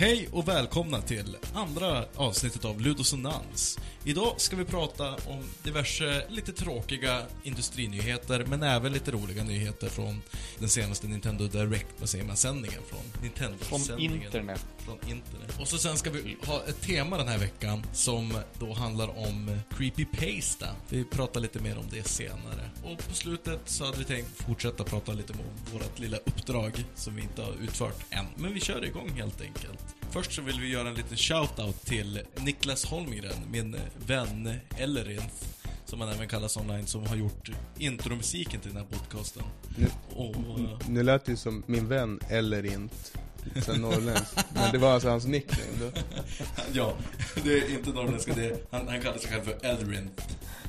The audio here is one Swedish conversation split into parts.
Hej och välkomna till andra avsnittet av Ludosonans. Idag ska vi prata om diverse lite tråkiga industrinyheter, men även lite roliga nyheter från den senaste Nintendo Direct, vad säger man, sändningen från Nintendo Från internet. Från internet. Och så sen ska vi ha ett tema den här veckan som då handlar om Creepy Pasta. Vi pratar lite mer om det senare. Och på slutet så hade vi tänkt fortsätta prata lite om vårt lilla uppdrag som vi inte har utfört än. Men vi kör igång helt enkelt. Först så vill vi göra en liten shout-out till Niklas Holmgren, min vän Ellerint, som han även kallas online, som har gjort intromusiken till den här podcasten. Nu, Och... nu lät det ju som min vän eller inte. Sen norrländsk. Men det var alltså hans nickname då. Ja, det är inte norrländska, det är, han, han kallar sig själv för Elrint.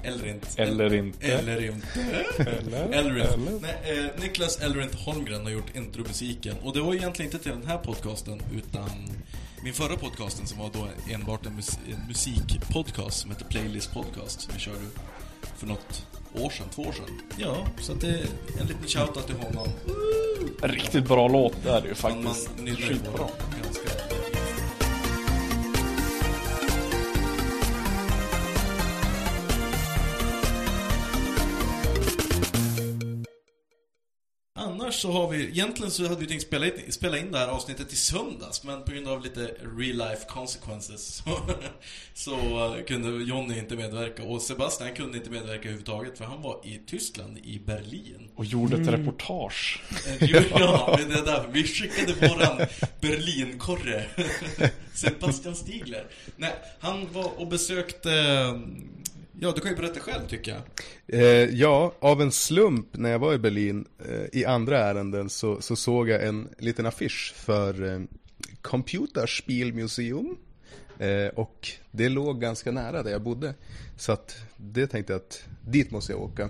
Elrint. Eller inte. Eller inte. Eller? Elrint. Nej, eh, Niklas Elrint Holmgren har gjort intromusiken. Och det var egentligen inte till den här podcasten, utan min förra podcasten som var då enbart en, mus en musikpodcast som heter Playlist Podcast, som vi körde för något år sedan, två år sedan. Ja, så att det är en liten shoutout till honom. Riktigt bra låt det är det ju Man, man faktiskt. ju på Skitbra. ganska Annars så har vi, egentligen så hade vi tänkt spela in, spela in det här avsnittet i söndags men på grund av lite real life consequences så, så kunde Jonny inte medverka och Sebastian kunde inte medverka överhuvudtaget för han var i Tyskland, i Berlin. Och gjorde ett reportage. Eh, Ja, men det är därför. Vi skickade våran Berlinkorre Sebastian Stigler Nej, han var och besökte Ja, du kan ju berätta själv tycker jag Eh, ja, av en slump när jag var i Berlin eh, i andra ärenden så, så såg jag en liten affisch för eh, Computerspielmuseum. Eh, och det låg ganska nära där jag bodde. Så att det tänkte jag att dit måste jag åka.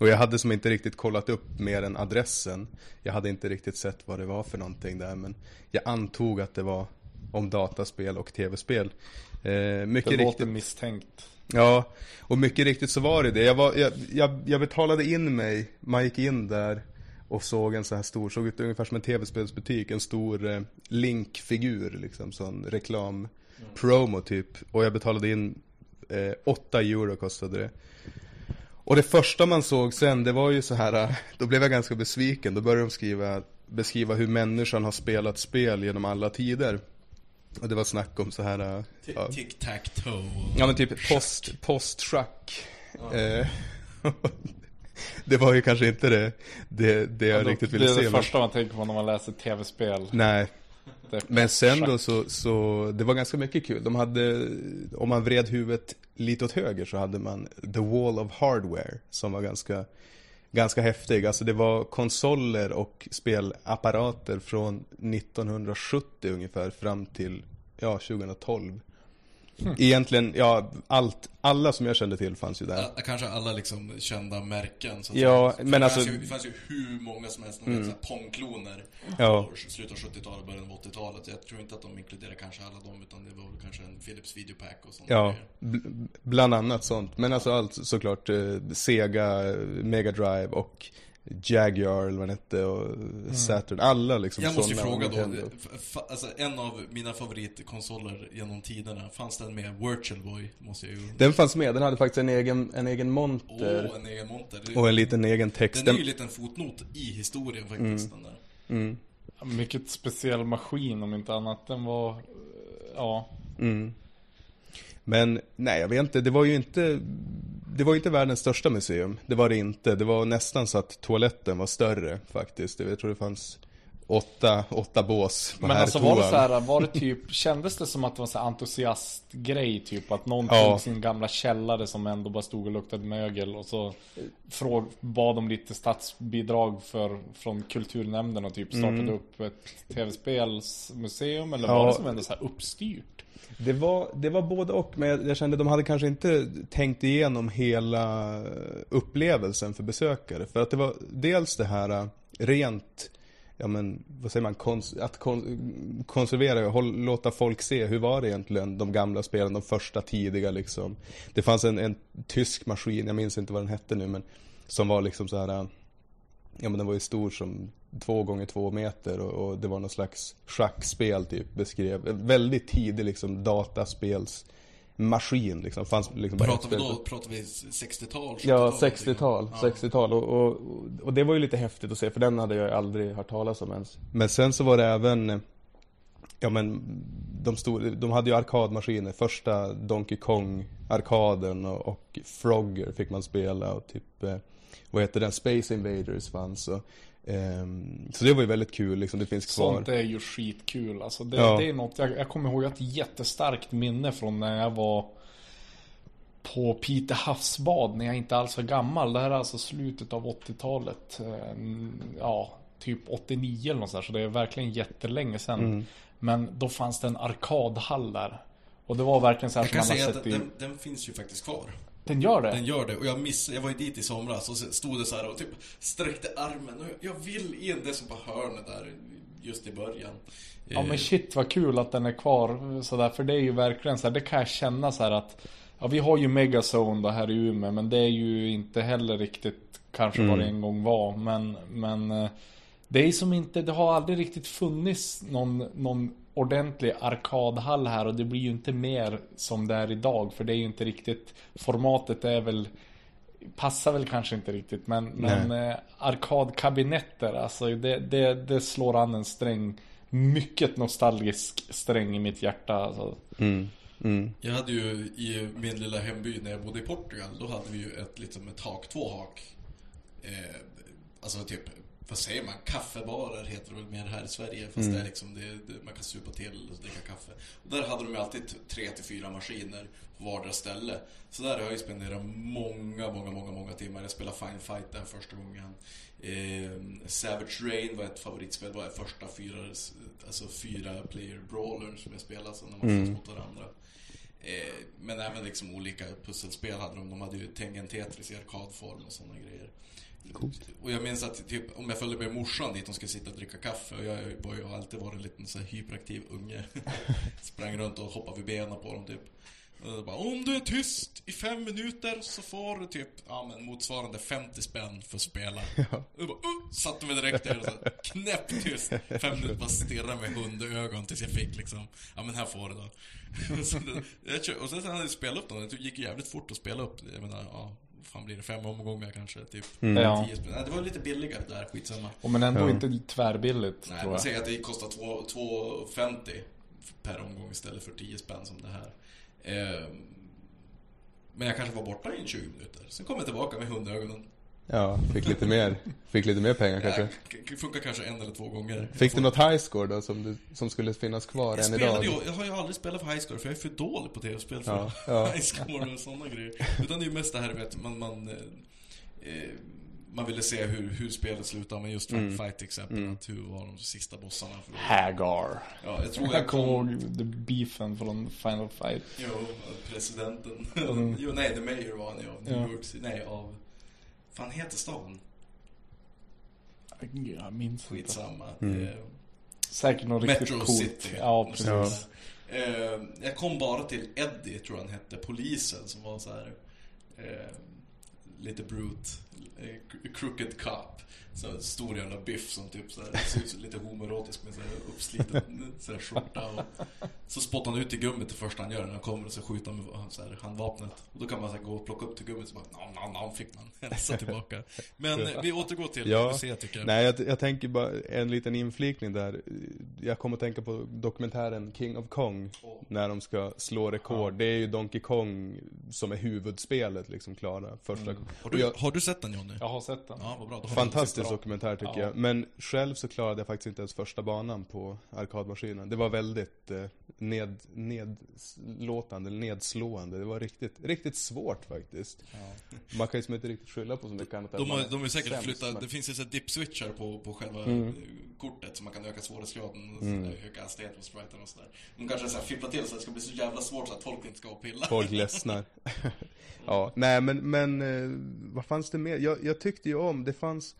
Och jag hade som inte riktigt kollat upp mer än adressen. Jag hade inte riktigt sett vad det var för någonting där men jag antog att det var om dataspel och tv-spel. Eh, mycket Det riktigt. låter misstänkt. Ja, och mycket riktigt så var det det. Jag, var, jag, jag, jag betalade in mig, man gick in där och såg en så här stor, såg ut ungefär som en tv-spelsbutik, en stor eh, Link-figur liksom, sån reklam promo typ. Och jag betalade in eh, 8 euro kostade det. Och det första man såg sen, det var ju så här, eh, då blev jag ganska besviken. Då började de skriva, beskriva hur människan har spelat spel genom alla tider. Och det var snack om så här, eh, ja, Tic-tac-toe Ja men typ post, post-schack. Eh, det var ju kanske inte det, det, det jag Ja, då- riktigt det ville är se. det men- första man tänker på när man läser tv-spel. Nej, Det är men sen då så, så, det var ganska mycket kul. De hade, om man vred huvudet lite åt höger så hade man The Wall of Hardware som var ganska, ganska häftig. Alltså det var konsoler och spelapparater från 1970 ungefär fram till, ja, 2012. Egentligen, ja, allt, alla som jag kände till fanns ju där. Ja, Kanske alla liksom kända märken så Ja, säga. men det alltså- fanns ju, Det fanns ju hur många som helst, mm. Pongkloner Ja. slutet av 70-talet, början av 80-talet Jag tror inte att de inkluderar kanske alla dem utan det var väl kanske en Philips Videopack och sånt Ja, bl- bland annat sånt. Men alltså allt såklart eh, Sega, Mega Drive och Jaguar eller vad den hette och Saturn. Alla liksom Jag måste ju fråga då, Nintendo. f- f- alltså en av mina favoritkonsoler genom tiderna, fanns den med Virtual Boy? Måste jag ju... Den fanns med, den hade faktiskt en egen, en egen Åh, monter. en egen monter. Och en liten egen text. Den är ju en liten fotnot i historien faktiskt, den där. mm, Mycket speciell maskin om inte annat. Den var, ja. mm. Men nej, jag vet inte. Det var ju inte Det var inte världens största museum. Det var det inte. Det var nästan så att toaletten var större faktiskt. Jag tror det fanns åtta, åtta bås på Men alltså var det så här, var det typ, kändes det som att det var så här entusiastgrej typ? Att någon Ja. tog sin gamla källare som ändå bara stod och luktade mögel och så fråg, bad om lite statsbidrag för, från kulturnämnden och typ startade Mm. upp ett tv-spelsmuseum? Eller Ja. var det som ändå så här uppstyrt? Det var, det var både och, men jag, jag kände att de hade kanske inte tänkt igenom hela upplevelsen för besökare. För att det var dels det här äh, rent, ja men vad säger man, kons, att kon, konservera och håll, låta folk se hur var det egentligen de gamla spelen, de första tidiga liksom. Det fanns en, en tysk maskin, jag minns inte vad den hette nu men som var liksom så här äh, ja men den var ju stor som två gånger två meter och, och det var någon slags schackspel typ beskrev. Väldigt tidig liksom dataspels maskin liksom. Fanns liksom bara Pratar vi då, pratar vi 60-tal? Ja, 70-tal, 60-tal. Ja. 60-tal. Och, och, och det var ju lite häftigt att se, för den hade jag aldrig hört talas om ens. Men sen så var det även, ja men, de, stod, de hade ju arkadmaskiner. Första Donkey Kong-arkaden och, och Frogger fick man spela och typ, eh, vad heter den, Space Invaders fanns. Och, ehm, så det var ju väldigt kul liksom, det finns kvar. Sånt är ju skitkul alltså. Det, Ja. det är något, jag, jag kommer ihåg ett jättestarkt minne från när jag var på Pite havsbad när jag inte alls var gammal. Det här är alltså slutet av 80-talet. Eh, Ja, typ 89 eller något sånt där, Så det är verkligen jättelänge sedan. Mm. Men då fanns det en arkadhall där. Och det var verkligen så här Jag som kan man har sett att i... den, den finns ju faktiskt kvar. Den gör det? Den gör det. Och jag missade, jag var ju dit i somras och så stod det så här och typ sträckte armen och jag vill in det som på hörnet där just i början. Ja Eh, men shit vad kul att den är kvar sådär För det är ju verkligen så här, det kan jag känna så här att Ja vi har ju Megazone då här i Umeå men det är ju inte heller riktigt Kanske vad det en gång var men Men eh, Det är som inte, det har aldrig riktigt funnits någon, någon ordentlig arkadhall här och det blir ju inte mer som det är idag för det är ju inte riktigt Formatet är väl Passar väl kanske inte riktigt men, men eh, arkadkabinetter alltså det, det, det slår an en sträng Mycket nostalgisk sträng i mitt hjärta alltså. Mm. Mm. Jag hade ju i min lilla hemby när jag bodde i Portugal, då hade vi ju ett liksom ett hak, två hak. Eh, alltså typ, vad säger man? Kaffebarer heter det väl mer här i Sverige. Fast det är liksom, det, det, man kan supa till och dricka kaffe. Och där hade de ju alltid tre till fyra maskiner på vardera ställe. Så där har jag ju spenderat många, många, många, många timmar. Jag spelade Fine Fight där första gången. Eh, Savage Rain var ett favoritspel, det var första fyra, alltså fyra player brawler som jag spelade, så när man slåss mot varandra. Eh, men även liksom olika pusselspel hade de. De hade ju Tengen Tetris i arkadform och sådana grejer. Och jag minns att typ, om jag följde med morsan dit, de skulle sitta och dricka kaffe och jag ju alltid varit en liten så här hyperaktiv unge. Sprang runt och hoppade vid benen på dem typ. Och bara, om du är tyst i fem minuter så får du typ, ja men motsvarande 50 spänn för att spela. Och jag bara, uh, satte mig direkt där och så knäpptyst. Fem minuter bara stirrade med hundögon tills jag fick liksom, ja men här får du då. så det, jag kör, och sen hade jag spelat upp dem, det gick jävligt fort att spela upp. Jag menar, ja, fan blir det? Fem omgångar kanske, typ. Ja. 10 spänn. Nej, det var lite billigare där, skitsamma. Och men ändå Ja. inte tvärbilligt Nej, tror man jag. säger att det kostar två- 2,50 per omgång istället för 10 spänn som det här. Ehm, men jag kanske var borta i 20 minuter. Sen kom jag tillbaka med hundögonen. Ja, fick lite mer, fick lite mer pengar kanske. Ja, funkar kanske en eller två gånger. Fick du något highscore då som, du, som skulle finnas kvar jag än idag? ju, jag har ju aldrig spelat för highscore för jag är för dålig på tv-spel för Ja, ja. highscore och sådana grejer. Utan det är ju mest det här vet man, man, eh, eh, man ville se hur, hur spelet slutar med just Track Fight till exempel. Att hur var de sista bossarna? För Hagar. ja, jag tror Jag jag kommer kom... ihåg the beefen från Final Fight. Jo, presidenten. Mm. jo, nej, the mayor var han ju av New Ja. York City. Nej, av... fan heter stan? Jag minns inte. Skitsamma. Mm. Eh, Säkert något riktigt Metro coolt. City. Ja, precis. Ja. Eh, jag kom bara till Eddie, tror jag han hette, polisen som var så här eh, lite brute, eh, crooked cop. Så här stor jävla biff som typ så här, ser ut lite homoerotisk med så här uppsliten så här skjorta. Och, så spottar han ut i gummit det första han gör när han kommer och så skjuter han med så här, handvapnet. Och då kan man så här, gå och plocka upp till gummit så bara nam, nam, nam fick man hälsa tillbaka. Men eh, vi återgår till Ja. PVC tycker jag. Nej, jag, jag tänker bara en liten inflikning där. Jag kommer att tänka på dokumentären King of Kong. När de ska slå rekord. Det är ju Donkey Kong som är huvudspelet liksom klara. Första. Har Och du, jag, har du sett den Jonny? Jag har sett den. Ja, vad bra. Har vi fantastisk bra. dokumentär tycker Ja. jag. Men själv så klarade jag faktiskt inte ens första banan på arkadmaskinen. Det var väldigt eh, ned, nedlåtande, nedslående. Det var riktigt, riktigt svårt faktiskt. Man kan ju som inte riktigt skylla på så mycket annat De har, är de ju säkert sämst, flyttat, men- det finns ju så dip-switchar på, på själva Mm. kortet så man kan öka svårighetsgraden och Mm. öka hastigheten på spriten och sådär. De kanske så här fipplar till så att det ska bli så jävla svårt så att folk inte ska och pilla. Folk ledsnar. ja, nej men, men eh, vad fanns det mer? Jag, jag tyckte ju om, det fanns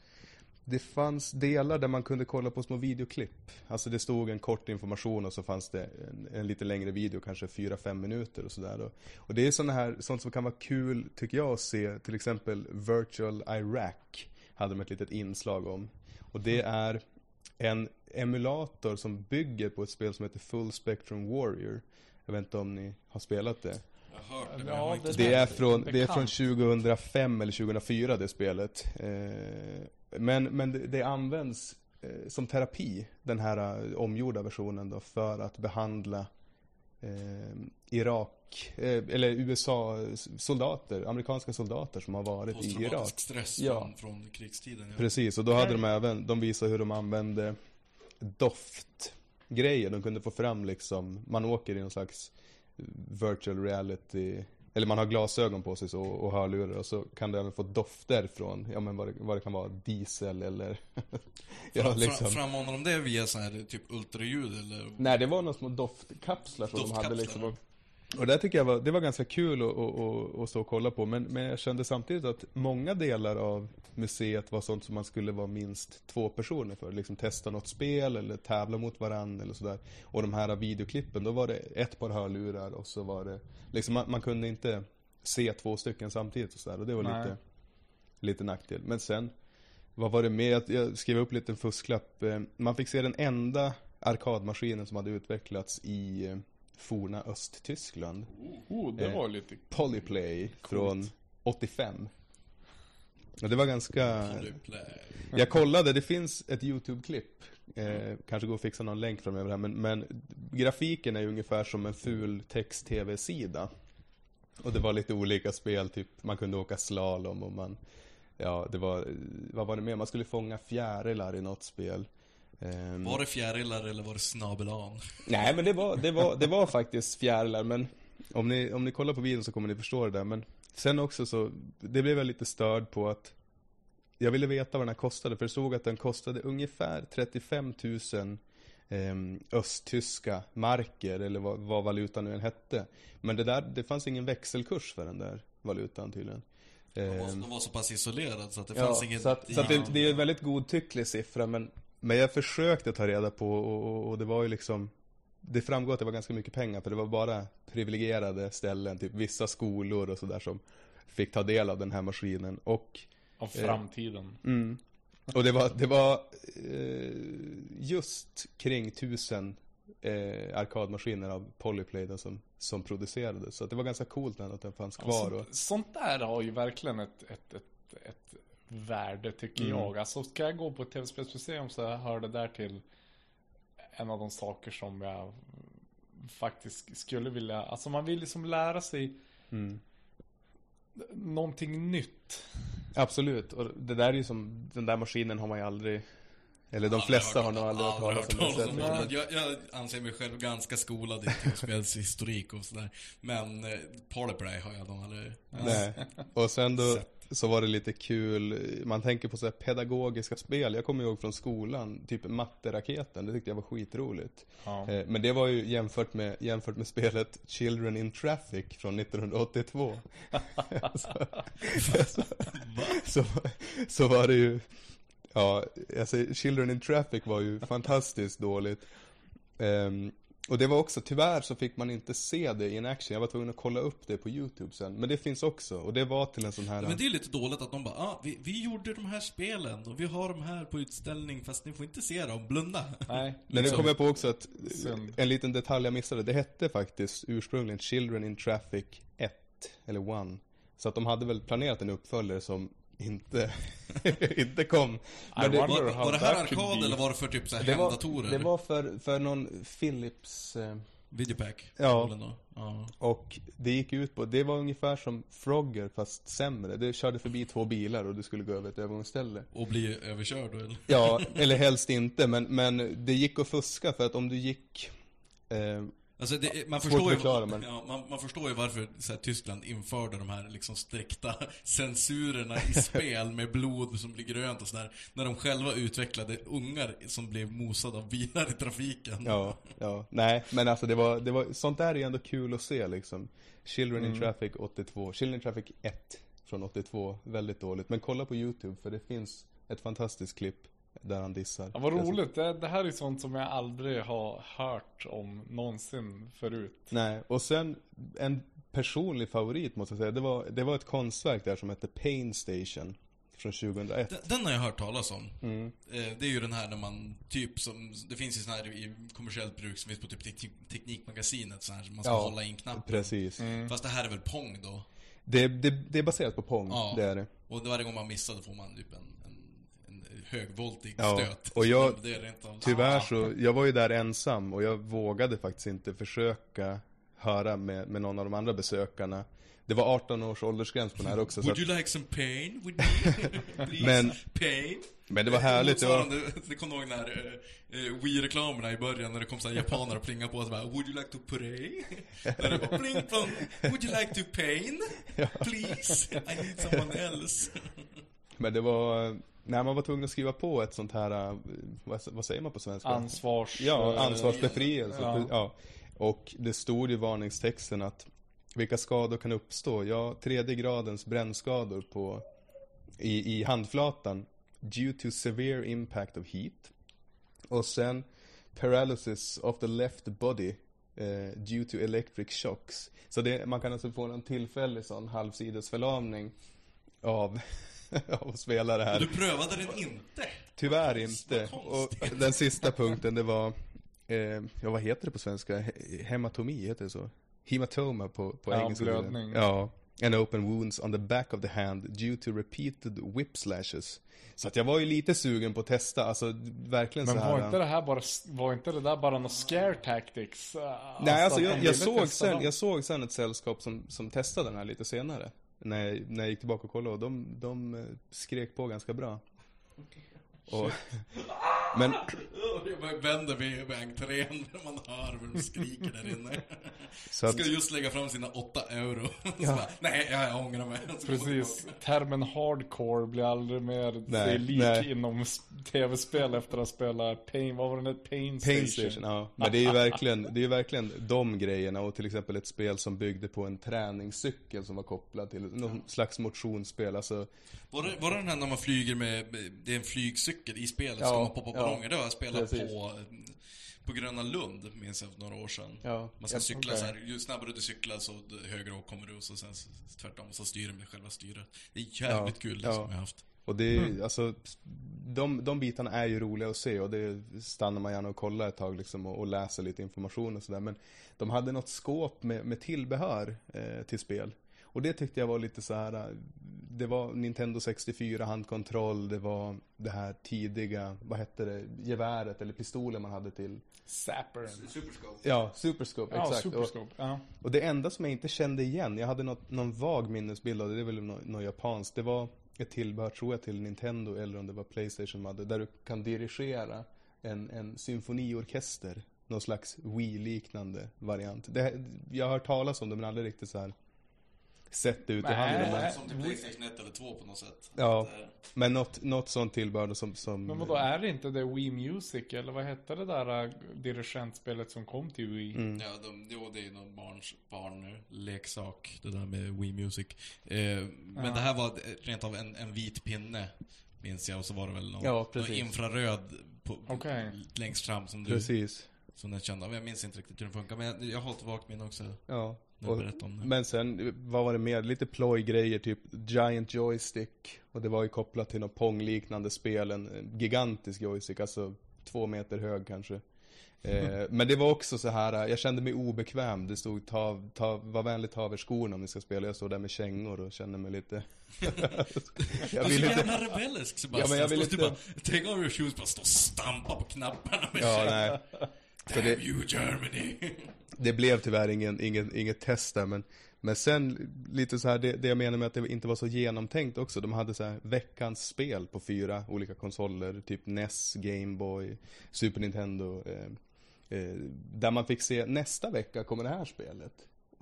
det fanns delar där man kunde kolla på små videoklipp. Alltså det stod en kort information och så fanns det en, en lite längre video, kanske 4-5 minuter och sådär. Och, och det är sådana här, sånt som kan vara kul tycker jag att se, till exempel Virtual Iraq. hade de ett litet inslag om. Och det är en emulator som bygger på ett spel som heter Full Spectrum Warrior. Jag vet inte om ni har spelat det. Jag har hört det, men Ja, jag har inte det- är från, det är från 2005 eller 2004 det spelet. Eh, men, men det, det används eh, som terapi, den här eh, omgjorda versionen då, för att behandla eh, Irak, eh, eller USA-soldater, amerikanska soldater som har varit i Irak. Stress Ja. från, från krigstiden. Ja. Precis, och då hade de även, de visade hur de använde doftgrejer. De kunde få fram liksom, man åker i någon slags virtual reality, eller man har glasögon på sig så, och hörlurar och så kan du även få dofter från, ja men vad det, vad det kan vara, diesel eller ja Fram- liksom. Frammanar de det via så här typ ultraljud eller? Nej, det var några små doftkapslar som de hade liksom. Och, det tycker jag var, det var ganska kul att, att, att, stå och kolla på. Men, men jag kände samtidigt att många delar av museet var sånt som man skulle vara minst två personer för. Liksom testa något spel eller tävla mot varandra eller sådär. Och de här videoklippen, då var det ett par hörlurar och så var det, liksom man, man kunde inte se två stycken samtidigt och sådär. Och det var Nej. lite, lite nackdel. Men sen, vad var det med? Jag- Jag skrev upp lite en fusklapp. Eh, Man fick se den enda arkadmaskinen som hade utvecklats i eh, forna Östtyskland. Oh, det Eh, var lite... Polyplay från 85. Och det var ganska... Polyplay. Jag kollade, det finns ett YouTube-klipp. Eh, kanske går att fixa någon länk framöver här, men, men grafiken är ju ungefär som en ful text-tv-sida. Och det var lite olika spel, typ man kunde åka slalom och man... Ja, det var... Vad var det mer? Man skulle fånga fjärilar i något spel. Ehm, Var det fjärilar eller var det snabelan? Nej men det var, det var, det var faktiskt fjärilar men om ni, om ni kollar på videon så kommer ni förstå det där men Sen också så, det blev jag lite störd på att Jag ville veta vad den här kostade för jag såg att den kostade ungefär 35 000 ehm, östtyska marker eller vad, vad valutan nu än hette. Men det där, det fanns ingen växelkurs för den där valutan tydligen. De var, Ehm, de var så pass isolerad så att det Ja, fanns inget... så att, så att det, det är en väldigt godtycklig siffra men, men jag försökte ta reda på och, och, och det var ju liksom Det framgår att det var ganska mycket pengar för det var bara privilegierade ställen, typ vissa skolor och sådär som Fick ta del av den här maskinen och Av framtiden. mm, Och det var, det var eh, just kring tusen eh, arkadmaskiner av Polyplay då, som, som producerades Så det var ganska coolt ändå att den fanns kvar och, Sånt, sånt där har ju verkligen ett, ett, ett, ett värde tycker Mm. jag. Alltså ska jag gå på ett tv-spelsmuseum så hör det där till en av de saker som jag faktiskt skulle vilja, alltså man vill liksom lära sig mm. någonting nytt. Absolut, och det där är ju som, den där maskinen har man ju aldrig Eller de flesta har nog aldrig hört talas om det. Jag, jag anser mig själv ganska skolad i tv-spelshistorik och sådär. Men eh, Polyplay har jag nog aldrig... Nej. Och sen då Sett. Så var det lite kul, man tänker på så här pedagogiska spel. Jag kommer ihåg från skolan, typ matteraketen, det tyckte jag var skitroligt. Ja. Eh, Men det var ju jämfört med, jämfört med spelet Children in Traffic från 1982. så, så, så, så var det ju, ja, alltså Children in Traffic var ju fantastiskt dåligt. Ehm, och det var också, tyvärr så fick man inte se det in action. Jag var tvungen att kolla upp det på YouTube sen. Men det finns också, och det var till en sån här... Men det är lite dåligt att de bara, ah, vi, vi gjorde de här spelen och vi har de här på utställning fast ni får inte se dem, blunda. Nej. Men nu kom jag på också att, en liten detalj jag missade. Det hette faktiskt ursprungligen Children in Traffic 1, eller 1. Så att de hade väl planerat en uppföljare som inte, inte kom. Men det, Var, var det här arkad eller var det för typ så här det, var, hemdatorer? det var för, för någon Philips... Eh, Videopack? Ja. ja. Och det gick ut på, det var ungefär som Frogger fast sämre. Det körde förbi två bilar och du skulle gå över ett övergångsställe. Och bli överkörd eller? Ja, eller helst inte, men, men det gick att fuska för att om du gick eh, Alltså det, man, förstår ju, förklara, men- ja, man, man förstår ju varför här, Tyskland införde de här liksom strikta censurerna i spel med blod som blir grönt och sådär. När de själva utvecklade ungar som blev mosade av bilar i trafiken. Ja, ja, nej, men alltså det var, det var, sånt där är ändå kul att se liksom. Children Mm. in Traffic 82, Children in Traffic 1 från 82, väldigt dåligt. Men kolla på YouTube för det finns ett fantastiskt klipp där han dissar. Ja, vad roligt. Det, det här är sånt som jag aldrig har hört om någonsin förut. Nej, och sen en personlig favorit måste jag säga, det var, det var ett konstverk där som hette Pain Station från 2001. Den, den har jag hört talas om. Mm. Eh, Det är ju den här när man, typ som, det finns ju sån här i kommersiellt bruk som finns på typ Tek- Teknikmagasinet så här, som man ska Ja, hålla in knappen. Precis. Fast det här är väl Pong då? Det, det, det är baserat på Pong, Ja. det är det. Och varje gång man missar då får man typ en högvoltig Ja, stöt. och jag-. Tyvärr så, jag var ju där ensam och jag vågade faktiskt inte försöka höra med, med någon av de andra besökarna. Det var 18 års åldersgräns på den här också. Så Would att, you like some pain? Would you please? Men- pain? men det var härligt. Det var, det kom ihåg när eh, eh, Wii-reklamerna i början när det kom såhär japaner och plingade på och så bara Would you like to pray? Där det var pling plong Would you like to pain? Please? I need someone else. men det var, när man var tvungen att skriva på ett sånt här, eh, vad, säger man på svenska? Ansvars... Ja, ansvarsbefrielse. Ja. Ja. Och det stod i varningstexten att vilka skador kan uppstå? Ja, tredje gradens brännskador på, i, i handflatan due to severe impact of heat. Och sen paralysis of the left body eh, due to electric shocks. Så det, man kan alltså få en tillfällig sån halvsidesförlamning av, att spela det här. Du prövade den inte? Tyvärr inte. Och den sista punkten det var, eh, ja vad heter det på svenska? He- Hematomi, heter det så? Hematoma på, på Ja, engelska. blödning. Ja. And open wounds on the back of the hand due to repeated whip slashes. Så att jag var ju lite sugen på att testa, alltså verkligen Men så här. var inte det här bara, var inte det där bara någon scare tactics? Nej, alltså att jag, jag, såg sen, jag såg sen ett sällskap som, som testade den här lite senare. När jag, när jag gick tillbaka och kollade och de, de eh, skrek på ganska bra. Och, men Jag vänder vid vid entrén när man hör hur de skriker där inne. så att, Ska just lägga fram sina 8 euro. Så bara, nej, jag, ångrar mig. Precis. Termen hardcore blir aldrig mer Nej, lik nej. inom tv-spel efter att spela Pain, vad var det nu? Pain Station? Pain Station, ja. Men det är ju verkligen, det är verkligen de grejerna och till exempel ett spel som byggde på en träningscykel som var kopplad till någon slags motionsspel, alltså Var det, var det den här när man flyger med, det är en flygcykel i spelet, Ja, ska man poppa ja. ballonger? Det har jag spelat Precis. på, på Gröna Lund, minns jag för några år sedan. Ja, Man ska ja, cykla okej. så här, ju snabbare du cyklar så högre upp kommer du och så sen tvärtom, och så styr du med själva styret. Det är jävligt Ja, kul det ja. som jag har haft. Och det är, alltså, de, de bitarna är ju roliga att se och det stannar man gärna och kollar ett tag liksom och, och läser lite information och sådär. Men de hade något skåp med, med tillbehör eh, till spel. Och det tyckte jag var lite så här. eh, Det var Nintendo 64 handkontroll, det var det här tidiga, vad hette det, geväret eller pistolen man hade till. Zapper. Superscope. Ja, Superscope, Ja, exakt. Och, Superscope. Ja. och det enda som jag inte kände igen, jag hade något, någon vag minnesbild av det, det är väl något, något japanskt. Det var ett tillbehör, tror jag, till Nintendo eller om det var Playstation hade, där du kan dirigera en, en symfoniorkester. Någon slags Wii-liknande variant. Det, jag har hört talas om det men aldrig riktigt så här sett ut i handen. Men, som till Playstation 1 eller 2 på något sätt. Ja. Att, eh, men något, något sånt tillbehör som, som... Men vadå, är det inte det Wii Music? Eller vad hette det där äh, dirigentspelet som kom till Wii? Mm. Ja, de, jo, det är ju någon barns, barnleksak, det där med Wii Music. Eh, men Ja. det här var rent av en, en vit pinne, minns jag, och så var det väl någon, Ja, någon infraröd på, Okej. längst fram som du, Precis. Som den kände. Jag minns inte riktigt hur den funkar, men jag, jag har ett vagt minne också. Ja. Och, om det. men sen, vad var det mer? Lite plojgrejer, typ Giant Joystick. Och det var ju kopplat till något Pong-liknande spel. En gigantisk joystick, alltså två meter hög kanske. Eh, men det var också så här, jag kände mig obekväm. Det stod ta, ta, var vänlig ta av er skorna om ni ska spela. Jag stod där med kängor och kände mig lite... jag vill så inte... jävla rebellisk Sebastian. Ja, men jag vill inte- bara, tänk om du shoes bara stå och stampa på knapparna med Ja, kängor. nej. Damn det, you Germany. det blev tyvärr ingen, ingen, inget test där men Men sen lite så här, det, det jag menar med att det inte var så genomtänkt också. De hade så här veckans spel på fyra olika konsoler. Typ NES, Gameboy, Super Nintendo. Eh, eh, där man fick se nästa vecka kommer det här spelet.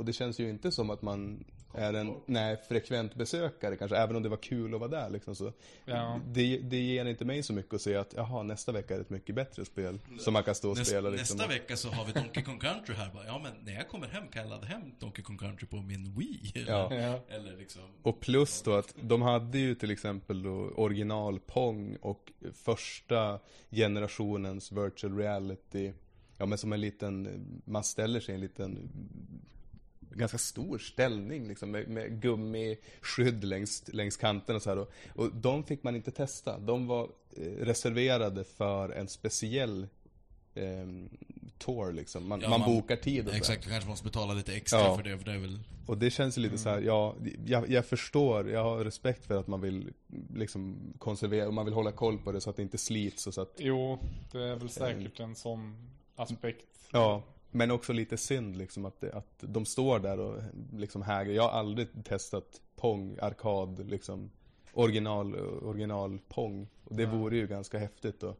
Och det känns ju inte som att man är en nej, frekvent besökare kanske, även om det var kul att vara där liksom så. Ja. Det, det ger inte mig så mycket att se att, jaha, nästa vecka är det ett mycket bättre spel. Som man kan stå och Näst, spela liksom. Nästa vecka så har vi Donkey Kong Country här. Bara, ja men när jag kommer hem kan jag ladda hem Donkey Kong Country på min Wii. Eller, Ja. Ja. eller liksom... Och plus då att de hade ju till exempel då original Pong och första generationens virtual reality. Ja men som en liten, man ställer sig i en liten ganska stor ställning liksom med, med gummiskydd längs, längs kanterna och så här. Och, och de fick man inte testa. De var eh, reserverade för en speciell eh, tour liksom. Man, Ja, man, man- bokar tid och. Exakt, du kanske måste betala lite extra Ja. för det, för det är väl... Och det känns ju lite så här, ja, jag, jag förstår, jag har respekt för att man vill liksom konservera, och man vill hålla koll på det så att det inte slits och så att, Jo, det är väl säkert en sån aspekt. ja. Men också lite synd liksom att, det, att de står där och liksom häger. Jag har aldrig testat Pong, arkad, liksom original, original Pong. Och det Nej. vore ju ganska häftigt då.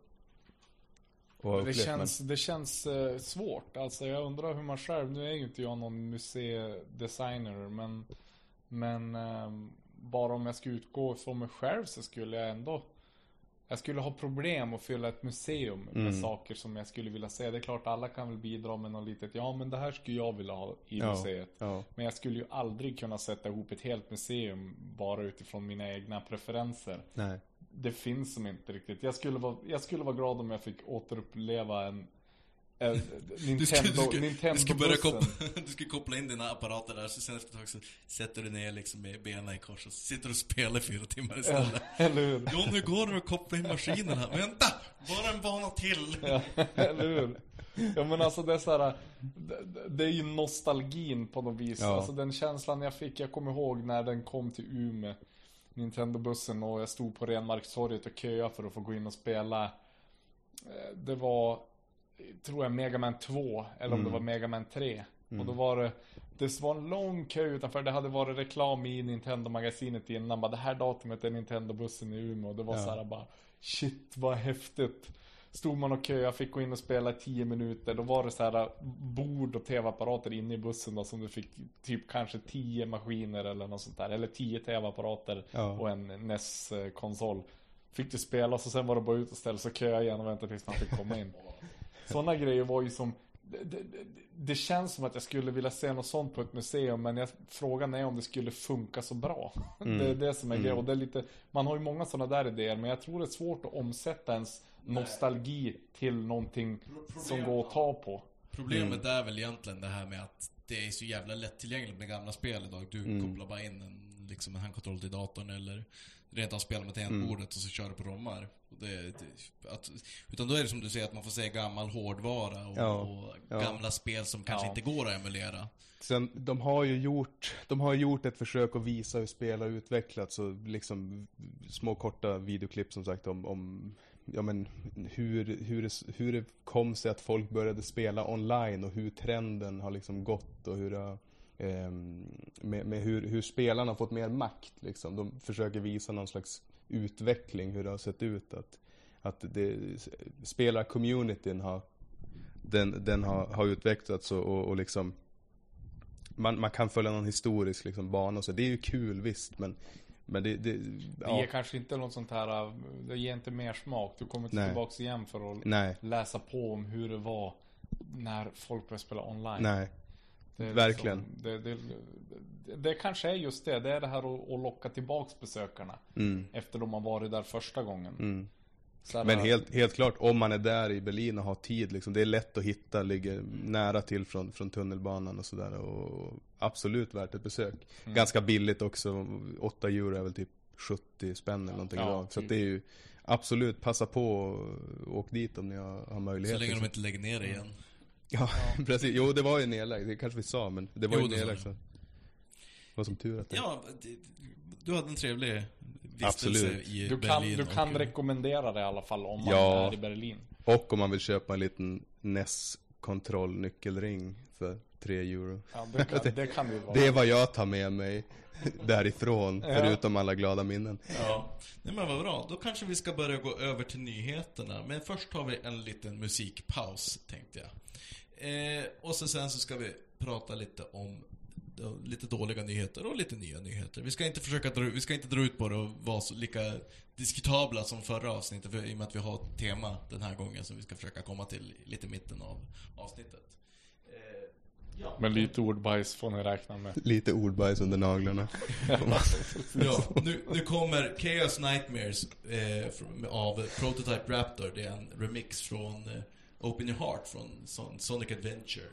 Och ha Det upplevt, känns, det känns eh, svårt. Alltså jag undrar hur man själv, nu är ju inte jag någon museidesigner men Men ehm, bara om jag ska utgå från mig själv så skulle jag ändå Jag skulle ha problem att fylla ett museum med Mm. saker som jag skulle vilja se. Det är klart alla kan väl bidra med något litet. Ja men det här skulle jag vilja ha i Ja. museet. Ja, Men jag skulle ju aldrig kunna sätta ihop ett helt museum bara utifrån mina egna preferenser. nej. Det finns som inte riktigt. Jag skulle vara, jag skulle vara glad om jag fick återuppleva en, en Nintendo, Du ska, du, ska, Nintendo du, ska börja koppla, du ska koppla in dina apparater där, så sen efter ett tag så sätter du ner liksom med benen i kors och sitter och spelar i fyra timmar Ja, istället. eller hur? John, hur går det att koppla in maskinerna? Vänta! Bara en bana till! Ja, eller hur? Ja men alltså det är så här, det, det är ju nostalgin på något vis. Ja. Alltså den känslan jag fick, jag kommer ihåg när den kom till Umeå. Nintendo-bussen och jag stod på Renmarkstorget och köade för att få gå in och spela. Eh, Det var, tror jag, Mega Man 2. Eller om Mm. det var Mega Man 3. Och då var det, det var en lång kö utanför. Det hade varit reklam i Nintendo-magasinet innan. Bara det här datumet är Nintendo-bussen i Umeå. Och det var Ja. så här bara, shit vad häftigt. Stod man och köade, fick gå in och spela i 10 minuter. Då var det så här bord och tv-apparater inne i bussen då, som du fick typ kanske 10 maskiner eller något sånt där. Eller 10 tv-apparater Ja. och en NES-konsol. Fick du spela så sen var det bara ut och ställa sig och köa igen och vänta tills man fick komma in. Sådana grejer var ju som det, det, det- känns som att jag skulle vilja se något sånt på ett museum men jag, frågan är om det skulle funka så bra. Det är det som är grejen. Och det är lite, man har ju många sådana där idéer men jag tror det är svårt att omsätta ens nostalgi till någonting som går att ta på. Problemet är väl egentligen det här med att det är så jävla lättillgängligt med gamla spel idag. Du kopplar bara in en, liksom en handkontroll till datorn eller rent av spela med tangentbordet och så kör du på rommar. Det, det, att, utan då är det som du säger att man får se gammal hårdvara och, Ja, och ja. gamla spel som kanske Ja. inte går att emulera. Sen, de har ju gjort, de har gjort ett försök att visa hur spel har utvecklats och liksom små korta videoklipp som sagt om, om ja men hur, hur, det, hur det kom sig att folk började spela online och hur trenden har liksom gått och hur det har, ehm, med, med hur, hur spelarna har fått mer makt liksom. De försöker visa någon slags utveckling, hur det har sett ut. Att, att det, spelar-communityn har, den, den har, har utvecklats och, och, och liksom man, man kan följa någon historisk liksom, bana så. Det är ju kul visst men, men det, det Det ger kanske inte något sånt här, det ger inte mer smak. Du kommer inte Nej. tillbaks igen för att nej, läsa på om hur det var när folk började spela online. nej, Det Verkligen. Liksom, det, det, det, det kanske är just det. Det är det här att, att locka tillbaks besökarna. mm, Efter de har varit där första gången. mm. Här, Men helt, helt klart, om man är där i Berlin och har tid liksom, det är lätt att hitta, ligger nära till från, från tunnelbanan och sådär och absolut värt ett besök. Mm. Ganska billigt också, 8 euro är väl typ 70 spänn eller någonting Ja, idag. Så typ. att det är ju absolut, passa på och åk dit om ni har, har möjlighet. Så länge de liksom. inte lägger ner det igen. Ja, precis. Jo, det var ju nedlagt. Det kanske vi sa, men det var Jo, ju nedlagt. Så. Det var som tur att det... Ja, du hade en trevlig vistelse Absolut. i du kan, Berlin. du kan och- rekommendera det i alla fall om man Ja. är i Berlin. Och om man vill köpa en liten NES kontrollnyckelring för 3 euro. Ja, det kan det, kan vara. Det är vad jag tar med mig därifrån, Ja. förutom alla glada minnen. Ja, nej men vad bra. Då kanske vi ska börja gå över till nyheterna. Men först har vi en liten musikpaus, tänkte jag. Eh, och så sen så ska vi prata lite om ja, lite dåliga nyheter och lite nya nyheter. Vi ska inte försöka dra, vi ska inte dra ut på det och vara så lika diskutabla som förra avsnittet, för, i och med att vi har ett tema den här gången som vi ska försöka komma till lite i mitten av avsnittet. Eh, ja. Men lite ordbajs får ni räkna med. Lite ordbajs under naglarna. Ja, nu, nu kommer Chaos Nightmares eh, av Prototype Raptor. Det är en remix från eh, Open Your Heart från Sonic Adventure.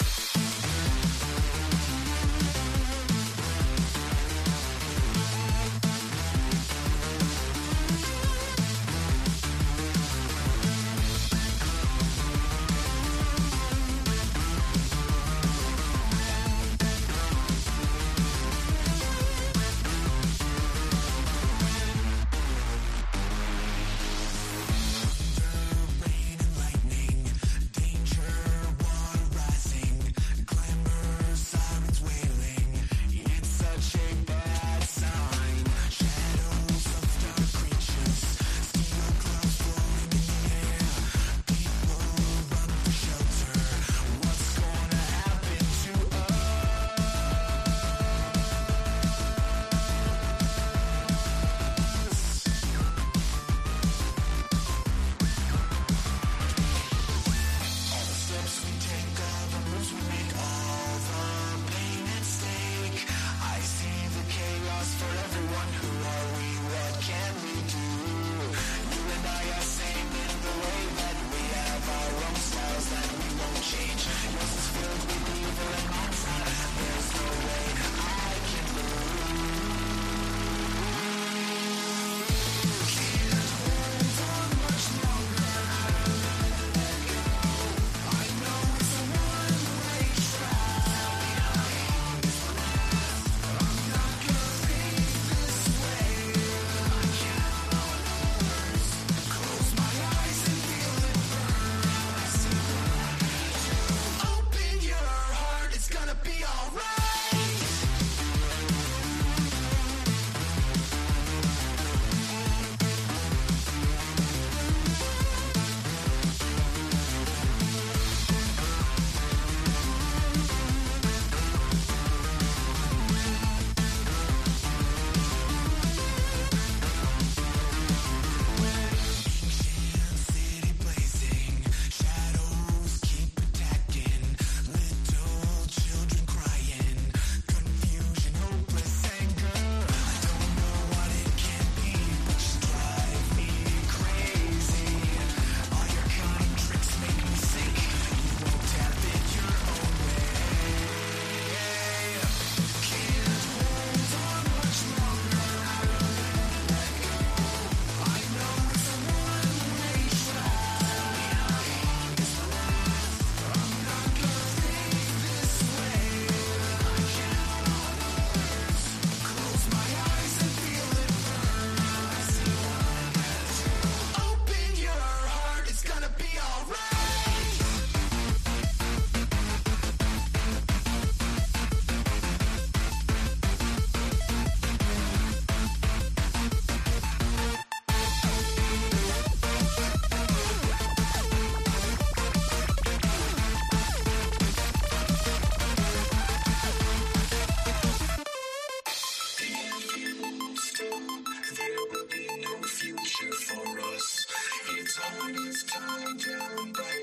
It's always time down by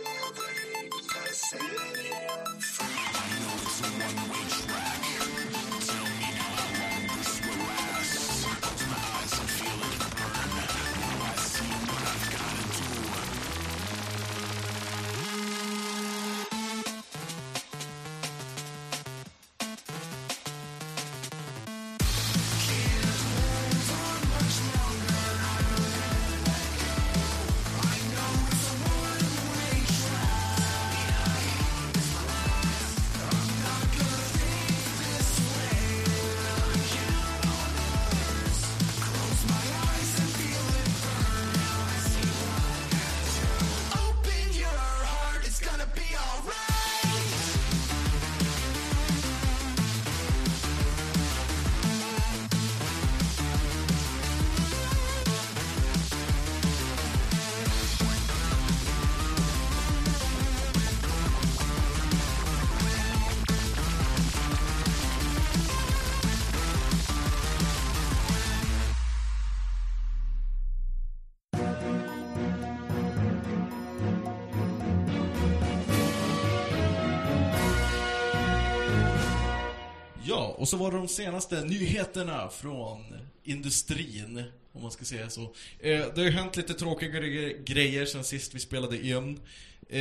och så var det de senaste nyheterna från industrin, om man ska säga så. Eh, det har ju hänt lite tråkiga gre- grejer sen sist vi spelade in. Eh,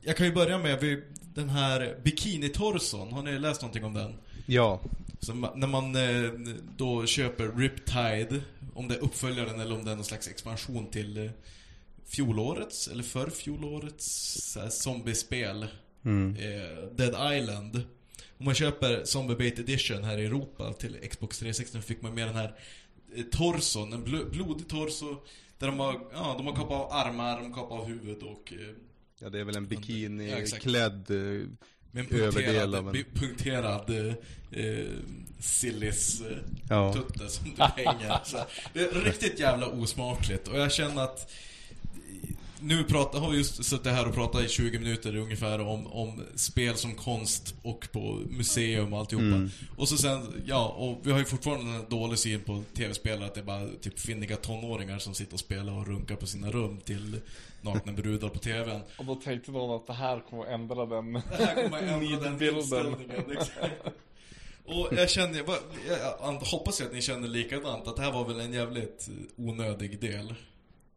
jag kan ju börja med den här Bikini-torson, har ni läst någonting om den? Ja. Så ma- när man eh, då köper Riptide, om det är uppföljaren eller om det är någon slags expansion till eh, fjolårets, eller för fjolårets zombiespel, eh, Dead Island. Om man köper Zombie Bait Edition här i Europa till Xbox 360 fick man med den här eh, torson, en bl- blodig torso där de har, ja, de har kapat av armar, de kapat av huvud och eh, Ja, det är väl en Ja, bikini-klädd eh, med en överdel av en... punkterad eh, sillis eh, Ja. tutte som du hänger. Så det är riktigt jävla osmakligt och jag känner att nu pratar, har vi just suttit här och pratat i 20 minuter ungefär om, om spel som konst och på museum och alltihopa. Mm. Och så sen, ja, och vi har ju fortfarande en dålig syn på tv-spel att det är bara typ finniga tonåringar som sitter och spelar och runkar på sina rum till nakna brudar på TVn. Och då tänkte någon att det här kommer att ändra den Det här kommer att ändra den nidbilden. inställningen, exakt. Och jag känner, jag, jag, jag hoppas att ni känner likadant, att det här var väl en jävligt onödig del.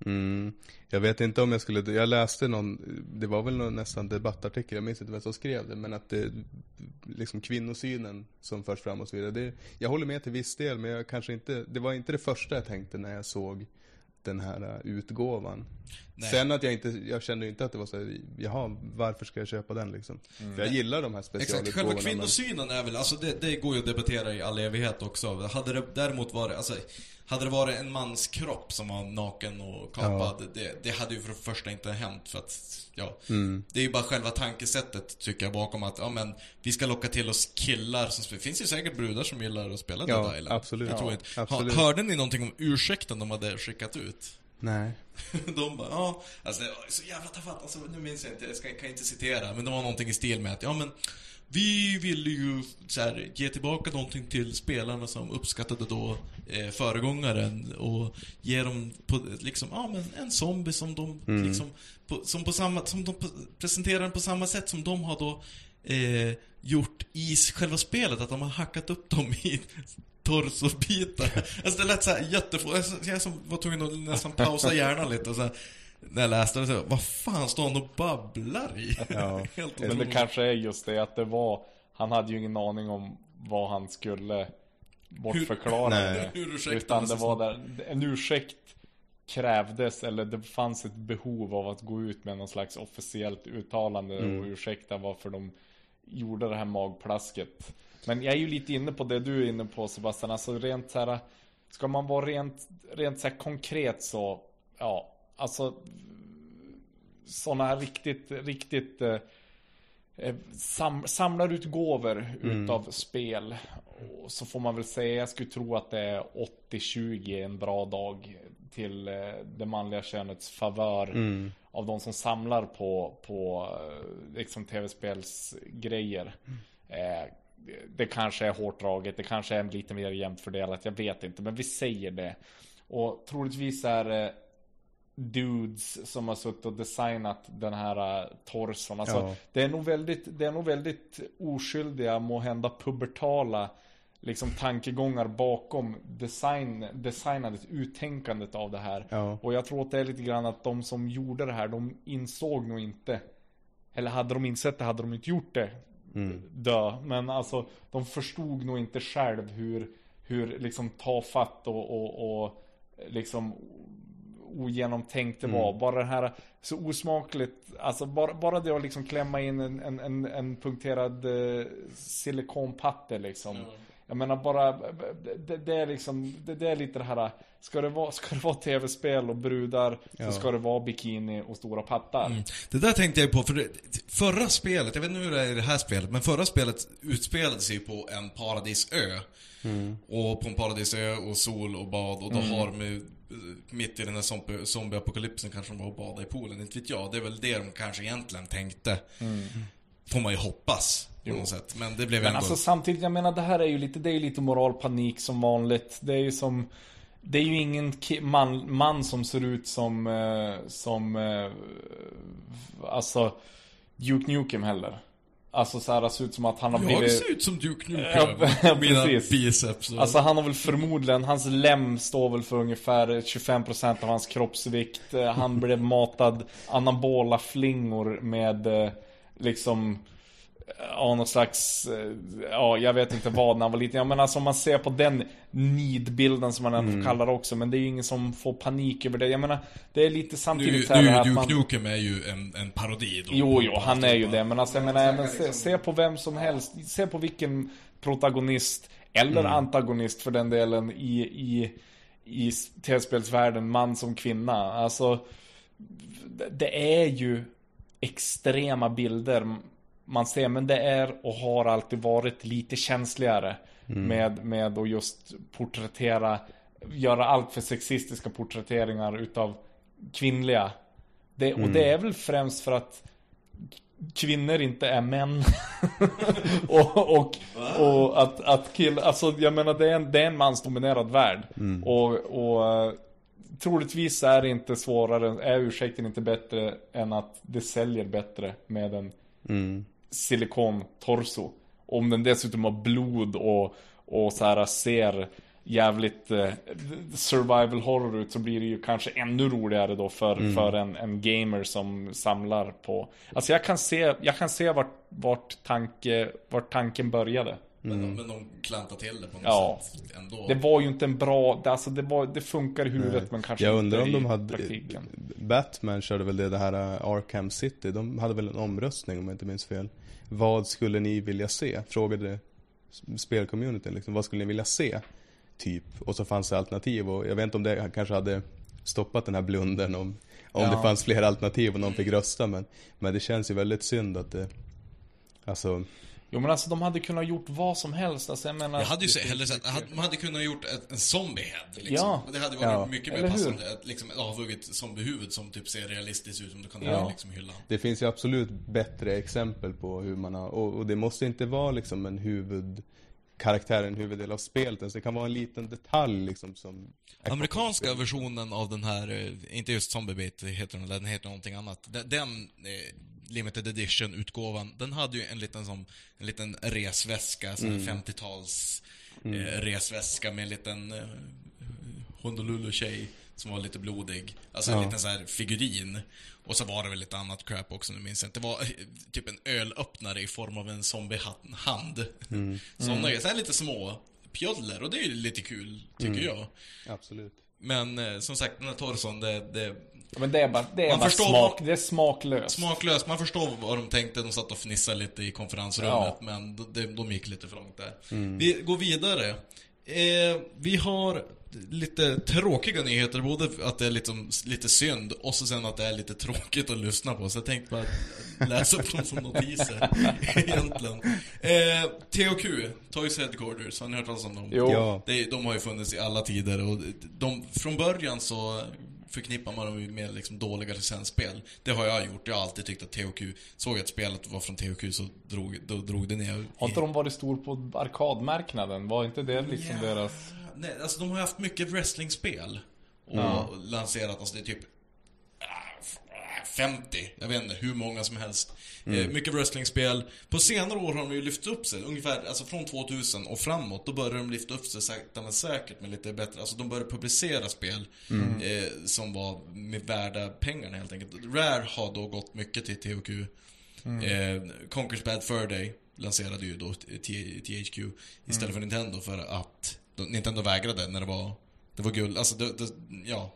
Mm. Jag vet inte om jag skulle, jag läste någon, det var väl någon nästan debattartikel, jag minns inte vem som skrev det, men att det, liksom kvinnosynen som förs fram och så vidare. Det, jag håller med till viss del, men jag kanske inte, det var inte det första jag tänkte när jag såg den här uh, utgåvan. Nej. Sen att jag inte, jag kände inte att det var så här, jaha, varför ska jag köpa den liksom? För jag gillar de här Exakt, specialutgåvorna. själva kvinnosynen är väl, alltså det, det går ju att debattera i all evighet också. Hade det däremot varit, alltså, hade det varit en mans kropp som var naken och kapad, det, det hade ju för det första inte hänt för att, ja. Mm. Det är ju bara själva tankesättet tycker jag bakom att, ja men, vi ska locka till oss killar som spelar. Det finns ju säkert brudar som gillar att spela Ja, Dead Island. absolut. Jag tror Ja, absolut. Hörde ni någonting om ursäkten de hade skickat ut? Nej. De bara, ja, alltså det var så jävla tafatt, alltså nu minns jag inte, jag ska, kan inte citera, men det var någonting i stil med att, ja men vi ville ju så här, ge tillbaka någonting till spelarna som uppskattade då eh, föregångaren och ge dem på, liksom, ja men en zombie som de liksom, på, som på samma, som de presenterar på samma sätt som de har då eh, gjort i själva spelet, att de har hackat upp dem i torsobitar. Alltså det lät såhär jättefå... Jag, jag var tvungen att nästan pausa hjärnan lite och så här, När jag läste det så, vad fan står han och babblar i? Ja. Helt Men det kanske är just det att det var Han hade ju ingen aning om vad han skulle Bortförklara det Hur ursäktar Utan det var där En ursäkt Krävdes eller det fanns ett behov av att gå ut med någon slags officiellt uttalande Mm. och ursäkta varför de Gjorde det här magplasket Men jag är ju lite inne på det du är inne på Sebastian Alltså rent så här Ska man vara rent, rent så konkret så Ja Alltså Sådana här riktigt, riktigt eh, eh, sam, samlarutgåvor utav spel. Och så får man väl säga, jag skulle tro att det är 80-20 en bra dag till eh, det manliga könets favör. Av de som samlar på, på eh, liksom tv-spelsgrejer. Eh, det kanske är hårt draget, det kanske är lite mer jämnt fördelat, jag vet inte. Men vi säger det. Och troligtvis är dudes som har suttit och designat den här uh, torson. Alltså, Ja. det, är nog väldigt, det är nog väldigt oskyldiga, må hända pubertala liksom tankegångar bakom design, designandet, uttänkandet av det här. Ja. Och jag tror att det är lite grann att de som gjorde det här, de insåg nog inte eller hade de insett det hade de inte gjort det. Dö. Men alltså, de förstod nog inte själv hur, hur liksom tafatt och, och, och liksom ogenomtänkt det var. Bara det här så osmakligt, alltså bara, bara det att liksom klämma in en, en, en, en punkterad eh, silikonpatte liksom. Jag menar bara, det, det är liksom, det, det är lite det här, ska det vara, ska det vara tv-spel och brudar så ska det vara bikini och stora pattar. Det där tänkte jag på, för det, förra spelet, jag vet inte hur det är i det här spelet, men förra spelet utspelade sig på en paradisö. Och på en paradisö och sol och bad och då har de mitt i den här zombie- zombieapokalypsen kanske de var och badade i poolen, inte vet jag. Det är väl det de kanske egentligen tänkte. Får man ju hoppas, på något sätt. Men det blev Men ändå... alltså samtidigt, jag menar det här är ju lite, det är ju lite moralpanik som vanligt. Det är ju som Det är ju ingen man, man som ser ut som, eh, som, eh, alltså Duke Nukem heller. Alltså så här, det ser ut som att han har jag blivit ser ut som Duke Ja, Nukem. Mina biceps. Och... Alltså han har väl förmodligen, hans lem står väl för ungefär 25% av hans kroppsvikt. Eh, Han blev matad anabola flingor med eh, liksom Ja, någon slags, eh, ja jag vet inte vad när han var liten. Ja men alltså om man ser på den nidbilden som man ändå får kalla det också. Men det är ju ingen som får panik över det. Jag menar, det är lite nu, samtidigt nu här är att man... Nukem är ju en, en parodi då. Jo, jo, han är ju det. Men alltså jag menar, även se, se på vem som helst. Se på vilken protagonist, eller antagonist för den delen, i, i, i tv-spelsvärlden, man som kvinna. Alltså, det är ju extrema bilder man ser, men det är och har alltid varit lite känsligare med, med att just porträttera, göra allt för sexistiska porträtteringar utav kvinnliga Det, och det är väl främst för att kvinnor inte är män. och, och, och att, att killar, alltså jag menar det är en, det är en mansdominerad värld. Och, och eh, troligtvis är det inte svårare, är ursäkten inte bättre än att det säljer bättre med en Mm. Silikontorso. Om den dessutom har blod och, och så här ser jävligt eh, survival horror ut så blir det ju kanske ännu roligare då för, för en, en gamer som samlar på Alltså jag kan se, jag kan se vart, vart, tanke, vart tanken började Men, de- men de klantar till det på något Ja. sätt ändå. Det var ju inte en bra, det- alltså det, var, det funkar i huvudet men kanske Jag undrar om inte de i hade... praktiken Batman körde väl det, det här uh, Arkham City. De hade väl en omröstning om jag inte minns fel. Vad skulle ni vilja se? Frågade spelcommunityn liksom. Vad skulle ni vilja se? Typ. Och så fanns det alternativ och jag vet inte om det kanske hade stoppat den här blunden om, om Ja. det fanns fler alternativ och någon fick rösta. Men, men det känns ju väldigt synd att det... Alltså, Jo men alltså de hade kunnat gjort vad som helst, alltså jag menar Jag hade ju det- hellre sett, man hade kunnat gjort ett, en zombiehead liksom. Ja. Och Det hade varit Ja. mycket mer passande. Ett, liksom, ett avhugget zombiehuvud som typ ser realistiskt ut som du kan Ja. göra liksom hyllan. Det finns ju absolut bättre exempel på hur man har, och, och det måste inte vara liksom en huvudkaraktär, en huvuddel av spelet ens. Det kan vara en liten detalj liksom som... Amerikanska versionen av den här, eh, inte just Zombiebait heter den, den heter någonting annat. Den, den eh, limited edition-utgåvan, den hade ju en liten som, en liten resväska, sån här 50-tals eh, resväska med en liten eh, Honolulu-tjej som var lite blodig. Alltså en Ja. liten så här figurin. Och så var det väl lite annat crap också, nu minns jag inte. Det var eh, typ en ölöppnare i form av en zombiehand. Mm. Sådana grejer. Så här lite små pjödler och det är ju lite kul, tycker jag. Absolut. Men eh, som sagt, den här torson, det, det Men det är bara, det är Man bara förstår smak, vad- det är smaklöst smaklöst. Man förstår vad de tänkte. De satt och fnissade lite i konferensrummet, Ja. men de, de, gick lite för långt där. Vi går vidare. Eh, vi har lite tråkiga nyheter, både att det är liksom, lite synd och så sen att det är lite tråkigt att lyssna på. Så jag tänkte bara läsa upp dem som notiser, egentligen. Eh, THQ, Toys Headquarters, har ni hört talas om dem? Jo. Ja. Det, de har ju funnits i alla tider och de, från början så förknippar man dem med liksom dåliga licensspel. Det har jag gjort. Jag har alltid tyckt att THQ, såg jag att spelet var från THQ så drog, då drog det ner. Har inte de varit stor på arkadmarknaden? Var inte det liksom Ja. deras... Nej, alltså de har haft mycket wrestlingspel. Och Ja. lanserat, alltså det är typ ah, f- ah, 50, jag vet inte hur många som helst. Eh, mycket wrestlingspel. På senare år har de ju lyft upp sig, ungefär, alltså från 2000 och framåt, då började de lyfta upp sig sakta men säkert med lite bättre, alltså de började publicera spel eh, som var med värda pengarna helt enkelt. Rare har då gått mycket till THQ. Eh, Conquers Bad Fur Day lanserade ju då THQ istället för Nintendo för att Nintendo vägrade när det var, det var guld, alltså det, det, ja.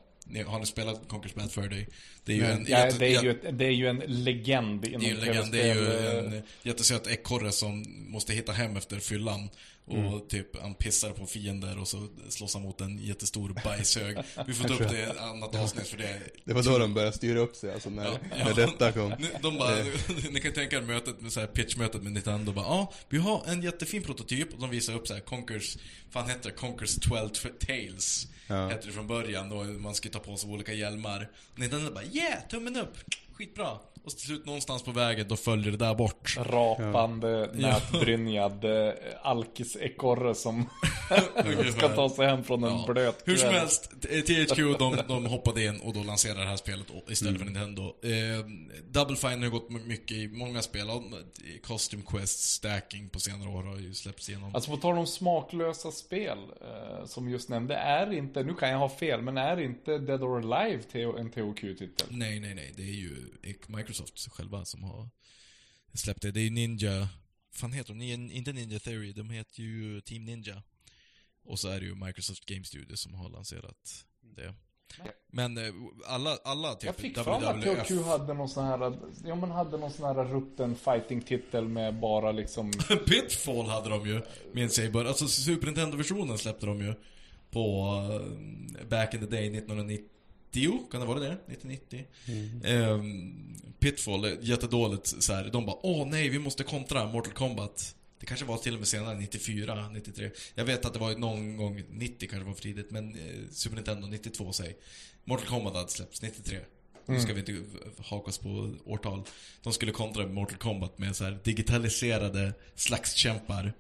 Har ni spelat Conquers Bad Fur Day? Det är ju en jätte- det, är ju ett, det är ju en legend inom det är en legend, det är ju en jättesöt ekorre som måste hitta hem efter fyllan. Och Mm. typ, han pissar på fiender och så slåss han mot en jättestor bajshög. Vi får ta upp det i ett annat avsnitt för det Det var då de började styra upp sig, alltså när, Ja, när ja. detta kom. De bara, ni kan tänka er mötet med så här pitchmötet med Nintendo bara, ja, vi har en jättefin prototyp och de visar upp så här Conquers, fan heter det? Conquers 12 Tales. Ja. Hette det från början då man skulle ta på sig olika hjälmar. Nintendo bara, yeah, tummen upp, skitbra. Och till slut någonstans på vägen, då följer det där bort. Rapande, nätbrynjad eh, alkis-ekorre som ska ta sig hem från en Ja. blöt Hur som kväll. helst, THQ de, de hoppade in och då lanserade det här spelet istället Mm. för Nintendo. Eh, Double Fine har gått mycket i många spel. Costume Quest, Stacking på senare år har ju släppts igenom. Alltså på tal om smaklösa spel, eh, som just nämnde, är inte, nu kan jag ha fel, men är inte Dead or Alive en THQ-titel? Nej, nej, nej. Det är ju Microsoft själva som har släppt det. Det är ju Ninja... fan heter de? Inte Ninja Theory, de heter ju Team Ninja. Och så är det ju Microsoft Game Studios som har lanserat det. Men eh, alla, alla typ Jag fick fram att THQ hade någon sån här, ja men hade någon sån här rutten fighting-titel med bara liksom Pitfall hade de ju, minns jag början. Alltså Super Nintendo-versionen släppte de ju på eh, Back in the Day 1990. Kan det vara det? 1990? Ehm, Pitfall, är jättedåligt så här. De bara åh nej, vi måste kontra Mortal Kombat. Det kanske var till och med senare, 94, 93. Jag vet att det var någon gång 90 kanske var för tidigt, men eh, Super Nintendo 92 säg. Mortal Kombat hade släppts 93. nu ska vi inte hakas på årtal. De skulle kontra Mortal Kombat med så digitaliserade slagskämpar.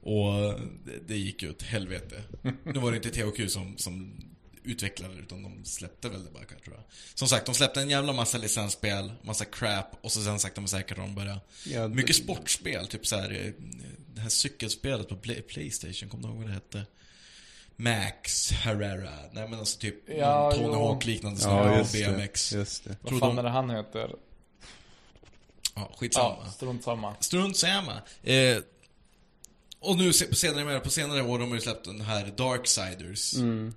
Och det, det gick ju åt helvete. nu var det inte THQ som, som utvecklade det, utan de släppte väl det bara tror jag. Som sagt, de släppte en jävla massa licensspel, massa crap, och så sen sakta men säkert har de börjat Ja, det- mycket sportspel, typ så här eh, det här cykelspelet på Play- Playstation, kommer du ihåg vad det hette? Max Herrera. Nej men alltså typ Ja, Tony jo. Hawk liknande snubbe Ja, BMX. det. Just det. Vad fan de- är det han heter? Ja, skitsamma. Ja, strunt samma. Strunt samma. Eh, och nu på senare, på senare år de har ju släppt den här Darksiders.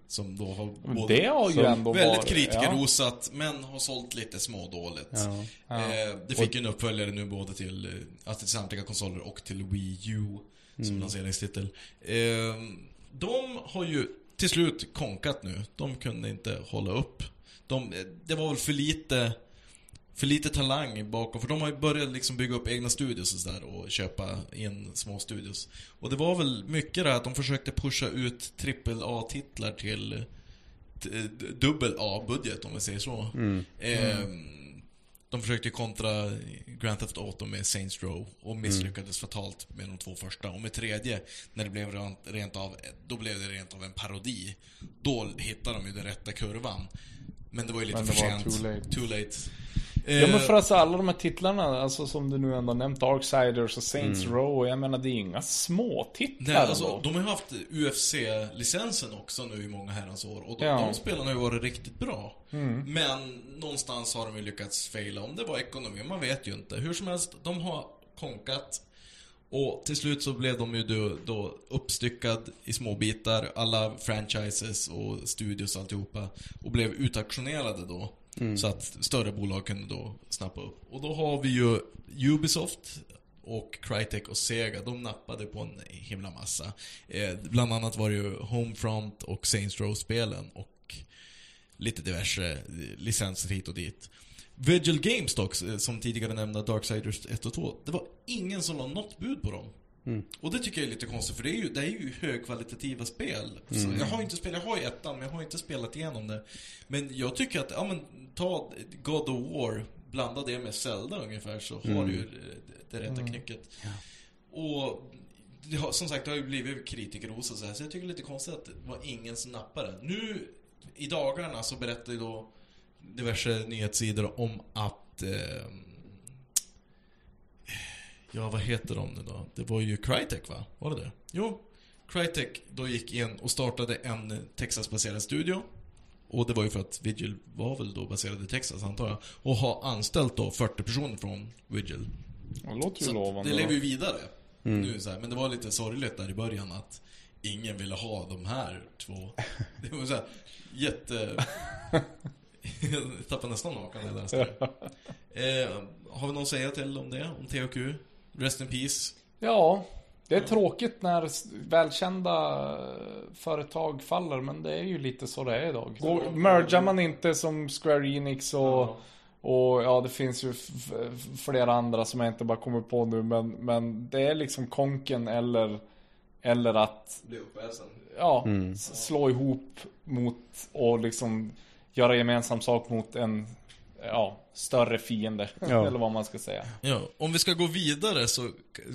Som då har både det har ju ändå väldigt kritikerrosat, men har sålt lite smådåligt. Ja. Ja. Eh, det fick ju en uppföljare nu både till, eh, alltså till samtliga konsoler och till Wii U som lanseringstitel. Eh, de har ju till slut konkat nu. De kunde inte hålla upp. De, eh, det var väl för lite för lite talang bakom, för de har ju börjat liksom bygga upp egna studios och sådär och köpa in små studios. Och det var väl mycket det här att de försökte pusha ut AAA-titlar till t- d- dubbel A-budget om vi säger så. Ehm, de försökte kontra Grand Theft Auto med Saints Row och misslyckades fatalt med de två första. Och med tredje, när det blev rent, rent av, då blev det rent av en parodi. Då hittade de ju den rätta kurvan. Men det var ju lite för sent. too late. Too late. Ja men Eh, för alltså alla de här titlarna, alltså som du nu ändå nämnt, Darksiders och Saints Row, jag menar det är inga små titlar Nej, alltså, ändå. de har ju haft UFC-licensen också nu i många herrans år. Och de, Ja. de spelarna har ju varit riktigt bra. Men någonstans har de ju lyckats faila. Om det var ekonomi, man vet ju inte. Hur som helst, de har konkat. Och till slut så blev de ju då, då uppstyckad i små bitar, alla franchises och studios och alltihopa. Och blev utauktionerade då. Mm. Så att större bolag kunde då snappa upp. Och då har vi ju Ubisoft och Crytek och Sega, de nappade på en himla massa. Eh, bland annat var det ju Homefront och Saints Row-spelen och lite diverse licenser hit och dit. Vigil Games dock, eh, som tidigare nämnda Darksiders 1 och 2, det var ingen som la något bud på dem. Och det tycker jag är lite konstigt, för det är ju, det är ju högkvalitativa spel. Så jag har inte spelat, jag har ju ettan, men jag har inte spelat igenom det. Men jag tycker att, ja men, ta God of War, blanda det med Zelda ungefär, så har du ju det, det rätta knycket. Och det har, som sagt, det har ju blivit kritikerros och så här, så jag tycker det är lite konstigt att det var ingen som nappade. Nu, i dagarna, så berättar ju då diverse nyhetssidor om att eh, Ja, vad heter de nu då? Det var ju Crytek va? Var det det? Jo. Crytek då gick in och startade en Texas-baserad studio. Och det var ju för att Vigil var väl då baserad i Texas antar jag. Och har anställt då 40 personer från Vigil. Det låter ju Så lovande. det lever ju vidare. Nu, så här, men det var lite sorgligt där i början att ingen ville ha de här två. Det var så här, jätte... Jag tappade nästan hakan när jag läste det. Eh, har vi något att säga till om det? Om THQ? Rest in Peace? Ja, det är tråkigt när välkända eh, företag faller, men det är ju lite så det är idag. Går, mergar man inte som Square Enix och, och ja, det finns ju flera andra som jag inte bara kommer på nu, men, men det är liksom konken eller, eller att är uppäsen. ja, s- slå ihop mot och liksom göra gemensam sak mot en ja, större fiende. Ja. eller vad man ska säga. Ja, om vi ska gå vidare så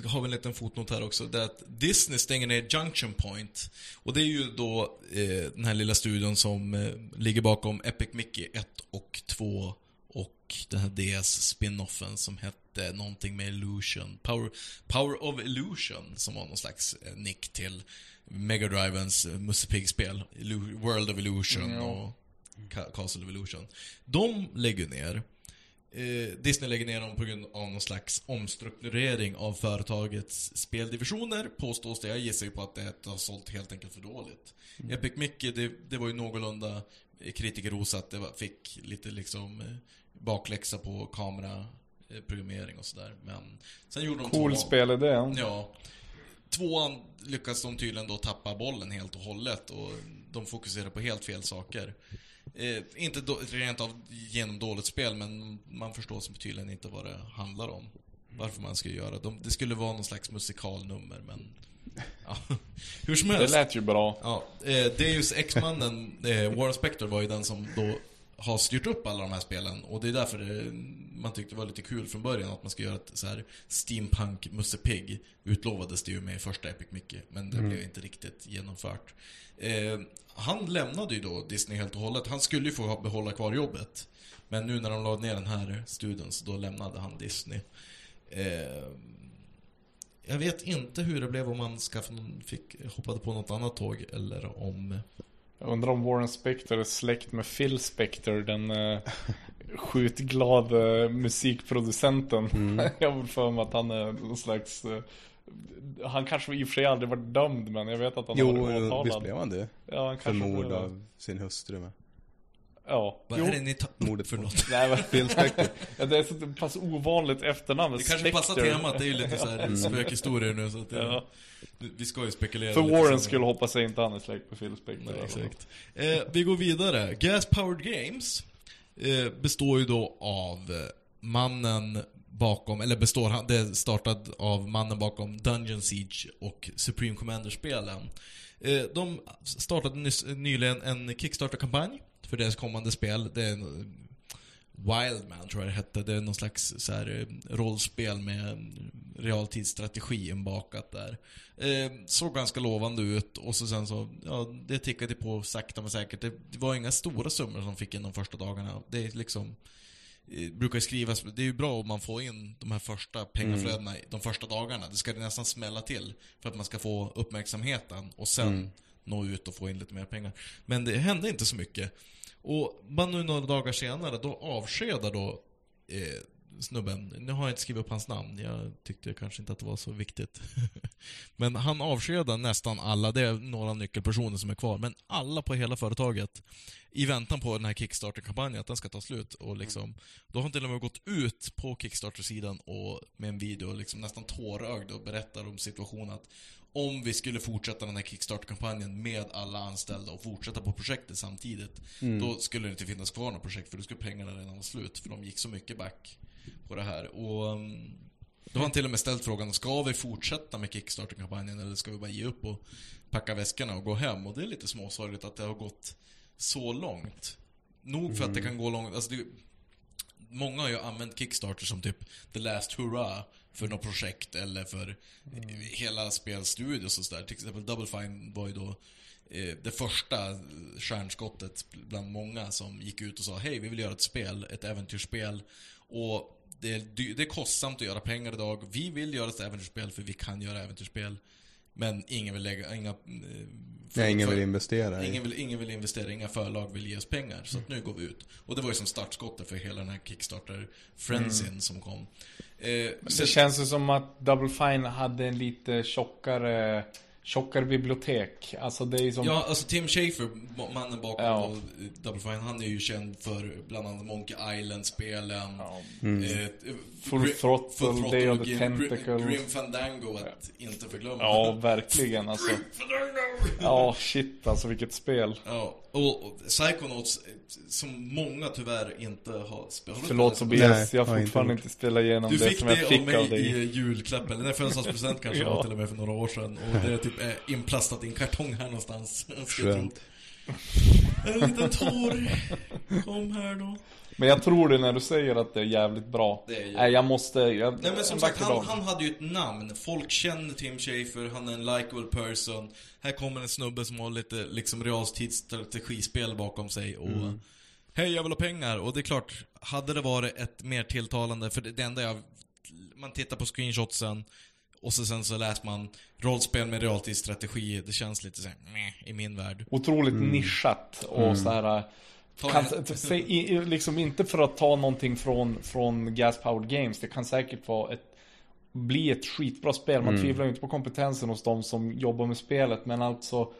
har vi en liten fotnot här också. Det är att Disney stänger ner Junction Point. Och det är ju då eh, den här lilla studion som eh, ligger bakom Epic Mickey 1 och 2 och den här DS-spinoffen som hette någonting med Illusion. Power, Power of Illusion som var någon slags eh, nick till Mega Drivens eh, Musse Pigg-spel. Illu- World of Illusion Ja. och Castle of Illusion. De lägger ner. Eh, Disney lägger ner dem på grund av någon slags omstrukturering av företagets speldivisioner, påstås det. Jag gissar ju på att det har sålt helt enkelt för dåligt. Epic Mickey, det, det var ju någorlunda kritikerrosat. Det var, fick lite liksom eh, bakläxa på kamera, eh, och sådär. Men sen gjorde de Cool två- spel är det. Ja. Tvåan lyckas de tydligen då tappa bollen helt och hållet och de fokuserar på helt fel saker. Eh, inte då, rent av genom dåligt spel, men man förstår som tydligen inte vad det handlar om. Varför man ska göra de, Det skulle vara någon slags musikalnummer, men... Ja. Hur som Det helst. lät ju bra. Ja, eh, Deus Ex-mannen, eh, Warren Spector var ju den som då har styrt upp alla de här spelen och det är därför det, man tyckte det var lite kul från början att man ska göra ett så här steampunk Musse Pigg utlovades det ju med första Epic Mickey men det blev inte riktigt genomfört. Eh, han lämnade ju då Disney helt och hållet. Han skulle ju få behålla kvar jobbet. Men nu när de la ner den här studion så då lämnade han Disney. Eh, jag vet inte hur det blev om skaffade, någon- fick, hoppade på något annat tåg eller om... Jag undrar om Warren Spector är släkt med Phil Spector, den uh, skjutglada musikproducenten. jag har för mig att han är någon slags... eh, han kanske i och för sig aldrig varit dömd, men jag vet att han har Jo, varit visst åtalad. blev han det? Ja, han För kanske mord blev- av sin hustru med. Ja. Vad Jo. är det ni tar Mordet för något? Nej, men... Phil Spector. ja, det är så pass ovanligt efternamn. Det kanske passar temat, det är ju lite så här spökhistorier nu så att det, Ja. Vi ska ju spekulera För Warren skulle hoppas sig inte han är släkt med Phil Spector. Nej, exakt. Eh, vi går vidare. Gas Powered Games eh, består ju då av eh, mannen bakom, eller består, han- det är startat av mannen bakom Dungeon Siege och Supreme Commander-spelen. Eh, de startade nyss, nyligen en Kickstarter-kampanj för deras kommande spel. Det är en, Wildman tror jag det hette. Det är någon slags så här, eh, rollspel med realtidsstrategi inbakat där. Eh, såg ganska lovande ut och så sen så, ja, det tickade på sakta men säkert. Det, det var inga stora summor som fick in de första dagarna. Det är liksom, eh, brukar skrivas, det är ju bra om man får in de här första pengaflödena de första dagarna. Det ska nästan smälla till för att man ska få uppmärksamheten och sen nå ut och få in lite mer pengar. Men det hände inte så mycket. Och bara nu några dagar senare, då avskedar då eh, snubben, nu har jag inte skrivit upp hans namn, jag tyckte kanske inte att det var så viktigt. men han avskedar nästan alla, det är några nyckelpersoner som är kvar, men alla på hela företaget i väntan på den här Kickstarter-kampanjen, att den ska ta slut. Och liksom, då har han till och med gått ut på Kickstarter-sidan och med en video, liksom nästan tårögd och berättar om situationen att om vi skulle fortsätta den här Kickstarter-kampanjen med alla anställda och fortsätta på projektet samtidigt, då skulle det inte finnas kvar något projekt för då skulle pengarna redan vara slut, för de gick så mycket back på det här. Och um, då har han till och med ställt frågan, ska vi fortsätta med Kickstarter-kampanjen eller ska vi bara ge upp och packa väskorna och gå hem? Och det är lite småsorgligt att det har gått så långt. Nog för att det kan gå långt, alltså det, Många har ju använt Kickstarter som typ the last hurra för något projekt eller för hela spelstudios och sådär. Till exempel Double Fine var ju då eh, det första stjärnskottet bland många som gick ut och sa hej, vi vill göra ett spel, ett äventyrsspel. Och det är, det är kostsamt att göra pengar idag. Vi vill göra ett äventyrsspel för vi kan göra äventyrsspel. Men ingen vill lägga, inga... eh, för- Nej, ingen för- vill investera. Ingen vill, ingen vill investera, inga förlag vill ge oss pengar. Så att nu går vi ut. Och det var ju som startskottet för hela den här Kickstarter-frensin som kom. Eh, Det sen- känns ju som att Double Fine hade en lite tjockare, tjockare bibliotek. Alltså det är som... Ja, alltså Tim Schafer, mannen bakom Ja. Double Fine, han är ju känd för bland annat Monkey Island-spelen. Ja. Eh, Full Grim- Throttle, Full Throttle Day of the Grim- Tentacle. Grim Fandango att inte förglömma. Ja, verkligen alltså. Fandango! Ja, shit alltså vilket spel. Ja, och, och Psychonauts, som många tyvärr inte har spelat. Förlåt Nej, Tobias, jag har inte fortfarande gjort. inte spelat igenom Du det fick som det jag av fick mig av i dig. julklapp, eller födelsedagspresent kanske Ja. till och med för några år sedan. Och det är typ är inplastat i en kartong här någonstans. Skönt. En liten tår. Kom här då. Men jag tror det när du säger att det är jävligt bra. Det är ju- Nej, jag måste... Jag, Nej men som sagt, han, han hade ju ett namn. Folk känner Tim Schafer, han är en likable person. Här kommer en snubbe som har lite liksom realtidsstrategispel bakom sig och Hej, jag vill ha pengar. Och det är klart, hade det varit ett mer tilltalande, för det, det enda jag... Man tittar på screenshotsen och så sen så läser man rollspel med realtidsstrategi. Det känns lite såhär, i min värld. Otroligt nischat och så här. Mm. Kan, i- liksom inte för att ta någonting från, från Gas Powered Games. Det kan säkert vara ett, bli ett skitbra spel. Man tvivlar ju inte på kompetensen hos de som jobbar med spelet. Men alltså,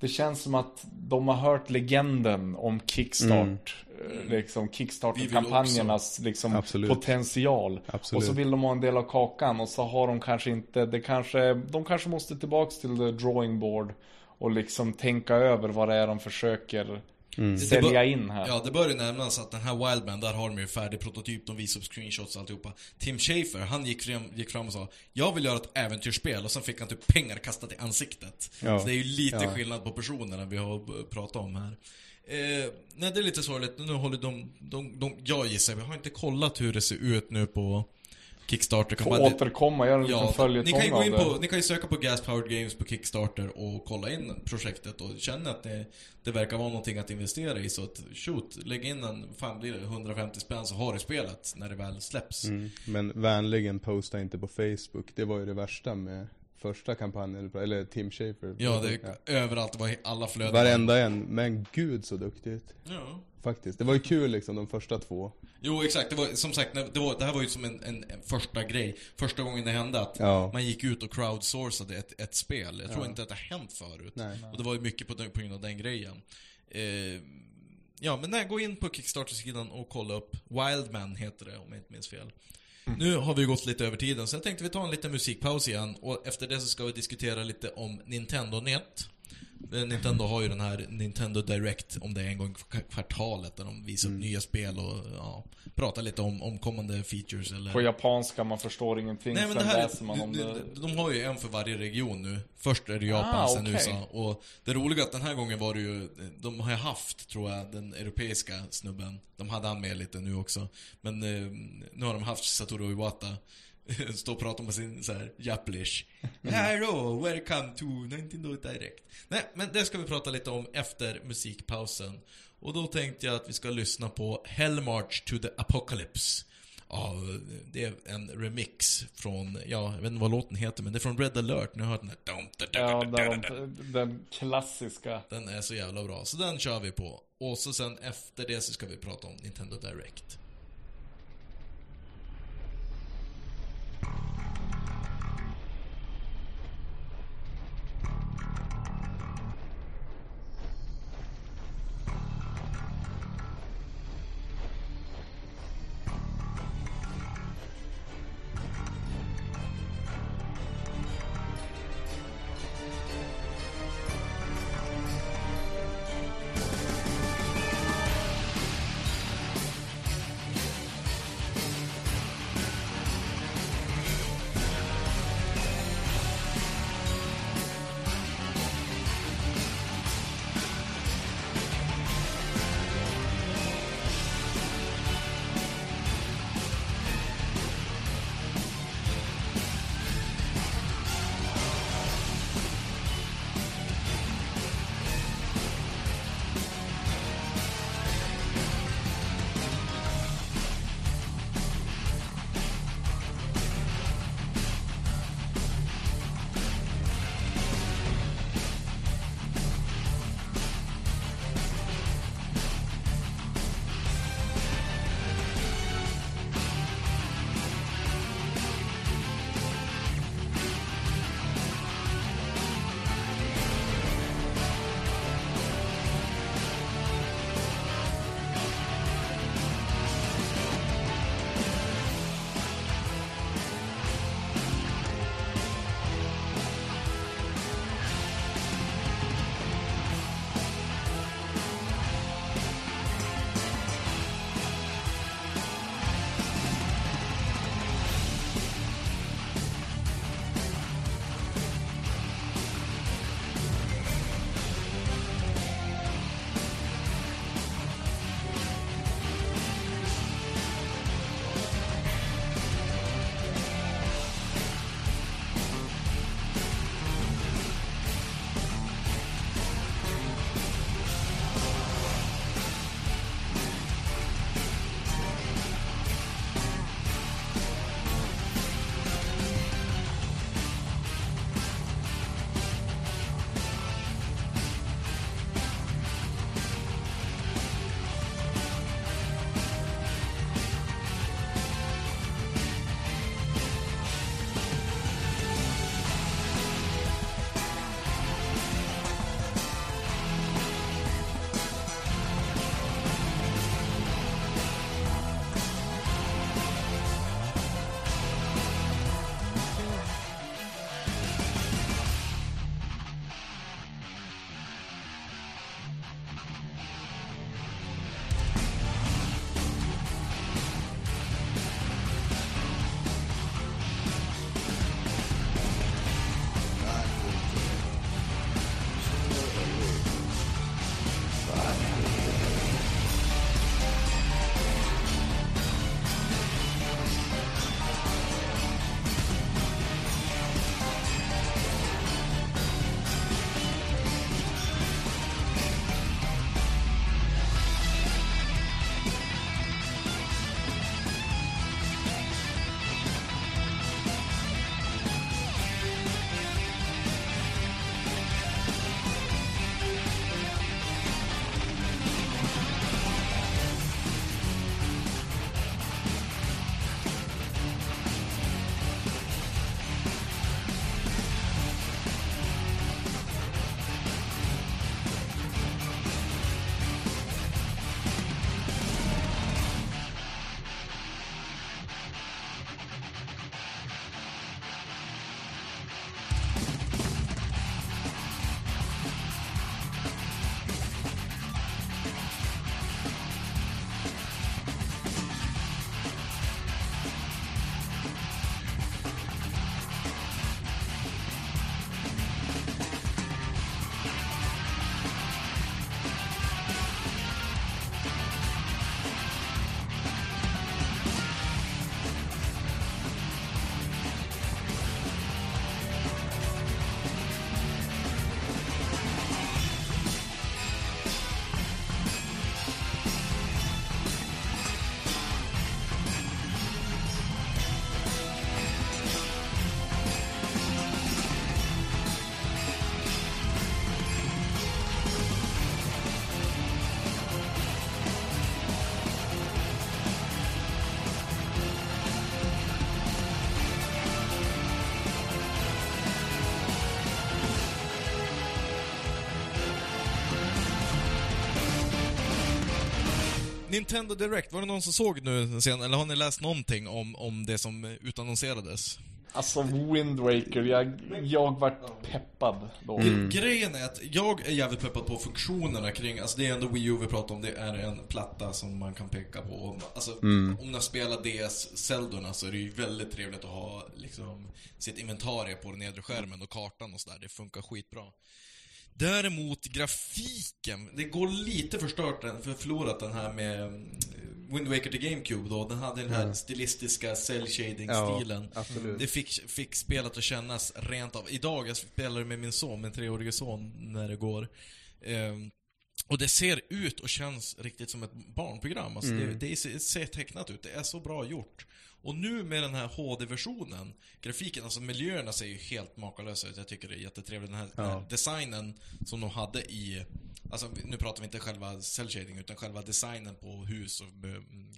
det känns som att de har hört legenden om Kickstart. eh, Liksom Kickstarter-kampanjernas liksom, Absolut. potential. Absolut. Och så vill de ha en del av kakan och så har de kanske inte, det kanske, de kanske måste tillbaks till the drawing board. Och liksom tänka över vad det är de försöker Mm. Det sälja in här. Ja, det bör ju nämnas att den här Wildman, där har de ju färdig prototyp, de visar upp screenshots och alltihopa. Tim Schafer, han gick fram, gick fram och sa Jag vill göra ett äventyrsspel och sen fick han typ pengar kastat i ansiktet. Ja. Så det är ju lite Ja. skillnad på personerna vi har pratat om här. Eh, nej, det är lite sorgligt. Nu håller de, de, de, jag gissar, vi har inte kollat hur det ser ut nu på Kickstarter. Kan Får bara- återkomma, göra en liten Ja, ni följetong kan ju gå in på, ni kan ju söka på Gas Powered Games på Kickstarter och kolla in projektet och känna att det, det verkar vara någonting att investera i så att shoot, lägg in en, fan blir det 150 spänn så har du spelet när det väl släpps. Mm. Men vänligen posta inte på Facebook. Det var ju det värsta med första kampanjen, eller Tim Schafer. Ja, det är överallt, var alla flöden. Varenda en, men gud så duktigt. Ja. Faktiskt. Det var ju kul liksom de första två. Jo, exakt. Det var som sagt, det, var, det här var ju som en, en, en första grej. Första gången det hände att Ja. man gick ut och crowdsourcade ett, ett spel. Jag tror inte att det har hänt förut. Nej. Och det var ju mycket på, den- på grund av den grejen. Eh, ja, men nej, gå in på Kickstarter-sidan och kolla upp. Wildman heter det, om jag inte minns fel. Nu har vi gått lite över tiden, så jag tänkte vi tar en liten musikpaus igen. Och efter det så ska vi diskutera lite om Nintendo-net. Eh, Nintendo har ju den här Nintendo Direct, om det är en gång i kv- kvartalet, där de visar upp nya spel och ja, pratar lite om, om kommande features eller... På japanska, man förstår ingenting, Nej men sen det här, läser man om de, det. de, de har ju en för varje region nu. Först är det Japan, Ah, sen okej. USA. Och det roliga är att den här gången var det ju, de har ju haft, tror jag, den europeiska snubben. De hade han med lite nu också. Men eh, nu har de haft Satoru Iwata. Stå och prata med sin så här japlish. Hello, welcome to Nintendo Direct. Nej, men det ska vi prata lite om efter musikpausen. Och då tänkte jag att vi ska lyssna på Hell March to the Apocalypse. Ja, det är en remix från, ja, jag vet inte vad låten heter, men det är från Red alert. Nu har jag den här... Ja, där de, den klassiska. Den är så jävla bra, så den kör vi på. Och så sen efter det så ska vi prata om Nintendo Direct. Nintendo Direct, var det någon som såg nu sen, eller har ni läst någonting om, om det som utannonserades? Alltså Wind Waker, jag, jag vart peppad då. Grejen är att jag är jävligt peppad på funktionerna kring, alltså det är ändå Wii U vi pratar om, det är en platta som man kan peka på. Alltså, om man spelar DS-Zeldorna så är det ju väldigt trevligt att ha liksom sitt inventarie på den nedre skärmen och kartan och sådär, det funkar skitbra. Däremot grafiken, det går lite förstört, för förlorat den här med mm, Wind Waker till GameCube då. Den hade den här stilistiska cell shading-stilen. Ja, absolut. Det fick, fick spelet att kännas rent av. Idag, jag spelar med min son, min treårige son, när det går. Ehm, och det ser ut och känns riktigt som ett barnprogram. Alltså det, det ser- ser tecknat ut. Det är så bra gjort. Och nu med den här HD-versionen, grafiken, alltså miljöerna ser ju helt makalösa ut. Jag tycker det är jättetrevligt. Den här, den här designen som de hade i... Alltså nu pratar vi inte själva cell shading, utan själva designen på hus och eh, mm,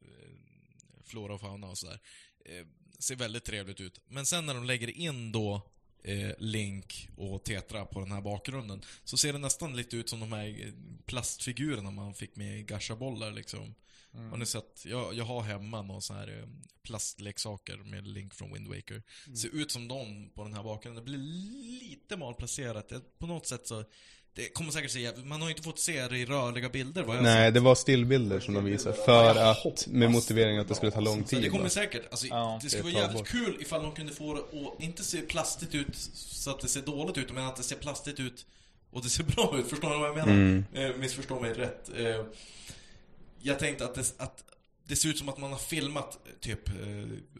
eh, flora och fauna och sådär. Eh, ser väldigt trevligt ut. Men sen när de lägger in då eh, Link och Tetra på den här bakgrunden så ser det nästan lite ut som de här plastfigurerna man fick med i gashabollar liksom. Har ni sett? Jag, jag har hemma några så här eh, plastleksaker med Link från Wind Waker. Ser ut som dem på den här bakgrunden. Det blir lite malplacerat. På något sätt så det kommer säkert se Man har inte fått se det i rörliga bilder vad jag Nej, sett. det var stillbilder som de visade. För att, med motiveringen att det skulle ta lång Så det tid. kommer säkert, alltså, Ja, det skulle vara jävligt bort. kul ifall de kunde få det att inte se plastigt ut så att det ser dåligt ut, men att det ser plastigt ut och det ser bra ut. Förstår ni vad jag menar? Mm. Eh, missförstå mig rätt. Eh, jag tänkte att det, att det ser ut som att man har filmat eh, typ eh,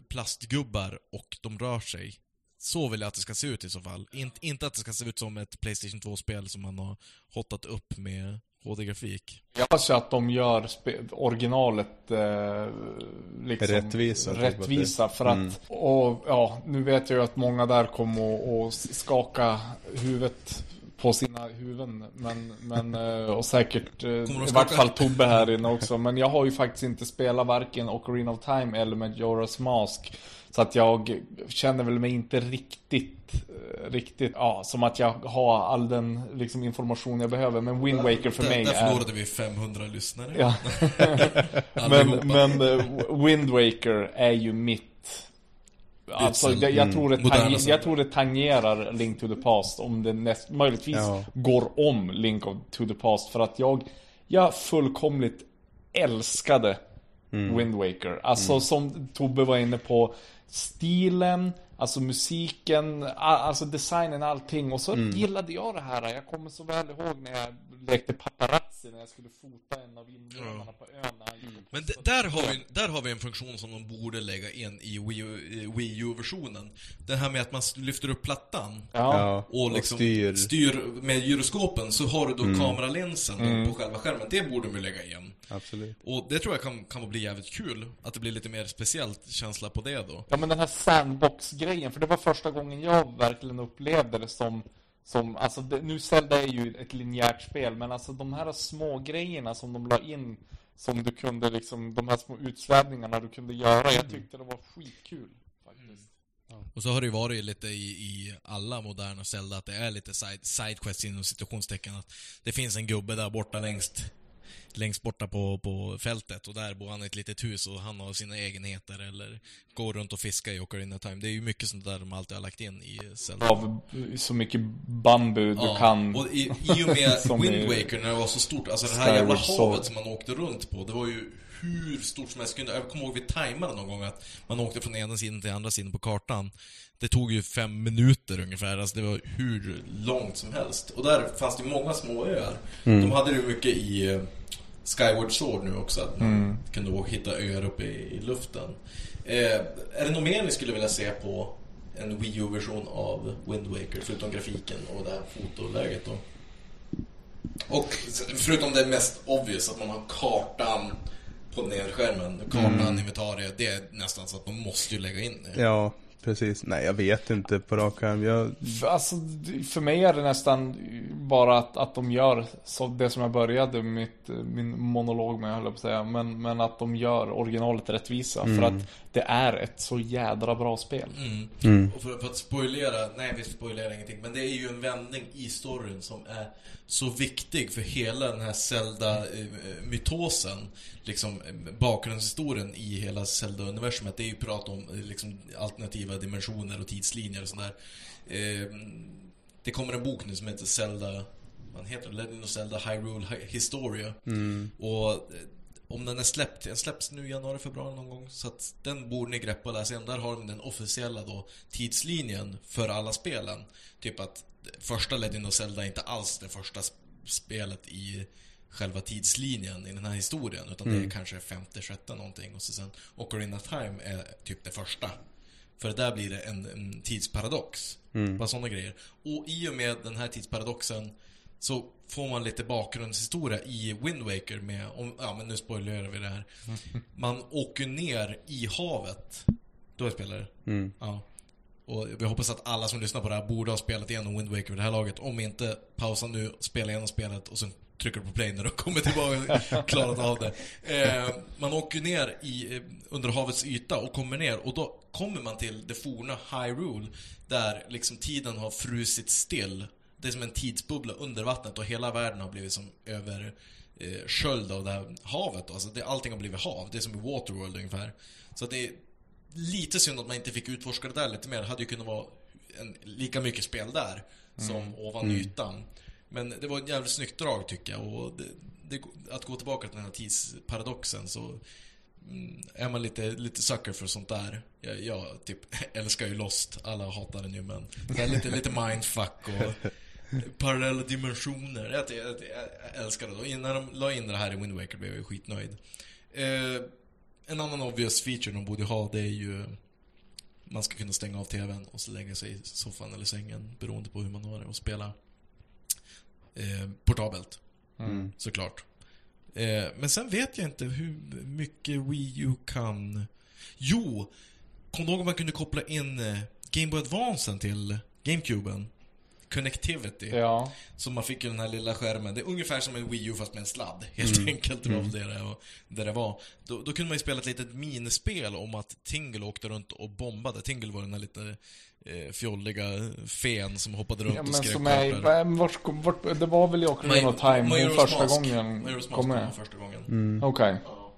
plastgubbar och de rör sig. Så vill jag att det ska se ut i så fall. In, inte att det ska se ut som ett Playstation 2-spel som man har hotat upp med HD-grafik. Jag hoppas ju att de gör originalet eh, liksom Rättvisa, typ, rättvisa för att, och ja, nu vet jag ju att många där kommer att skaka huvudet på sina huvuden. Men, men eh, och säkert, eh, i vart fall Tobbe här inne också. Men jag har ju faktiskt inte spelat varken Ocarina of Time eller Majora's Mask. Så att jag känner väl mig inte riktigt, eh, riktigt, ja, som att jag har all den liksom, information jag behöver. Men Wind Waker för där, mig där är... förlorade vi 500 lyssnare. Ja. men men Wind Waker är ju mitt Alltså, jag, jag, tror det Moderna tang- sätt. jag tror det tangerar Link to the Past om det näst, möjligtvis Ja. går om Link to the Past för att jag, jag fullkomligt älskade Wind Waker. Alltså som Tobbe var inne på, stilen, alltså musiken, alltså designen, allting. Och så gillade jag det här. Jag kommer så väl ihåg när jag lekte paparazzi när jag skulle fota en av invånarna på ön. när han och Men där har, vi, där har vi en funktion som de borde lägga in i Wii U-versionen. Det här med att man lyfter upp plattan Ja. Ja, och liksom styr. styr. med gyroskopen, så har du då kameralinsen då på själva skärmen. Det borde de ju lägga in. Absolut. Och det tror jag kan, kan bli jävligt kul. Att det blir lite mer speciellt känsla på det då. Ja men den här sandbox-grejen, för det var första gången jag verkligen upplevde det som som, alltså det, nu Zelda är ju ett linjärt spel, men alltså de här små grejerna som de la in Som du kunde liksom, de här små utsvävningarna du kunde göra, jag tyckte det var skitkul faktiskt. Och så har det ju varit lite i, i alla moderna Zelda att det är lite side, sidequests inom situationstecken. Att det finns en gubbe där borta längst, längst borta på, på fältet och där bor han i ett litet hus och han har sina egenheter eller går runt och fiskar i Ocarina Time. Det är ju mycket sånt där de alltid har lagt in i Zelda. Av så mycket bambu du kan och i, i och med Wind Waker när det var så stort, alltså det här jävla havet som man åkte runt på, det var ju hur stort som helst. Jag kommer ihåg vi tajmade någon gång att man åkte från ena sidan till andra sidan på kartan. Det tog ju fem minuter ungefär, alltså det var hur långt som helst. Och där fanns det många små öar. De hade det ju mycket i eh, Skyward Sword nu också, att man kunde åka- hitta öar uppe i, i luften. Eh, är det något mer ni skulle vilja se på en Wii U-version av Wind Waker, förutom grafiken och det här fotoläget då? Och förutom det mest obvious, att man har kartan på närskärmen, kartan, inventariet, det är nästan så att de måste ju lägga in det. Ja, precis. Nej, jag vet inte på rak arm. Jag... För, Alltså, för mig är det nästan bara att, att de gör så det som jag började mitt, min monolog med, höll jag på att säga. Men, men att de gör originalet rättvisa. För att det är ett så jädra bra spel. Mm. Och för, för att spoilera, nej vi spoilerar ingenting, men det är ju en vändning i storyn som är så viktig för hela den här Zelda-mytosen. Liksom eh, bakgrundshistorien i hela Zelda-universumet. Det är ju prat om eh, liksom, alternativa dimensioner och tidslinjer och sådär. Eh, det kommer en bok nu som heter Zelda, vad heter det? Legend of Zelda Hyrule Hi- Historia. Och eh, om den är släppt, den släpps nu i januari, februari någon gång. Så att den borde ni greppa och läsa igen. Där har de den officiella då tidslinjen för alla spelen. Typ att första Legend of Zelda är inte alls det första sp- spelet i själva tidslinjen i den här historien. Utan det är kanske femte, sjätte någonting. Och så sen Ocarina of Time är typ det första. För där blir det en, en tidsparadox. Bara sådana grejer. Och i och med den här tidsparadoxen så får man lite bakgrundshistoria i Wind Waker med, om, ja men nu spoilerar vi det här. Man åker ner i havet. Då är spelare. Ja. Och vi hoppas att alla som lyssnar på det här borde ha spelat igenom Wind Waker vid det här laget. Om inte, pausa nu, spela igenom spelet och sen trycker på play när du kommer tillbaka klarat av det. Eh, man åker ner i, eh, under havets yta och kommer ner och då kommer man till det forna Hyrule där liksom tiden har frusit still. Det är som en tidsbubbla under vattnet och hela världen har blivit som över eh, sköld av det här havet. Alltså det, allting har blivit hav. Det är som i Waterworld ungefär. Så det är lite synd att man inte fick utforska det där lite mer. Det hade ju kunnat vara en, lika mycket spel där som ovan ytan. Men det var ett jävligt snyggt drag tycker jag. Och det, det, att gå tillbaka till den här tidsparadoxen så mm, är man lite, lite sucker för sånt där. Jag, jag typ älskar ju Lost. Alla hatar den ju men det är lite, lite mindfuck och parallella dimensioner. Jag, jag, jag älskar det. Och innan de la in det här i Wind Waker blev jag skitnöjd. Eh, en annan obvious feature de borde ha det är ju man ska kunna stänga av TVn och så lägga sig i soffan eller sängen beroende på hur man har det och spela eh, portabelt. Såklart. Eh, men sen vet jag inte hur mycket Wii U kan... Jo! Kom du ihåg att man kunde koppla in eh, Game Boy Advancen till GameCuben? Connectivity. Ja. Så man fick ju den här lilla skärmen. Det är ungefär som en Wii U fast med en sladd. Helt enkelt. Det var väl det var- det det var. Då, då kunde man ju spela ett litet minispel om att Tingle åkte runt och bombade. Tingle var den här lite eh, fjolliga fen som hoppade runt Ja, och men skrev som är, vart, vart, det var väl i Ocarina of Time hon Majora's första Mask. gången Majora's Mask med? första gången. Okej. Ja.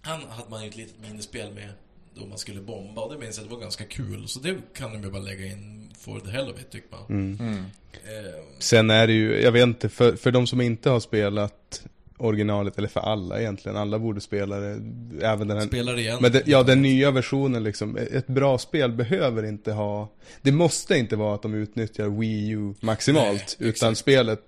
Han hade man ju ett litet minispel med då man skulle bomba och det minns jag det var ganska kul. Så det kan de ju bara lägga in for the hell of it, tycker man. Eh, Sen är det ju, jag vet inte, för, för de som inte har spelat originalet, eller för alla egentligen, alla borde spela det, även den här spelar igen. Men det, ja, den nya versionen liksom, ett bra spel behöver inte ha Det måste inte vara att de utnyttjar Wii U maximalt, Nej, utan exakt. spelet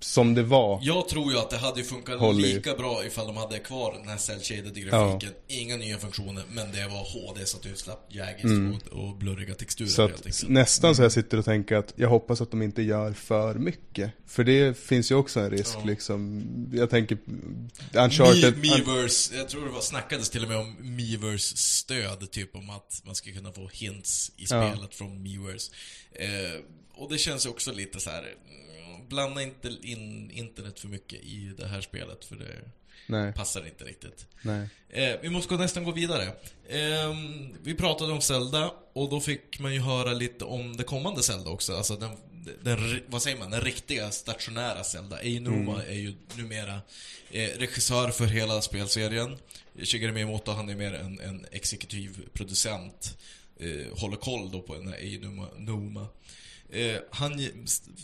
som det var Jag tror ju att det hade ju funkat Håll i. lika bra ifall de hade kvar den här cell-shaded grafiken. Inga nya funktioner, men det var HD så att du slapp jaggis och, och blurriga texturer Så att nästan så jag sitter och tänker att jag hoppas att de inte gör för mycket. För det finns ju också en risk Ja. liksom. Jag tänker Uncharted. Mi- Miiverse, jag tror det var, snackades till och med om Miiverse stöd, typ om att man ska kunna få hints i Ja. spelet från Miiverse. Eh, och det känns också lite så här. Mm, blanda inte in internet för mycket i det här spelet, för det Nej, passar inte riktigt. Eh, vi måste gå- nästan gå vidare. Ehm, vi pratade om Zelda och då fick man ju höra lite om det kommande Zelda också. Alltså den, den vad säger man, den riktiga stationära Zelda. Einuma är ju numera eh, regissör för hela spelserien. Shigeru Miyamoto, han är mer en, en exekutiv producent. Eh, håller koll då på den här Einuma. Numa. Eh, han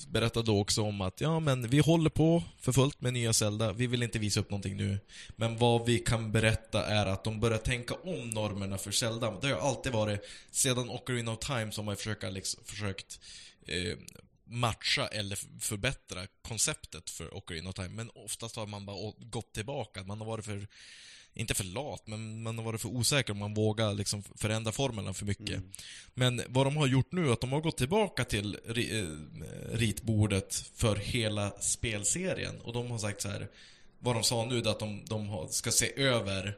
berättade då också om att ja, men vi håller på för fullt med nya Zelda. Vi vill inte visa upp någonting nu. Men vad vi kan berätta är att de börjar tänka om normerna för Zelda. Det har alltid varit, sedan Ocarina of Time, som har försökt, liksom, försökt eh, matcha eller förbättra konceptet för Ocarina of Time. Men oftast har man bara gått tillbaka. Man har varit för inte för lat, men man har varit för osäker om man vågar liksom förändra formerna för mycket. Men vad de har gjort nu är att de har gått tillbaka till eh, ritbordet för hela spelserien. Och de har sagt så här. Vad de sa nu är att de, de ska se över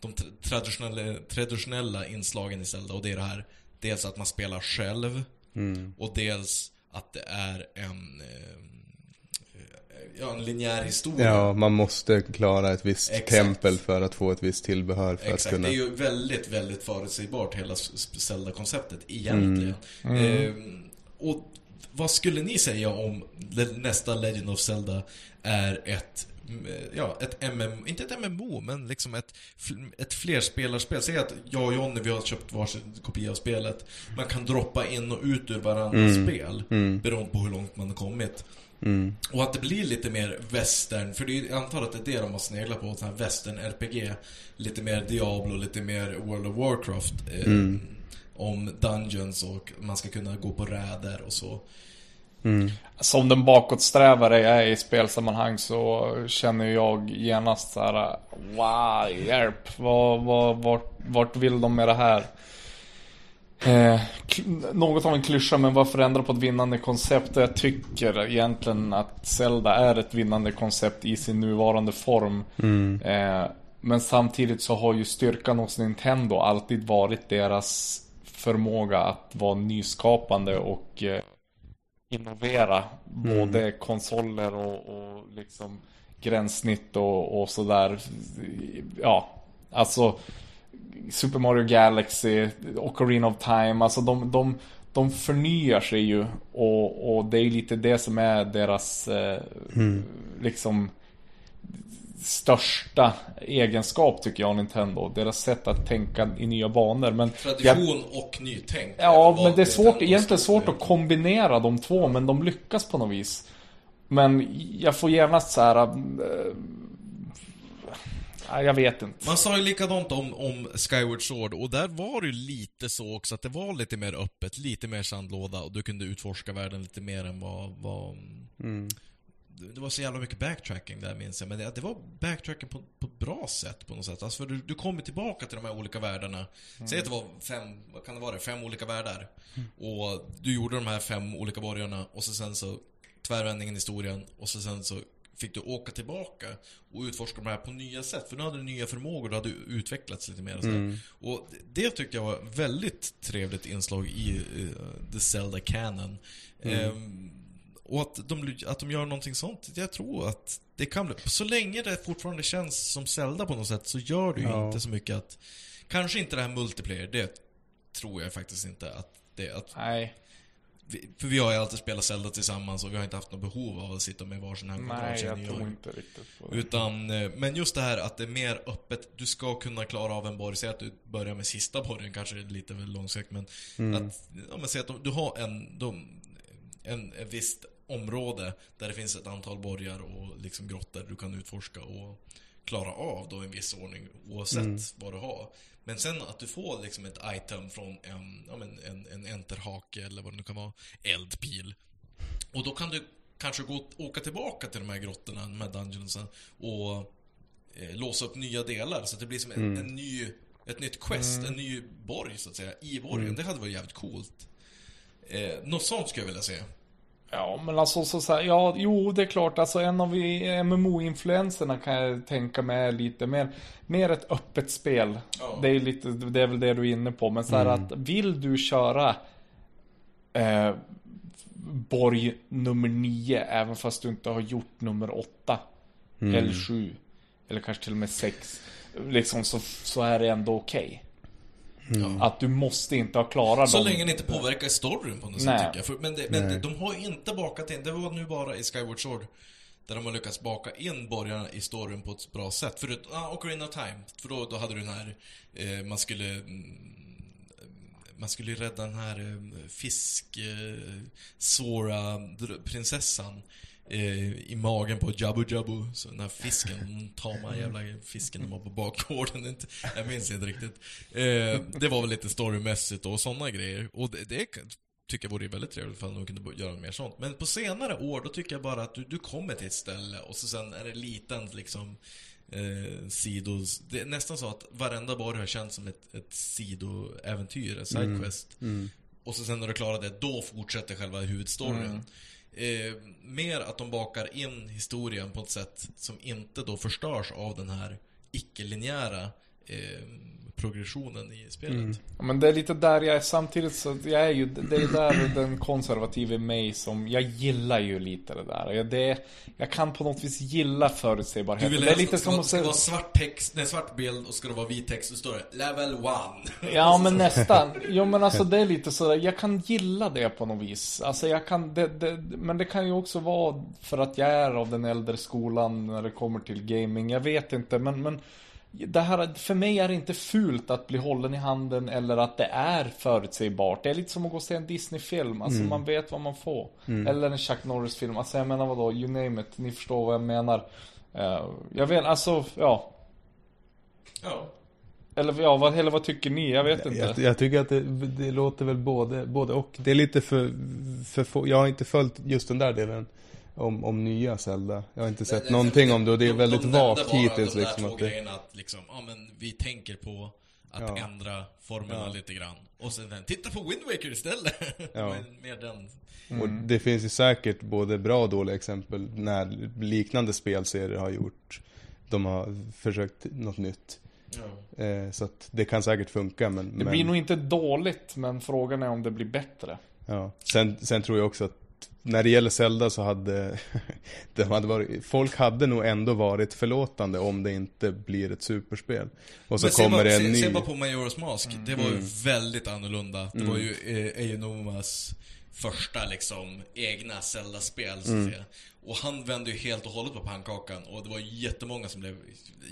de tra- traditionella, traditionella inslagen i Zelda och det är det här. Dels att man spelar själv och dels att det är en, eh, ja, en linjär historia. Ja, man måste klara ett visst Exakt. tempel för att få ett visst tillbehör för Exakt, att kunna... det är ju väldigt, väldigt förutsägbart hela Zelda-konceptet egentligen. Mm. Ehm, och vad skulle ni säga om nästa Legend of Zelda är ett mm, Ja, ett MMO, inte ett MMO, men liksom ett, ett flerspelarspel. Säg att jag och Jonny, vi har köpt varsin kopia av spelet. Man kan droppa in och ut ur varandras spel, beroende på hur långt man har kommit. Och att det blir lite mer western, för det är, jag antar att det är det de har sneglat på, sån här western RPG. Lite mer Diablo, lite mer World of Warcraft. Eh, Om dungeons och man ska kunna gå på räder och så. Som den bakåtsträvare jag är i spelsammanhang så känner jag genast så här Wow, hjälp! Vad, vad, vart, vart vill de med det här? Eh, något av en klyscha men varför ändra på ett vinnande koncept? Och Jag tycker egentligen att Zelda är ett vinnande koncept i sin nuvarande form. Eh, men samtidigt så har ju styrkan hos Nintendo alltid varit deras förmåga att vara nyskapande och eh, innovera både konsoler och, och liksom gränssnitt och, och sådär. Ja, alltså Super Mario Galaxy, Ocarina of Time, alltså de, de, de förnyar sig ju och, och det är lite det som är deras eh, liksom största egenskap tycker jag Nintendo. Deras sätt att tänka i nya banor. Men jag, Tradition och nytänk. Ja, men det är svårt, Nintendo egentligen svårt att kombinera de två, men de lyckas på något vis. Men jag får gärna så här. Jag vet inte. Man sa ju likadant om, om Skyward Sword och där var det ju lite så också att det var lite mer öppet, lite mer sandlåda och du kunde utforska världen lite mer än vad... vad det det var så jävla mycket backtracking där minns jag, men det, det var backtracking på, på ett bra sätt på något sätt. Alltså för du, du kommer tillbaka till de här olika världarna. Säg att det var fem, vad kan det vara, fem olika världar. Och du gjorde de här fem olika borgarna och så sen så tvärvändningen i historien och så sen så fick du åka tillbaka och utforska de här på nya sätt. För nu hade du nya förmågor, du hade utvecklats lite mer och sådär. Och det- det tyckte jag var väldigt trevligt inslag i uh, The Zelda Canon. Ehm, och att de, att de gör någonting sånt, jag tror att det kan bli... Så länge det fortfarande känns som Zelda på något sätt så gör ju Ja. inte så mycket att... Kanske inte det här multiplayer, det tror jag faktiskt inte att det... Att Nej, vi, för vi har ju alltid spelat Zelda tillsammans och vi har inte haft något behov av att sitta med varsin handkontroll nej känner jag tror inte riktigt på det. Utan, eh, men just det här att det är mer öppet, du ska kunna klara av en borg, säg att du börjar med sista borgen, kanske är lite väl långsökt men att, ja men säg att du har en, de, en, ett visst område där det finns ett antal borgar och liksom grottor du kan utforska och klara av då i en viss ordning oavsett vad du har. Men sen att du får liksom ett item från en, ja men en, en enterhake eller vad det nu kan vara, eldpil. Och då kan du kanske gå, åka tillbaka till de här grottorna, de här dungeonsen och eh, låsa upp nya delar så att det blir som en, en ny, ett nytt quest, en ny borg så att säga, i borgen. Det hade varit jävligt coolt. Eh, något sånt skulle jag vilja se. Ja, men alltså så, så här, ja, jo, det är klart, alltså en av MMO-influenserna kan jag tänka mig är lite mer, mer ett öppet spel. Ja. Det är lite, det är väl det du är inne på, men så här att vill du köra eh, borg nummer 9, även fast du inte har gjort nummer 8 eller 7, eller kanske till och med 6, liksom så, så är det ändå okej. Att du måste inte ha klarat Så dem. länge det inte påverkar storyn på något sätt tycker jag. För, men det, men det, de har ju inte bakat in, det var nu bara i Skyward Sword där de har lyckats baka in borgarna i storyn på ett bra sätt. Förut, ah, Ocarina of Time, för då, då hade du den här, eh, man skulle mm, man skulle ju rädda den här eh, fisk... Eh, Sora prinsessan eh, i magen på Jabu Jabu. Så den här fisken, den tama jävla fisken de har på bakgården. Inte, jag minns inte riktigt. Eh, det var väl lite storymässigt och sådana grejer. Och det, det tycker jag vore väldigt trevligt ifall de kunde göra mer sånt. Men på senare år, då tycker jag bara att du, du kommer till ett ställe och så sen är det liten liksom eh, sidos... Det är nästan så att varenda borg har känts som ett, ett sidoäventyr, ett sidequest. Och så sen när du klarar det, då fortsätter själva huvudstoryn. Eh, mer att de bakar in historien på ett sätt som inte då förstörs av den här icke-linjära eh, progressionen i spelet. Ja, men det är lite där jag är samtidigt så jag är ju, det är där den konservativa i mig som, jag gillar ju lite det där. Jag, det, jag kan på något vis gilla Du förutsägbarheten. vill Det är lite ska, som att ska säga, vara svart text, nej svart bild och ska det vara vit text så står det Level 1. ja men nästan. Jo men alltså det är lite sådär, jag kan gilla det på något vis. Alltså jag kan, det, det, men det kan ju också vara för att jag är av den äldre skolan när det kommer till gaming. Jag vet inte men, men det här, för mig är det inte fult att bli hållen i handen eller att det är förutsägbart. Det är lite som att gå och se en Disney-film. Alltså man vet vad man får. Eller en Chuck Norris-film. Alltså jag menar vadå, you name it. Ni förstår vad jag menar. Eh, jag vet, alltså, ja. Ja. Eller ja, vad, eller vad tycker ni? Jag vet inte. Jag, jag tycker att det, det låter väl både, både och. Det är lite för, för få, jag har inte följt just den där delen om, om nya Zelda. Jag har inte sett Det- någonting om det och det är de- väldigt de vagt hittills de liksom. två Att det, att liksom, ja men vi tänker på att Ja. ändra formerna Ja. lite grann. Och sen titta på Wind Waker istället! Ja. Mer den. och det finns ju säkert både bra och dåliga exempel när liknande spelserier har gjort. De har försökt något nytt. Ja. Eh, så att det kan säkert funka men... Det men, blir nog inte dåligt, men frågan är om det blir bättre. Ja. Sen, sen tror jag också att när det gäller Zelda så hade, det hade varit, folk hade nog ändå varit förlåtande om det inte blir ett superspel. Och så Men kommer bara- det en se, ny. Se bara på Majora's Mask. Det var ju väldigt annorlunda. Det var ju eh, Eionomas första liksom egna Zelda-spel så att säga. Och han vände ju helt och hållet på pannkakan och det var jättemånga som blev,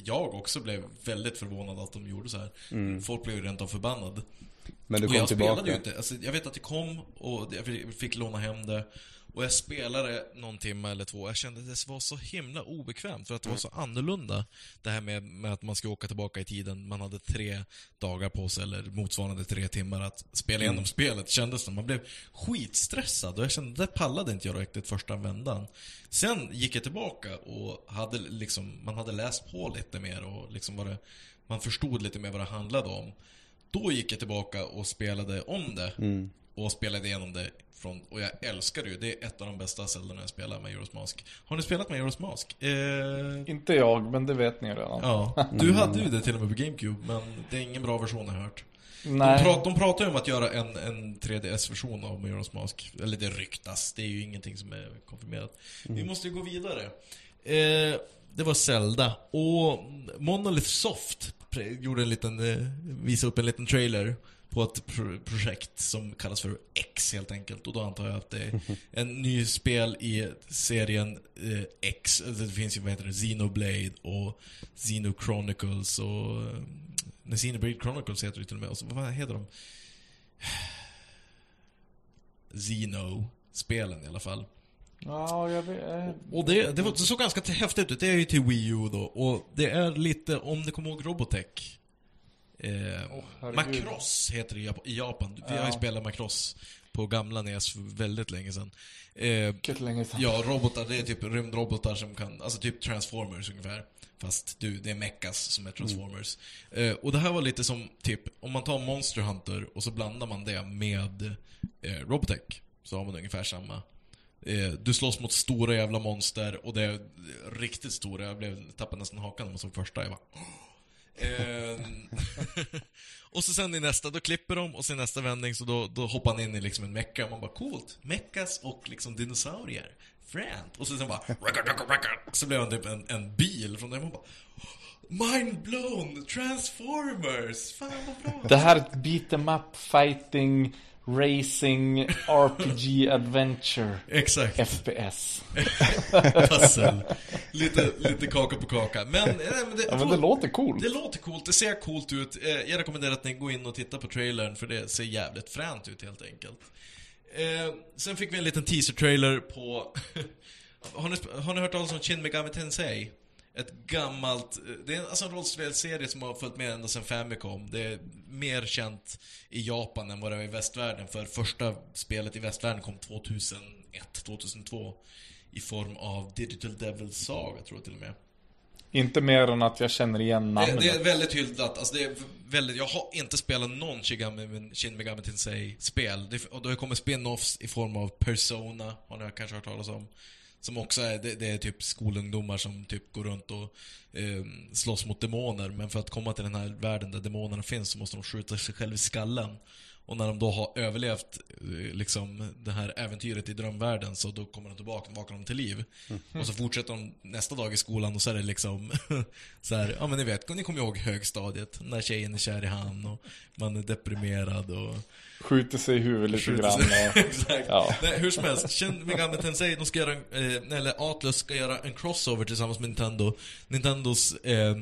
jag också blev väldigt förvånad att de gjorde så här. Folk blev ju rent av förbannad. Men du och kom jag tillbaka. spelade ju inte, alltså, jag vet att det kom och jag fick låna hem det. Och jag spelade någon timme eller två. Jag kände att det var så himla obekvämt för att det var så annorlunda. Det här med, med att man ska åka tillbaka i tiden. Man hade tre dagar på sig, eller motsvarande tre timmar att spela igenom spelet. Kändes det. Man blev skitstressad och jag kände att det pallade inte jag riktigt första vändan. Sen gick jag tillbaka och hade liksom, man hade läst på lite mer och liksom vad det, man förstod lite mer vad det handlade om. Då gick jag tillbaka och spelade om det. Och spelade igenom det från, och jag älskar det ju. Det är ett av de bästa Zelda jag spelar med Majora's Mask. Har ni spelat med Majora's Mask? Eh, Inte jag, men det vet ni redan. ja. Du hade ju det till och med på GameCube, men det är ingen bra version har jag hört. De, Nej. pra, de pratar ju om att göra en, en 3DS-version av Majora's Mask. Eller det ryktas, det är ju ingenting som är konfirmerat. Vi måste ju gå vidare. Eh, det var Zelda. Och Monolith Soft gjorde en liten, eh, visade upp en liten trailer på ett pro- projekt som kallas för X helt enkelt. Och då antar jag att det är en ny spel i serien eh, X. Det finns ju, vad heter det, Xenoblade och Xeno Chronicles och... eh, Nej, Xenoblade Chronicles heter det till och med. Och så, vad heter de? Xeno-spelen i alla fall. Ja, jag vet. Och det, det, var, det såg ganska häftigt ut. Det är ju till Wii U då. Och det är lite, om ni kommer ihåg Robotech. Eh, herregud. Macross heter det i Jap- i Japan. Vi har ju spelat Macross på gamla NES väldigt länge sedan. Eh, länge sedan. ja, robotar, det är typ rymdrobotar som kan, alltså typ Transformers ungefär. Fast du, det är mechas som är Transformers. Eh, och det här var lite som, typ, om man tar Monster Hunter och så blandar man det med eh, Robotech. Så har man ungefär samma. Eh, du slåss mot stora jävla monster och det är riktigt stora. Jag blev, tappade nästan hakan när man såg första. Jag bara... Ehm, och så sen i nästa, då klipper de och sen nästa vändning så då, då hoppar han in i liksom en mecka och man bara coolt. meckas och liksom dinosaurier. Fränt. Och så sen bara så blev han typ en, en bil från det. Man bara Mind blown! Transformers! Fan vad bra! Det här är ett beat'em up fighting racing RPG adventure Exakt. FPS. Pussel. Lite, lite kaka på kaka. Men, nej, men, det, Ja, men det låter coolt. Det låter coolt, det ser coolt ut. Eh, Jag rekommenderar att ni går in och tittar på trailern för det ser jävligt fränt ut helt enkelt. Eh, sen fick vi en liten teaser-trailer på... har, ni, har ni hört talas om Shin Megami Tensei? Ett gammalt... eh, Det är alltså en rollspelsserie som har följt med ända sedan Famicom. Det är mer känt i Japan än vad det är i västvärlden för första spelet i västvärlden kom 2001, 2002. I form av Digital Devil Saga tror jag till och med. Inte mer än att jag känner igen Det, namnet. det är väldigt hyllat. Alltså det är väldigt, jag har inte spelat någon Shin Megami, Shin Megami Tensei-spel. Det, och det kommer spin-offs i form av Persona, har ni kanske hört talas om. Som också är, det, det är typ skolungdomar som typ går runt och eh, slåss mot demoner. Men för att komma till den här världen där demonerna finns så måste de skjuta sig själva i skallen. Och när de då har överlevt eh, liksom det här äventyret i drömvärlden så då kommer de tillbaka och vaknar de till liv. Och så fortsätter de nästa dag i skolan och så är det liksom så här, ja men ni vet, ni kommer ihåg högstadiet. När tjejen är kär i han och man är deprimerad och Skjuter sig i huvudet lite skjuter grann. sig. Och, Exakt. Ja. Nej, hur som helst, känn Megami Tensei, de ska göra, en, eh, eller Atlus ska göra en crossover tillsammans med Nintendo. Nintendos eh, eh,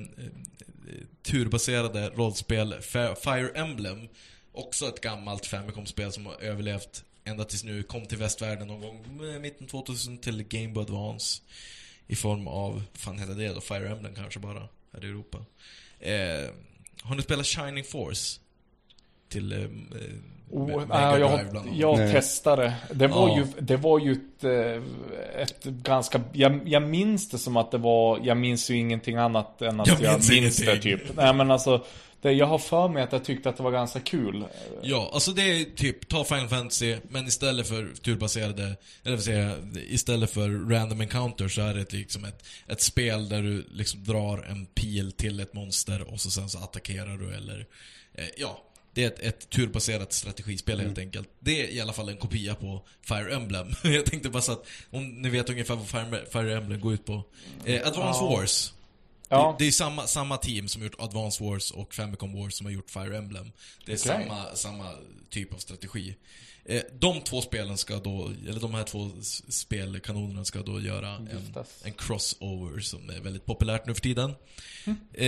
turbaserade rollspel Fire Emblem. Också ett gammalt Famicom-spel som har överlevt ända tills nu. Kom till västvärlden någon gång mitten 2000 till Game Boy Advance. I form av, vad fan heter det då? Fire Emblem kanske bara, här i Europa. Eh, har ni spelat Shining Force? Till eh, eh, Oh, Mega nej, Drive jag, bland annat. jag Nej. testade. Det var Ja. ju, det var ju ett, eh, ett ganska, jag, jag minns det som att det var, jag minns ju ingenting annat än att Jag jag, minns minns det typ. Nej men alltså, det, jag har för mig att jag tyckte att det var ganska kul. Ja, alltså det är typ, ta Final Fantasy, men istället för turbaserade, eller vad säger jag, istället för random encounter så är det liksom ett, ett spel där du liksom drar en pil till ett monster och så sen så attackerar du eller, eh, ja. Det är ett, ett turbaserat strategispel helt enkelt. Det är i alla fall en kopia på Fire Emblem. jag tänkte bara så att, om ni vet ungefär vad Fire, Fire Emblem går ut på. Eh, Advance Ja. Wars. Ja. Det, det är samma, samma team som gjort Advance Wars och Famicom Wars som har gjort Fire Emblem. Det är Okej. samma, samma typ av strategi. Eh, de två spelen ska då, eller de här två spelkanonerna ska då göra en, en crossover som är väldigt populärt nu för tiden. Eh,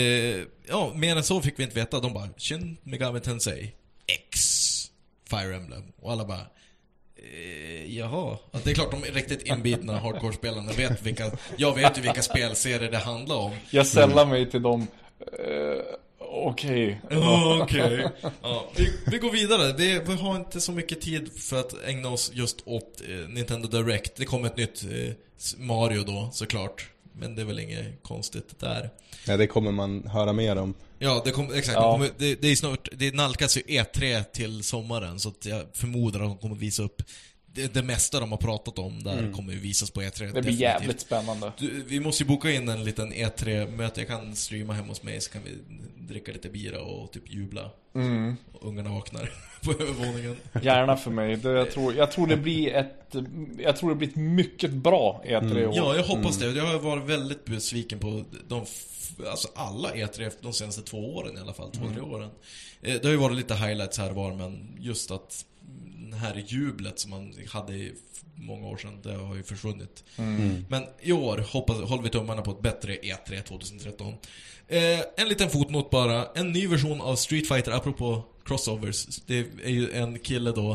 ja, mer än så fick vi inte veta. De bara, Shin Megami Tensei X Fire Emblem. Och alla bara, jaha. Ja, det är klart de riktigt inbitna hardcore-spelarna vet vilka... Jag vet ju vilka spelserier det handlar om. Jag sällar mig till dem. Uh, Okej. Ja, Okej. Ja, vi, vi går vidare. Vi, vi har inte så mycket tid för att ägna oss just åt eh, Nintendo Direct. Det kommer ett nytt eh, Mario då, såklart. Men det är väl inget konstigt där. Ja, det kommer man höra mer om. Ja, det kommer, exakt. Ja. Det, kommer, det, det är snart, det nalkas ju E3 till sommaren, så jag förmodar att de kommer visa upp det, det mesta de har pratat om där kommer ju visas på E3. Det blir definitivt. jävligt spännande. Du, vi måste ju boka in en liten E3-möte. Jag kan streama hemma hos mig så kan vi dricka lite bira och typ jubla. Mm. Och ungarna vaknar på övervåningen. Gärna för mig. Det, jag, tror, jag tror det blir ett, jag tror det blir ett mycket bra E3 i år. Ja, jag hoppas det. Jag har varit väldigt besviken på de, alltså alla E3 de senaste två åren i alla fall. Två, tre åren. Eh, Det har ju varit lite highlights här var, men just att det här jublet som man hade många år sedan, det har ju försvunnit. Men i år hoppas, håller vi tummarna på ett bättre E3 2013. Eh, en liten fotnot bara. En ny version av Street Fighter, apropå crossovers. Det är ju en kille då,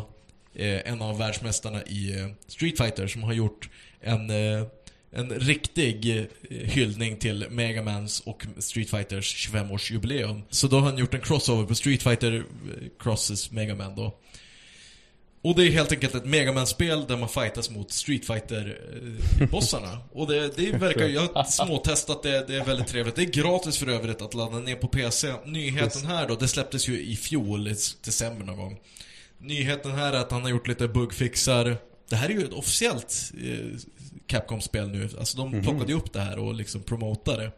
eh, en av världsmästarna i eh, Street Fighter, som har gjort en, eh, en riktig eh, hyllning till Megamans och Street Fighters 25-årsjubileum. Så då har han gjort en crossover på Street Fighter eh, Crosses Megaman då. Och det är helt enkelt ett Megaman-spel där man fightas mot Street Fighter-bossarna. Och det, det verkar, jag har småtestat det, det är väldigt trevligt. Det är gratis för övrigt att ladda ner på PC. Nyheten här då, det släpptes ju i fjol, i december någon gång. Nyheten här är att han har gjort lite bugfixar. Det här är ju ett officiellt eh, Capcom-spel nu. Alltså de plockade ju upp det här och liksom promotade det.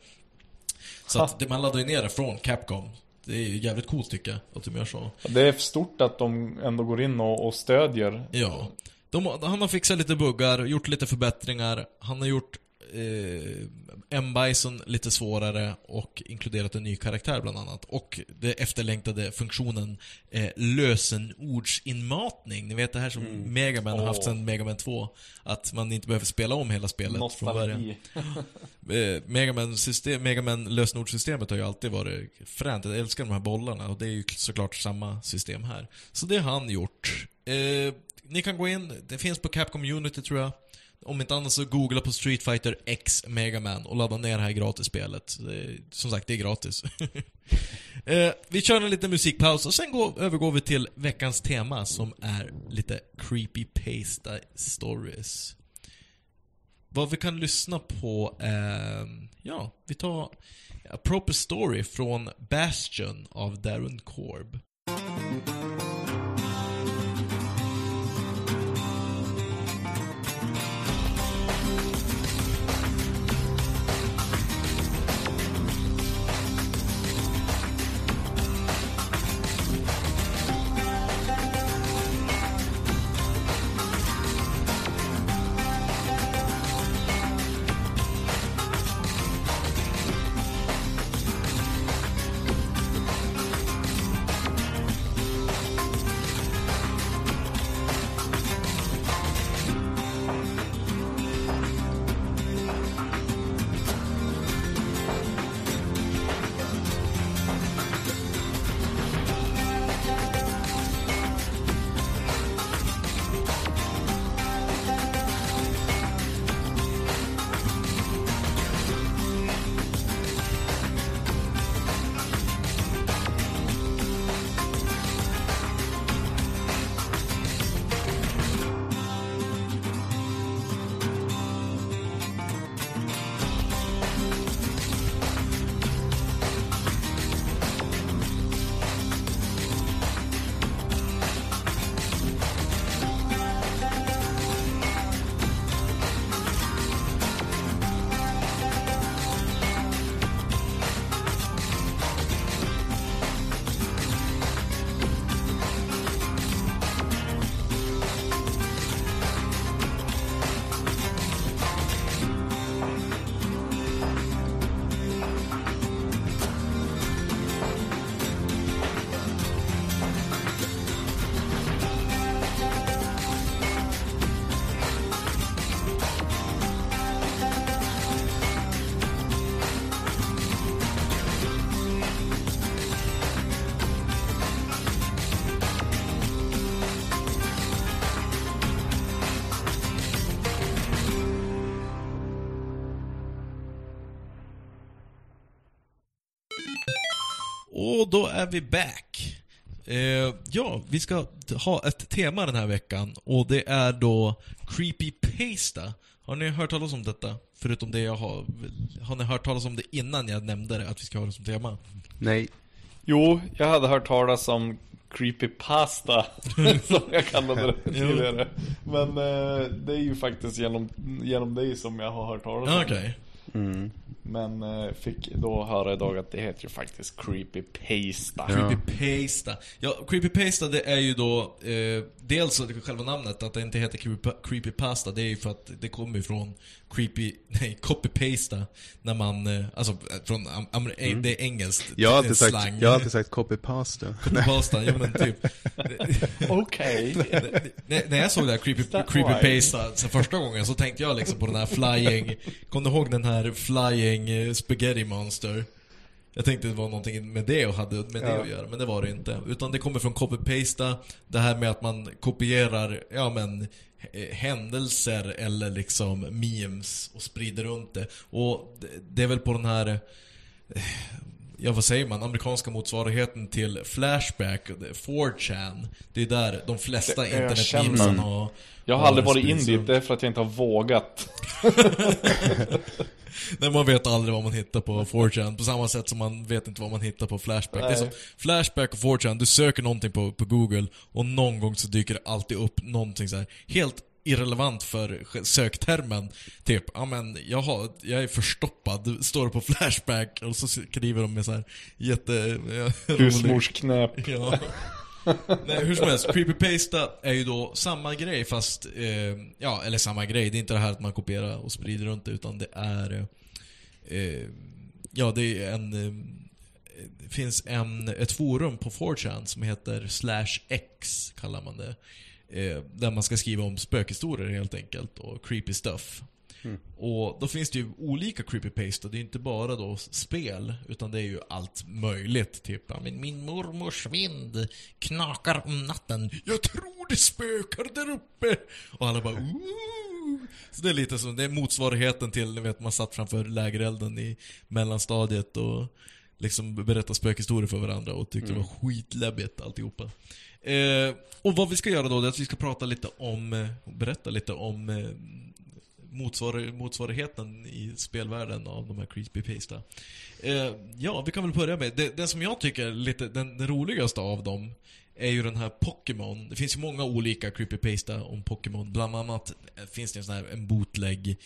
Så att det, man laddar ju ner det från Capcom. Det är ju jävligt coolt tycker jag, att de gör så. Det är stort att de ändå går in och, och stödjer. Ja. De, han har fixat lite buggar, gjort lite förbättringar. Han har gjort eh, M-Bison lite svårare och inkluderat en ny karaktär bland annat. Och det efterlängtade funktionen eh, lösenordsinmatning. Ni vet det här som Mega Man har haft sedan Mega Man 2. Att man inte behöver spela om hela spelet från början. Nostalgi. Eh, Mega Man system, Mega Man lösenordssystemet har ju alltid varit fränt. Jag älskar de här bollarna och det är ju såklart samma system här. Så det har han gjort. Eh, ni kan gå in, det finns på Capcom Unity tror jag. Om inte annat så googla på Street Fighter X Mega Man och ladda ner det här gratisspelet. Som sagt, det är gratis. eh, vi kör en liten musikpaus och sen går, övergår vi till veckans tema som är lite creepy pasta stories. Vad vi kan lyssna på eh, ja, vi tar A Proper Story från Bastion av Darren Korb. Då är vi back. Eh, ja, vi ska ha ett tema den här veckan och det är då Creepy Pasta. Har ni hört talas om detta? Förutom det jag har... Har ni hört talas om det innan jag nämnde det, att vi ska ha det som tema? Nej. Jo, jag hade hört talas om creepypasta, som jag kallade det tidigare. Men eh, det är ju faktiskt genom, genom dig som jag har hört talas om det. Okej. Mm. Men eh, fick då höra idag att det heter ju faktiskt creepypasta. Ja. Creepypasta. Ja, Creepypasta det är ju då, eh, dels själva namnet, att det inte heter creepy, Creepypasta, det är ju för att det kommer ifrån creepy, nej, copy-pasta. När man, eh, alltså eh, från, am, det är engelskt. Mm. Jag har alltid en sagt, slang. jag har alltid sagt copy-pasta. Copy-pasta, ja men typ. Okej. när, när jag såg det här creepy, creepypasta så första gången så tänkte jag liksom på den här flying, kom du ihåg den här flying eh, spaghetti monster? Jag tänkte det var någonting med det och hade med det Ja. att göra, men det var det inte. Utan det kommer från copy-pasta, det här med att man kopierar, ja men, eh, händelser eller liksom memes och sprider runt det. Och det, det är väl på den här eh, ja vad säger man, amerikanska motsvarigheten till Flashback, det är 4chan. Det är där de flesta Det internetmemesen har... Jag har aldrig har varit in dit, det är för att jag inte har vågat. Nej, man vet aldrig vad man hittar på 4chan, på samma sätt som man vet inte vad man hittar på Flashback. Det är som. Flashback och 4chan, du söker någonting på, på Google och någon gång så dyker det alltid upp någonting så här helt irrelevant för söktermen. Typ, ja men jag, har, jag är förstoppad, står det på Flashback och så skriver de med så här jätte... ja, rolig- Husmorsknäp. Ja. Nej, hur som helst, creepypasta är ju då samma grej fast, eh, ja eller samma grej, det är inte det här att man kopierar och sprider runt det utan det är, eh, ja det är en, eh, det finns en, ett forum på 4chan som heter slash x kallar man det. Eh, där man ska skriva om spökhistorier helt enkelt och creepy stuff. Och då finns det ju olika creepypasta, det är inte bara då spel, utan det är ju allt möjligt. Typ, men min mormors vind knakar om natten, jag tror det spökar där uppe! Och alla bara Ooh! Så det är lite som, det är motsvarigheten till, ni vet man satt framför lägerelden i mellanstadiet och liksom berättade spökhistorier för varandra och tyckte det var skitläbbigt alltihopa. Eh, och vad vi ska göra då, det är att vi ska prata lite om, berätta lite om eh, motsvar, motsvarigheten i spelvärlden av de här creepypasta. Eh, ja, vi kan väl börja med, det, det som jag tycker är lite, den, den roligaste av dem är ju den här Pokémon. Det finns ju många olika creepypasta om Pokémon. Bland annat finns det en sån här en bootleg,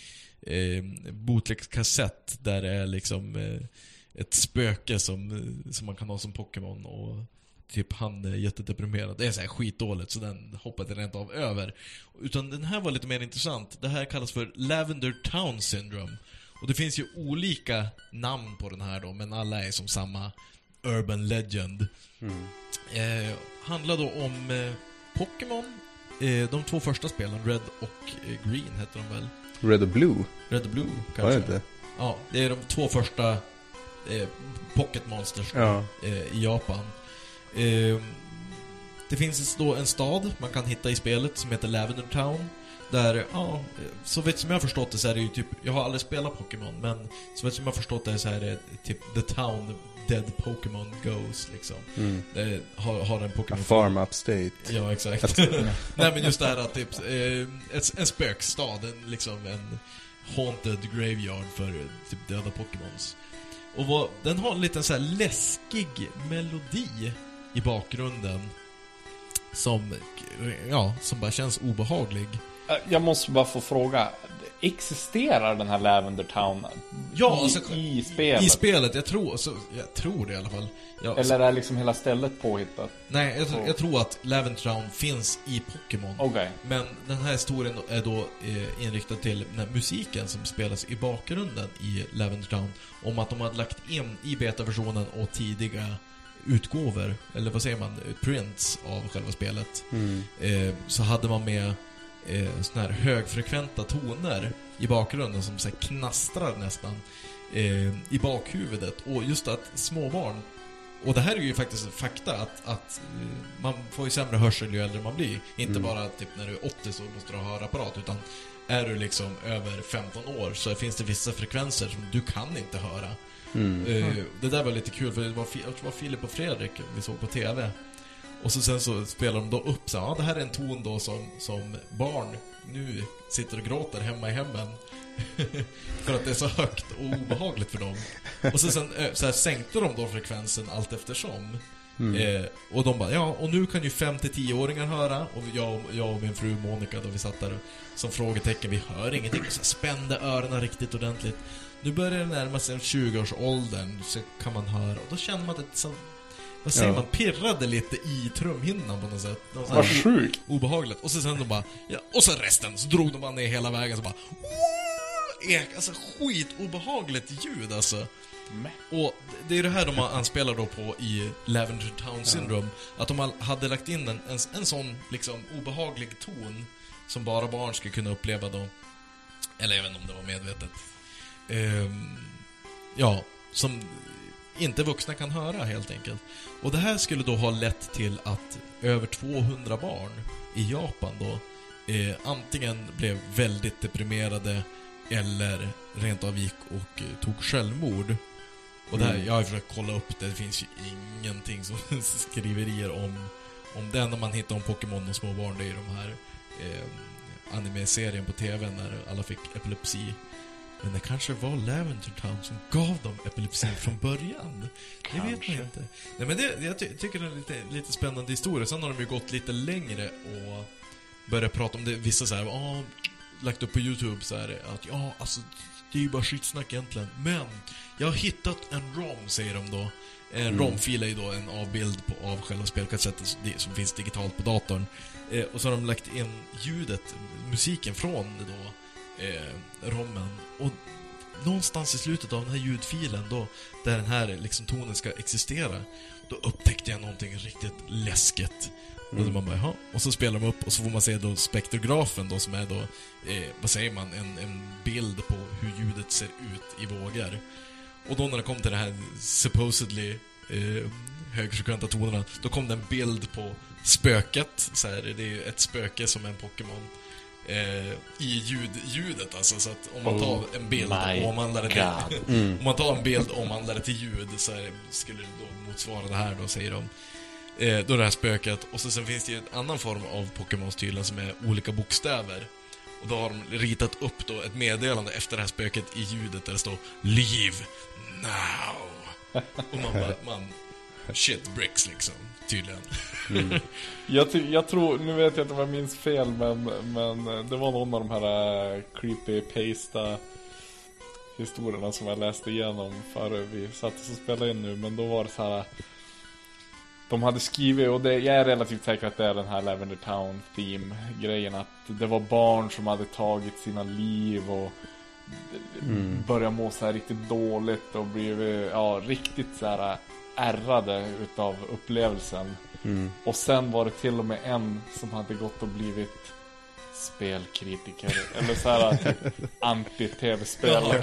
eh, bootleg-kassett där det är liksom eh, ett spöke som, som man kan ha som Pokémon och typ han är jättedeprimerad. Det är så här skitdåligt så den hoppade rent av över. Utan den här var lite mer intressant. Det här kallas för Lavender Town Syndrome. Och det finns ju olika namn på den här då, men alla är som samma Urban Legend. Eh, handlar då om eh, Pokémon. Eh, de två första spelen, Red och eh, Green heter de väl? Red och Blue, Red och Blue kanske? var det inte? Ja, det är de två första eh, Pocket Monsters Ja. eh, i Japan. Eh, det finns då en stad man kan hitta i spelet som heter Lavender Town. Där, ja, eh, så vet som jag har förstått det så är det ju typ, jag har aldrig spelat Pokémon, men så vet som jag har förstått det så är det typ The Town Dead Pokémon Goes liksom. Mm. Det har, har en Pokémon farm upstate. Ja, exakt. Nej men just det här att typ, eh, ett, en spökstad, en, liksom en haunted graveyard för eh, typ döda Pokémons. Och vad, den har en liten så här läskig melodi i bakgrunden. Som, ja, som bara känns obehaglig. Eh, Jag måste bara få fråga. Existerar den här Lavender Town Ja, i, alltså, i spelet? I spelet, jag tror, så, jag tror det i alla fall. Jag, Eller är liksom hela stället påhittat? nej, jag, jag tror att Lavender Town finns i Pokémon. Okej. Men den här historien är då eh, inriktad till den musiken som spelas i bakgrunden i Lavender Town. Om att de hade lagt in i betaversionen och tidiga utgåvor, eller vad säger man, prints av själva spelet. Mm. Eh, så hade man med eh, såna här högfrekventa toner i bakgrunden som så knastrar nästan eh, i bakhuvudet. Och just att småbarn och det här är ju faktiskt fakta att, att eh, man får ju sämre hörsel ju äldre man blir. Inte Mm. bara typ när du är 80 så måste du ha hörapparat utan är du liksom över 15 år så finns det vissa frekvenser som du kan inte höra. Eh, det där var lite kul för det var, Fi- jag tror det var Filip och Fredrik vi såg på TV. Och så sen så spelar de då upp så ja det här är en ton då som, som barn nu sitter och gråter hemma i hemmen. för att det är så högt och obehagligt för dem. Och så sen eh, så här, sänkte de då frekvensen allt eftersom. Eh, och de bara, ja och nu kan ju 5-10-åringar höra och jag, och- jag och min fru Monica då vi satt där som frågetecken, vi hör ingenting. Och så spände öronen riktigt ordentligt. Nu börjar det närma sig 20-årsåldern så kan man höra och då känner man att det som, vad säger Ja. man, pirrade lite i trumhinnan på något sätt. Vad sjukt. obehagligt. Och så sen de bara, ja, och så resten, så drog de bara ner hela vägen så bara ek, alltså skitobehagligt ljud alltså. Och det är det här de anspelar då på i Lavender Town Syndrome. Att de hade lagt in en, en, en sån liksom obehaglig ton som bara barn skulle kunna uppleva då. Eller jag vet inte om det var medvetet. Ehm, ja, som inte vuxna kan höra helt enkelt. Och det här skulle då ha lett till att över 200 barn i Japan då eh, antingen blev väldigt deprimerade eller rent av gick och eh, tog självmord. Och det här, jag har försökt kolla upp det, det finns ju ingenting som skriverier om, om det enda man hittar om Pokémon och små barn, det är de här eh, anime-serien på TV när alla fick epilepsi. Men det kanske var Lavender Town som gav dem epilepsi från början. Det vet man inte. Nej men det, jag ty tycker det är en lite, lite spännande historia. Sen har de ju gått lite längre och börjat prata om det. Vissa så här, ah, lagt upp på YouTube så här att ja, alltså det är ju bara skitsnack egentligen. Men jag har hittat en ROM, säger de då. En ROM-fil är ju då en avbild på, av själva spelkassetten som finns digitalt på datorn. Eh, och så har de lagt in ljudet, musiken från då eh, rommen. Och någonstans i slutet av den här ljudfilen då, där den här liksom tonen ska existera, då upptäckte jag någonting riktigt läskigt. Och då man bara, "Jaha." och så spelar de upp och så får man se då spektrografen då som är då, eh, vad säger man, en, en bild på hur ljudet ser ut i vågor. Och då när det kom till det här supposedly eh, högfrekventa tonerna, då kom det en bild på spöket, så här, det är ett spöke som är en Pokémon. Eh, I ljud, ljudet alltså, så att om man tar en bild och omvandlar det till, Mm. om man tar en bild och omvandlar det till ljud så är, skulle det då motsvara det här då, säger de. Eh, då är det här spöket. Och så sen finns det ju en annan form av Pokémons tydligen som är olika bokstäver. Och då har de ritat upp då ett meddelande efter det här spöket i ljudet där det står Leave now. Och man bara, man... Shit bricks liksom, tydligen. Jag, ty- jag tror, nu vet jag inte om jag minns fel men, men eh, det var någon av de här uh, creepy pasta historierna som jag läste igenom före vi satt oss och spelade in nu. Men då var det så här. De hade skrivit, och det, jag är relativt säker att det är den här Lavender Town theme grejen att det var barn som hade tagit sina liv och började må så här riktigt dåligt och blivit, ja, riktigt så här ärrade utav upplevelsen. Mm. Och sen var det till och med en som hade gått och blivit spelkritiker. Eller så här typ Jag anti-tv-spelare.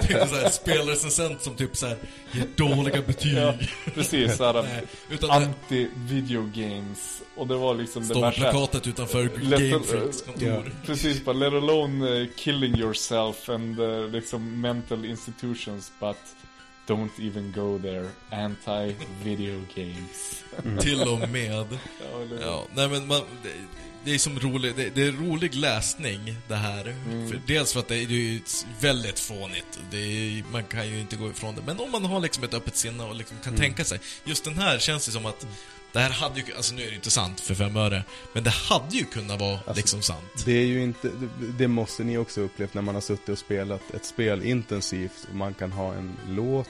typ såhär spelrecensent som typ såhär ger dåliga betyg. Ja, precis. Så här, anti-video games. Och det var liksom det värsta. plakatet utanför Let- Game Freaks kontor. Ja. Precis, bara let alone uh, killing yourself and uh, liksom mental institutions but don't even go there. Anti-video games. Till och med. Ja, nej men man, det, det är som rolig, det, det är rolig läsning det här. För, dels för att det är ju väldigt fånigt, det är, man kan ju inte gå ifrån det. Men om man har liksom ett öppet sinne och liksom kan tänka sig. Just den här känns det som att det här hade ju, alltså nu är det inte sant för fem öre, men det hade ju kunnat vara liksom sant. Det är ju inte, det- det måste ni också upplevt när man har suttit och spelat ett spel intensivt och man kan ha en låt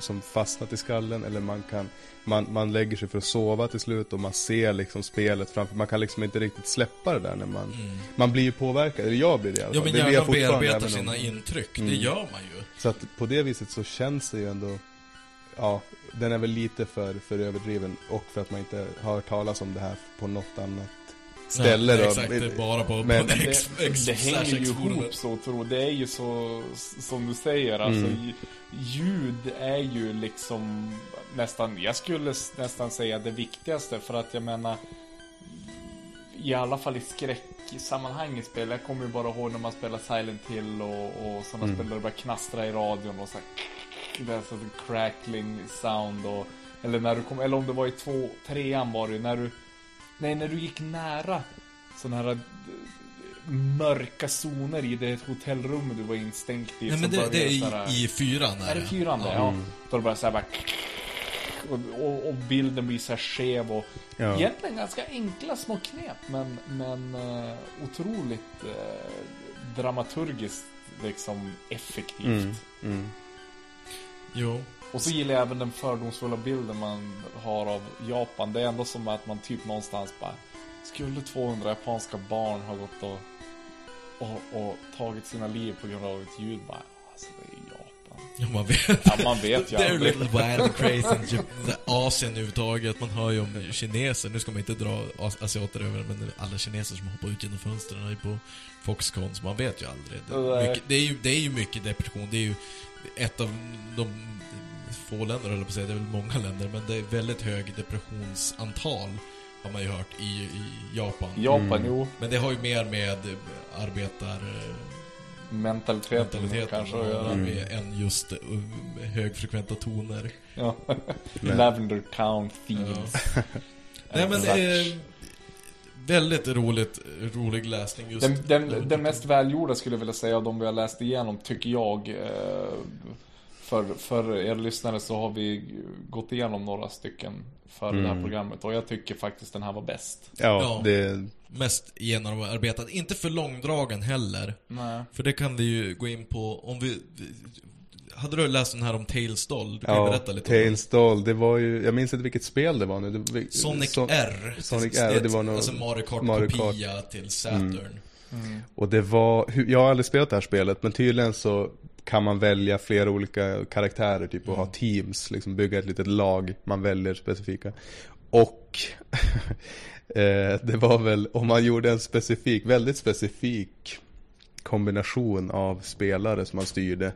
som fastnat i skallen eller man kan man, man lägger sig för att sova till slut och man ser liksom spelet framför Man kan liksom inte riktigt släppa det där när man Man blir ju påverkad, eller jag blir det i alla Ja fall men det blir jag hjärnan bearbetar om- sina intryck, det Mm. gör man ju. Så att på det viset så känns det ju ändå Ja, den är väl lite för, för överdriven och för att man inte har hört talas om det här på något annat ställe då. Exakt, det är bara på, Men- på det, X, det slash hänger ju ihop så tror Det är ju så som du säger alltså Mm. lj- Ljud är ju liksom nästan Jag skulle nästan säga det viktigaste för att jag menar I alla fall i skräcksammanhang i spel Jag kommer ju bara ihåg när man spelar Silent Hill och, och sådana Mm. spel där det bara knastrar i radion och så här, det är så crackling sound och eller när du kom, eller om det var i två, trean var det när du Nej, när du gick nära sådana här eh, mörka zoner i det hotellrummet du var instängt i. Nej så men det, det är så här- i, i fyran Är det fyran det? Ja. Då det bara såhär bara... Och, och, och bilden blir så här skev och... Ja. Egentligen ganska enkla små knep men, men uh, otroligt uh, dramaturgiskt liksom effektivt. Mm, mm. Jo. Och så gillar jag även den fördomsfulla bilden man har av Japan. Det är ändå som att man typ någonstans bara Skulle 200 japanska barn ha gått och, och, och tagit sina liv på grund av ett ljud bara Alltså det är Japan. Ja, man vet. Ja man vet ju aldrig. little wild and crazy. Jap- Asien överhuvudtaget. Man hör ju om kineser. Nu ska man inte dra as- asiater över men alla kineser som hoppar ut genom fönstren är på Foxconn, så man vet ju aldrig. Det, mycket, det, är ju, det är ju mycket depression. Det är ju ett av de få länder, jag på att säga. Det är väl många länder, men det är väldigt hög depressionsantal. Har man ju hört i, i Japan. Japan, jo. Men det har ju mer med arbetar... Mentaliteten, mentaliteten kanske att göra. med än just uh, högfrekventa toner. Ja. Lavender Town Themes. Nej men eh, väldigt roligt, rolig läsning just. Den, den, den mest välgjorda skulle jag vilja säga av de vi har läst igenom, tycker jag. eh, För, för er lyssnare så har vi gått igenom några stycken för det här Mm. programmet. Och jag tycker faktiskt den här var bäst. Ja, Ja. det... Mest genomarbetad. Inte för långdragen heller. Nej. För det kan vi ju gå in på om vi... Hade du läst den här om Tales Doll? Du kan Ja, berätta lite om den. Tales Doll, det var ju, jag minns inte vilket spel det var nu. Det, Sonic så- R. Sonic R, det var nog- Alltså Mario Mario Kart. Kart-kopia till Saturn. Och det var, jag har aldrig spelat det här spelet, men tydligen så kan man välja flera olika karaktärer, typ och ha teams, liksom bygga ett litet lag, man väljer specifika. Och eh, det var väl, om man gjorde en specifik, väldigt specifik kombination av spelare som man styrde,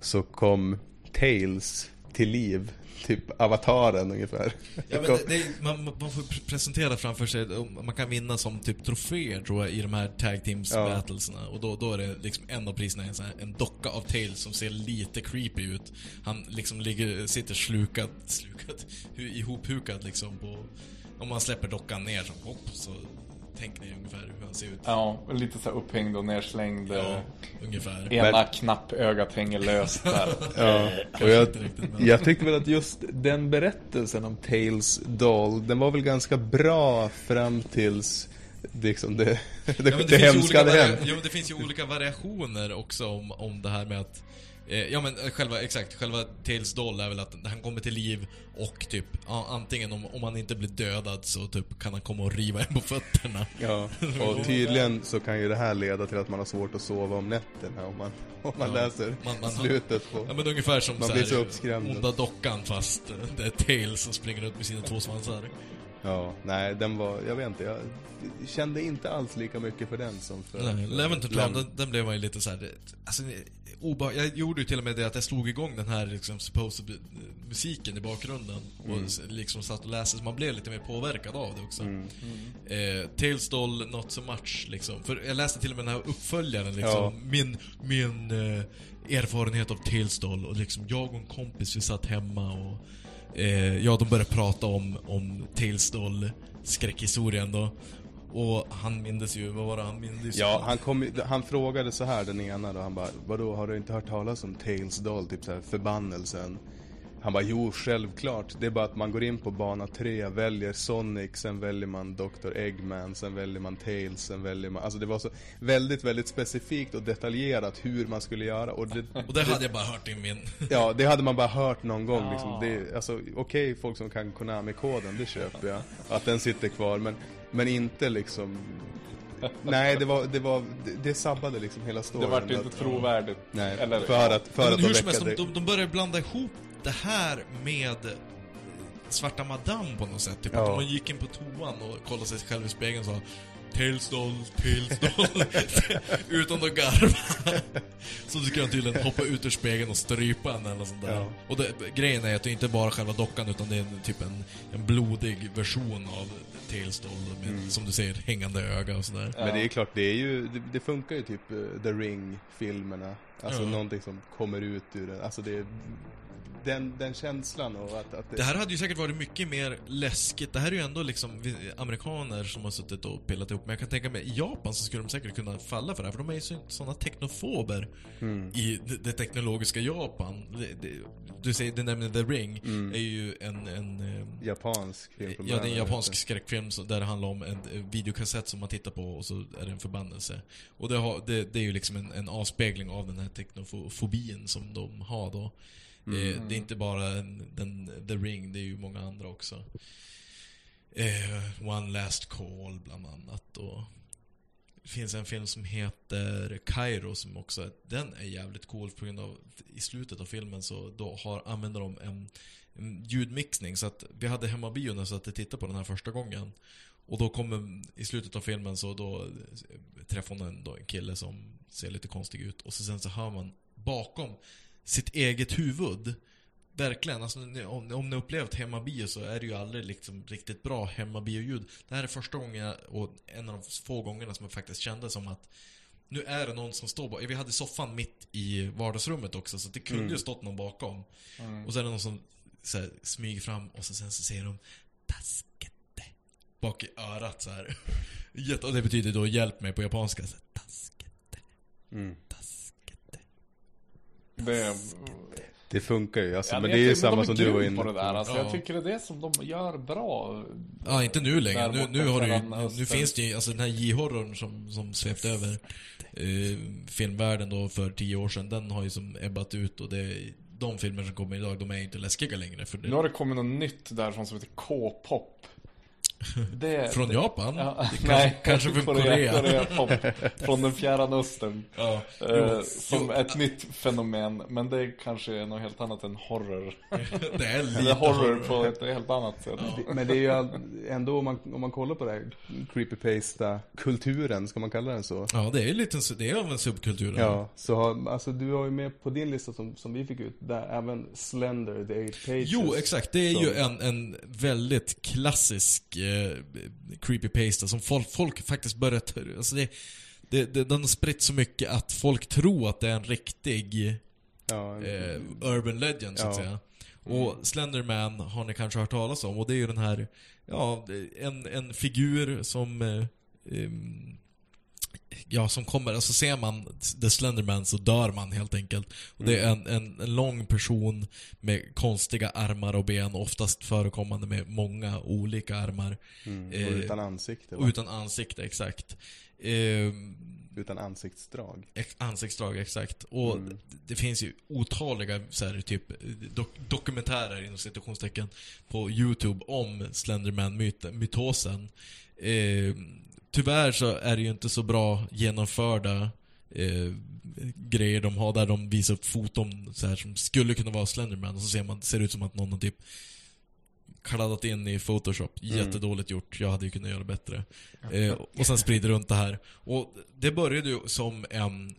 så kom Tails till liv. Typ avataren ungefär. Ja, men det, det, man, man får pre- presentera framför sig, man kan vinna som typ troféer tror jag i de här tag teams Ja. battlesna. Och då, då är det liksom en av priserna en, här, en docka av Tails som ser lite creepy ut. Han liksom ligger, sitter slukad, slukad, hu- ihophukad liksom på... Om man släpper dockan ner så hopp, så tänker ni ungefär hur han ser ut. Ja, lite så här upphängd och nerslängd. Ja, eh, ungefär. Ena Men- knappögat hänger löst där. Ja, och Kanske jag, inte riktigt, men- jag tyckte väl att just den berättelsen om Tales Doll, den var väl ganska bra fram tills liksom det, det, Ja, det, det, finns ju hemska olika hade hänt. jo, men det finns ju olika variationer också om, om det här med att eh, Ja men eh, själva, exakt, själva Tales Doll är väl att han kommer till liv och typ, ja, antingen om, om han inte blir dödad så typ kan han komma och riva en på fötterna. Ja, och tydligen så kan ju det här leda till att man har svårt att sova om nätterna om man, om man Ja, läser man- man- slutet på... Ja men ungefär som Man så blir här, så uppskrämd. onda dockan fast det är Tails som springer runt med sina två svansar. Ja, nej den var, jag vet inte, jag kände inte alls lika mycket för den som för... Nej, Plan, Lem- den, den blev man ju lite så här. Alltså, oba, jag gjorde ju till och med det att jag slog igång den här liksom supposed musiken i bakgrunden och Mm. liksom satt och läste, så man blev lite mer påverkad av det också. Mm. Eh, Tales Doll, Not So Much liksom. För jag läste till och med den här uppföljaren liksom. Ja. Min, min eh, erfarenhet av Tales Doll och liksom jag och en kompis vi satt hemma och eh, ja, de började prata om, om Tales Doll skräckhistorien då. Och han mindes ju, vad var det han mindes? Ja, han, kom, han frågade så här den ena då, han bara Vadå, har du inte hört talas om Tales Doll? Typ så här förbannelsen Han bara, jo självklart Det är bara att man går in på bana 3, väljer Sonic, sen väljer man Dr. Eggman, sen väljer man Tails, sen väljer man Alltså det var så väldigt, väldigt specifikt och detaljerat hur man skulle göra och det, Och det hade jag bara hört i min... Ja, det hade man bara hört någon gång liksom. det, Alltså okej, folk som kan Konami-koden, det köper jag Att den sitter kvar, men, men inte liksom Nej, det var, det var, det, det sabbade liksom hela Det storyn vart inte Att- trovärdigt. Nej, Eller, för att, för Men att hur de som helst, väckade de, de, de börjar blanda ihop det här med Svarta Madame på något sätt. Typ Ja. att man gick in på toan och kollade sig själv i spegeln och sa tails doll. Utan att garva. Så skulle han tydligen hoppa ut ur spegeln och strypa henne eller sånt där. Ja. Och det, grejen är att det är inte bara själva dockan utan det är en, typ en, en blodig version av Doll med, Mm. som du säger, hängande öga och sådär. Men det är klart, det är ju, det, det funkar ju typ eh, The Ring-filmerna Alltså Ja. någonting som kommer ut ur det, alltså det den, den känslan och att, att Det här hade ju säkert varit mycket mer läskigt. Det här är ju ändå liksom amerikaner som har suttit och pillat ihop. Men jag kan tänka mig, i Japan så skulle de säkert kunna falla för det här. För de är ju så- såna teknofober i det, det teknologiska Japan. Det, det, du säger, det nämner The Ring, är ju en, en eh, japansk film Ja, det är en japansk skräckfilm där det handlar om en videokassett som man tittar på och så är det en förbannelse. Och det, har, det, det är ju liksom en, en avspegling av den här teknofobin som de har då. Eh, det är inte bara en, den, The Ring, det är ju många andra också. Eh, One Last Call bland annat och det finns en film som heter Kairo som också, den är jävligt cool på grund av i slutet av filmen så då har, använder de en, en ljudmixning så att vi hade hemma bio när jag satt och tittade på den här första gången. Och då kommer, i slutet av filmen så då träffar hon en, då, en kille som ser lite konstig ut och så sen så hör man bakom sitt eget huvud Verkligen, alltså, om, om ni upplevt hemmabio så är det ju aldrig liksom riktigt bra hemmabioljud. Det här är första gången och en av de få gångerna som jag faktiskt kände som att nu är det någon som står bakom. Vi hade soffan mitt i vardagsrummet också så det kunde ju stått någon bakom. Och så är det någon som så här, smyger fram och så sen så säger de Taskete Bak i örat så här. Och det betyder då hjälp mig på japanska. Så, taskete, Mm. Det, Det funkar ju, alltså, Ja, men det är ju samma de som du var inne på. Det där. Alltså, Ja. Jag tycker det är det som de gör bra. Ja, inte nu längre. Nu, nu har du ju, nu, finns det ju, alltså den här J-horrorn som, som svept över eh, filmvärlden då för tio år sedan, den har ju som ebbat ut och det, de filmer som kommer idag, de är inte läskiga längre. För det, Nu har det kommit något nytt där som heter K-pop. Det, från det, Japan? Ja, kanske- nej, kanske från Korea. Korea-pop. från den fjärran östern. Ja, Eh, jo, som jo, ett nytt fenomen. Men det kanske är något helt annat än horror. det är lite Eller horror på ett helt annat sätt. Men det är ju ändå om man, om man kollar på det här creepypasta-kulturen, ska man kalla den så? Ja, det är ju lite, det är av en subkultur. Ja, så har, alltså du har ju med på din lista som, som vi fick ut, där även Slender, The Eight Pages. Jo, exakt. Det är ju Som- en, en väldigt klassisk eh, creepypasta som folk, folk faktiskt börjar alltså det, det, det, Den har spritt så mycket att folk tror att det är en riktig Ja, en- eh, urban legend, så att Ja. säga. Och Slenderman har ni kanske hört talas om, och det är ju den här, ja, en, en figur som eh, ehm, Ja, som kommer, alltså ser man The Slenderman så dör man helt enkelt. Och det är en, en, en lång person med konstiga armar och ben, oftast förekommande med många olika armar. mm, eh, och utan ansikte, Och va? utan ansikte, exakt. Ehm, utan ansiktsdrag. Ex- Ansiktsdrag, exakt. Och Mm. det, finns ju otaliga så här, typ dok dokumentärer inom citationstecken på YouTube om Slenderman-mytosen. Eh, tyvärr så är det ju inte så bra genomförda eh, grejer de har där de visar upp foton så här, som skulle kunna vara Slenderman och så ser man, ser det ut som att någon har typ kladdat in i Photoshop. Mm. Jättedåligt gjort. Jag hade ju kunnat göra bättre. Eh, och sen sprider runt det här. Och det började ju som en,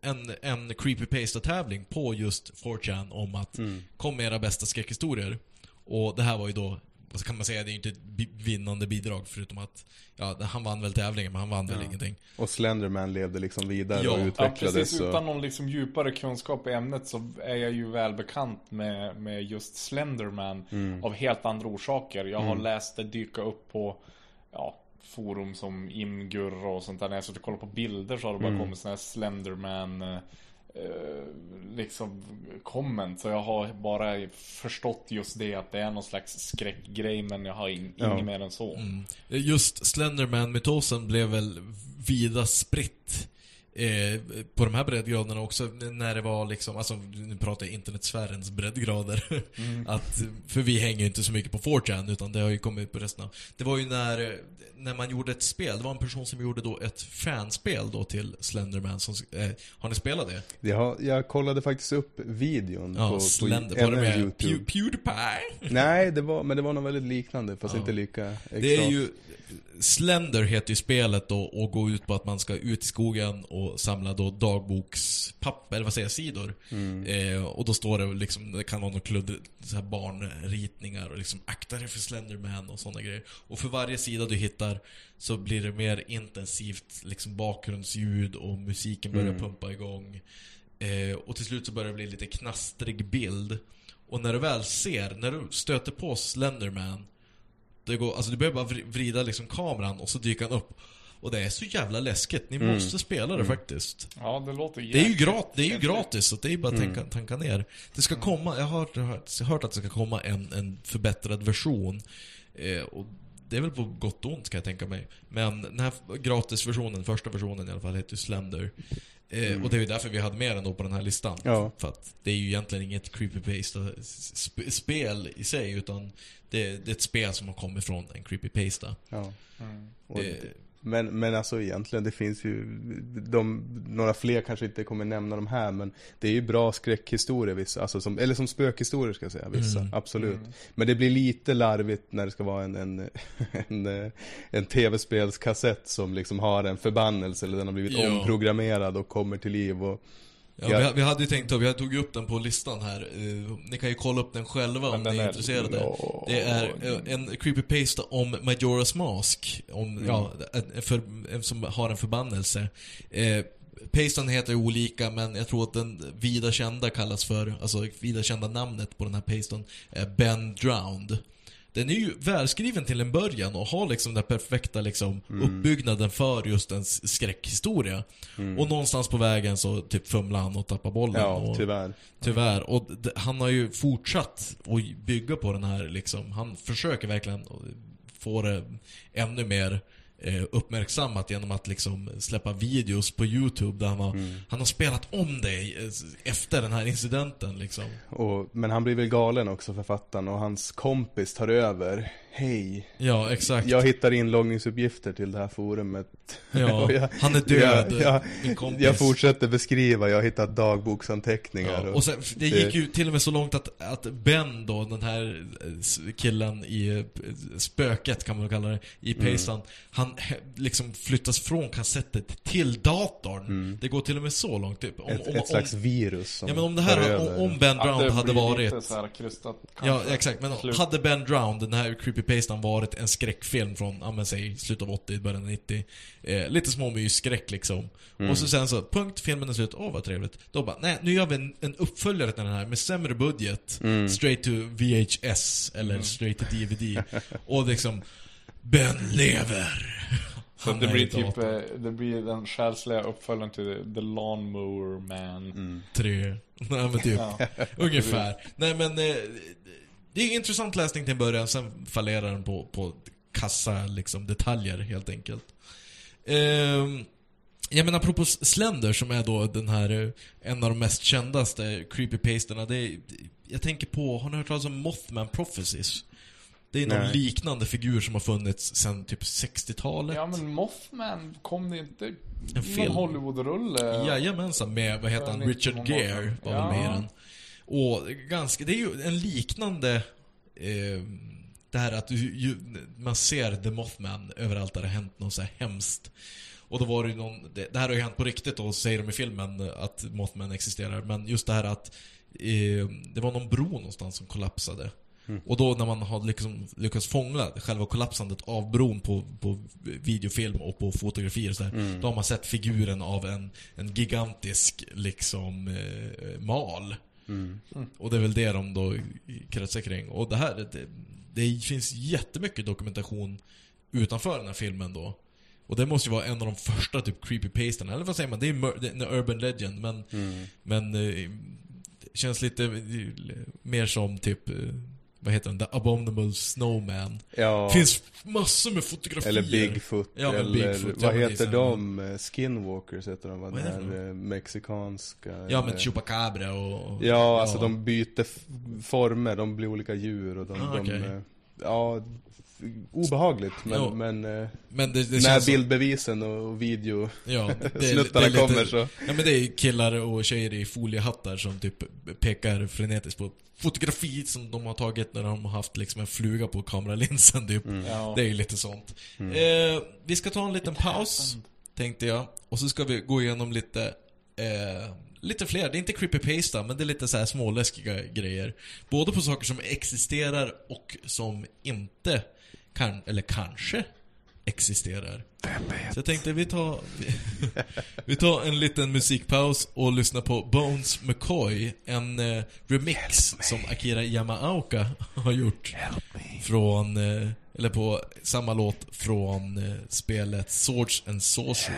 en, en creepypasta-tävling på just 4chan om att Mm. kom med era bästa skräckhistorier. Och det här var ju då, vad kan man säga, det är ju inte ett vinnande bidrag förutom att, ja, han vann väl tävlingen men han vann väl Ja. ingenting. Och Slenderman levde liksom vidare Ja, och ja, Ja, utvecklades. precis. Utan någon liksom djupare kunskap i ämnet så är jag ju välbekant med, med just Slenderman Mm. av helt andra orsaker. Jag har läst det dyka upp på ja, forum som Imgur och sånt där. När jag suttit och kollat på bilder så har det bara Mm. kommit såna här Slenderman eh, liksom comment. Så jag har bara förstått just det att det är någon slags skräckgrej men jag har in, Ja. inget mer än så. Mm. Just Slenderman-mytosen blev väl vida spritt eh, på de här breddgraderna också när det var liksom, alltså nu pratar jag internetsfärens breddgrader. att, för vi hänger ju inte så mycket på 4chan utan det har ju kommit ut på resten av. Det var ju när, när man gjorde ett spel, det var en person som gjorde då ett fanspel då till Slenderman som, eh, har ni spelat det? Jag, har, jag kollade faktiskt upp videon Ja, på, Slender, på var det med YouTube. Pew, Pewdiepie? Nej, det var, men det var nog väldigt liknande fast Ja. inte lika exakt. Det är ju Slender heter ju spelet då och går ut på att man ska ut i skogen och samla då dagbokspapper, eller vad säger jag, sidor. Mm. Eh, och då står det liksom, det kan vara något kludd, så här barnritningar och liksom akta dig för Slenderman och sådana grejer. Och för varje sida du hittar så blir det mer intensivt liksom bakgrundsljud och musiken börjar Mm. pumpa igång. Eh, och till slut så börjar det bli lite knastrig bild. Och när du väl ser, när du stöter på Slenderman, det går, alltså du behöver bara vri- vrida liksom kameran och så dyker han upp. Och det är så jävla läskigt, ni måste spela det faktiskt. Ja, det låter Det är ju, grat, det är ju gratis, så det är bara att tänka, tanka ner. Det ska komma, jag har hört, hört, hört att det ska komma en, en förbättrad version. Eh, och det är väl på gott och ont kan jag tänka mig. Men den här gratisversionen, första versionen i alla fall, heter ju Slender. Eh, Och det är ju därför vi hade med den då på den här listan. Ja. För att det är ju egentligen inget creepypasta sp- spel i sig, utan det, det är ett spel som har kommit från en creepypasta. Ja. Mm. Och Eh, Men, men alltså egentligen, det finns ju, de, några fler kanske inte kommer nämna de här, men det är ju bra skräckhistorier vissa, alltså som, eller som spökhistorier ska jag säga, vissa, Mm. absolut. Men det blir lite larvigt när det ska vara en, en, en, en tv-spelskassett som liksom har en förbannelse, eller den har blivit Ja. omprogrammerad och kommer till liv och Ja, Ja. Vi, vi hade ju tänkt att vi tog upp den på listan här. Eh, ni kan ju kolla upp den själva om Men ni den är är- intresserade. Ja. Det är eh, en creepypasta om Majora's Mask. Om, ja, en, för, som har en förbannelse. Eh, pastan heter ju olika, men jag tror att den vida kända kallas för, alltså vida kända namnet på den här pastan är Ben Drowned. Den är ju välskriven till en början och har liksom den perfekta liksom uppbyggnaden för just en skräckhistoria. Och någonstans på vägen så typ fumlar han och tappar bollen. ja, och, tyvärr. Tyvärr. Och han har ju fortsatt att bygga på den här liksom. Han försöker verkligen få det ännu mer eh, uppmärksammat genom att liksom släppa videos på YouTube där han har, han har spelat om det eh, efter den här incidenten liksom. Och, men han blir väl galen också författaren och hans kompis tar över. Hej, Ja, exakt. jag hittar inloggningsuppgifter till det här forumet. Ja, jag- han är död, Jag, jag, min kompis. jag fortsätter beskriva, jag har hittat dagboksanteckningar. Ja, och sen, det gick ju till och med så långt att, att Ben då, den här eh, killen i eh, spöket kan man kalla det, i Mm. Paysan. Han liksom flyttas från kassettet till datorn. Det går till och med så långt typ. Om, Mm. ett, om, ett slags virus som Ja men om det här, om, om Ben det hade varit... lite så här krystat Ja, exakt. Men Slut. hade Ben Drowned, den här creepypastan, varit en skräckfilm från, ja men säg, slutet av 80, början av 90. Eh, lite småmysskräck liksom. Mm. Och så sen så, punkt, filmen är slut, åh vad trevligt. Då bara, nej, nu gör vi en, en uppföljare till den här med sämre budget. Mm. Straight to VHS, eller straight to DVD. och liksom, Ben lever! Så det blir typ, eh, det blir den själsliga uppföljaren till The Lawnmower Man. Mm. Tre. Nej men typ. Ungefär. Nej men, eh, det är intressant läsning till en början, sen fallerar den på, på kassa liksom, detaljer helt enkelt. Ehm, jag menar apropå Slender som är då den här, eh, en av de mest kändaste creepypasterna, det är, jag tänker på, har ni hört talas om Mothman Prophecies? Det är någon Nej. liknande figur som har funnits sen typ 60-talet. Ja men Mothman, kom det inte En någon film. Hollywood-rulle? Jajamensan, med, vad heter han, Richard Gere sedan. var väl med i Ja. den. Och ganska, det är ju en liknande, eh, det här att du, ju, man ser The Mothman överallt där det har hänt något så här hemskt. Och då var det ju någon, det, det här har ju hänt på riktigt då, säger de i filmen, att Mothman existerar. Men just det här att eh, det var någon bro någonstans som kollapsade. Och då när man har liksom lyckats fånga själva kollapsandet av bron på, på videofilm och på fotografier och så där, Då har man sett figuren av en, en gigantisk liksom eh, mal. Och det är väl det de då kretsar kring. Och det här, det, det finns jättemycket dokumentation utanför den här filmen då. Och det måste ju vara en av de första typ creepypastarna, eller vad säger man? Det är, en urban legend, men, men eh, det känns lite eh, mer som typ, eh, vad heter den? The Abominable Snowman. Ja, Finns massor med fotografier. eller Bigfoot, Ja, men eller Bigfoot, ja, vad men är heter de? Eh, Skinwalkers heter de, vad Vad den här eh, mexikanska Ja men eller- Chupacabra och... Ja, alltså de byter former, de blir olika djur och de, Ah, de eh, Ja, obehagligt men, Ja. men eh, Men det, det när bildbevisen och video Ja, det, snuttarna det är lite- kommer så Ja men det är killar och tjejer i foliehattar som typ pekar frenetiskt på fotografi som de har tagit när de har haft liksom en fluga på kameralinsen typ. Ja. Det är ju lite sånt. Eh, vi ska ta en liten paus, tänkte jag. Och så ska vi gå igenom lite, eh, lite fler. Det är inte creepypasta, men det är lite så här småläskiga grejer. Både på saker som existerar och som inte kan, eller kanske existerar. Så jag tänkte vi tar, vi tar en liten musikpaus och lyssnar på Bones McCoy, en eh, remix som Akira Yamaoka har gjort. Från, eh, eller på samma låt från eh, spelet Swords and Sorcery.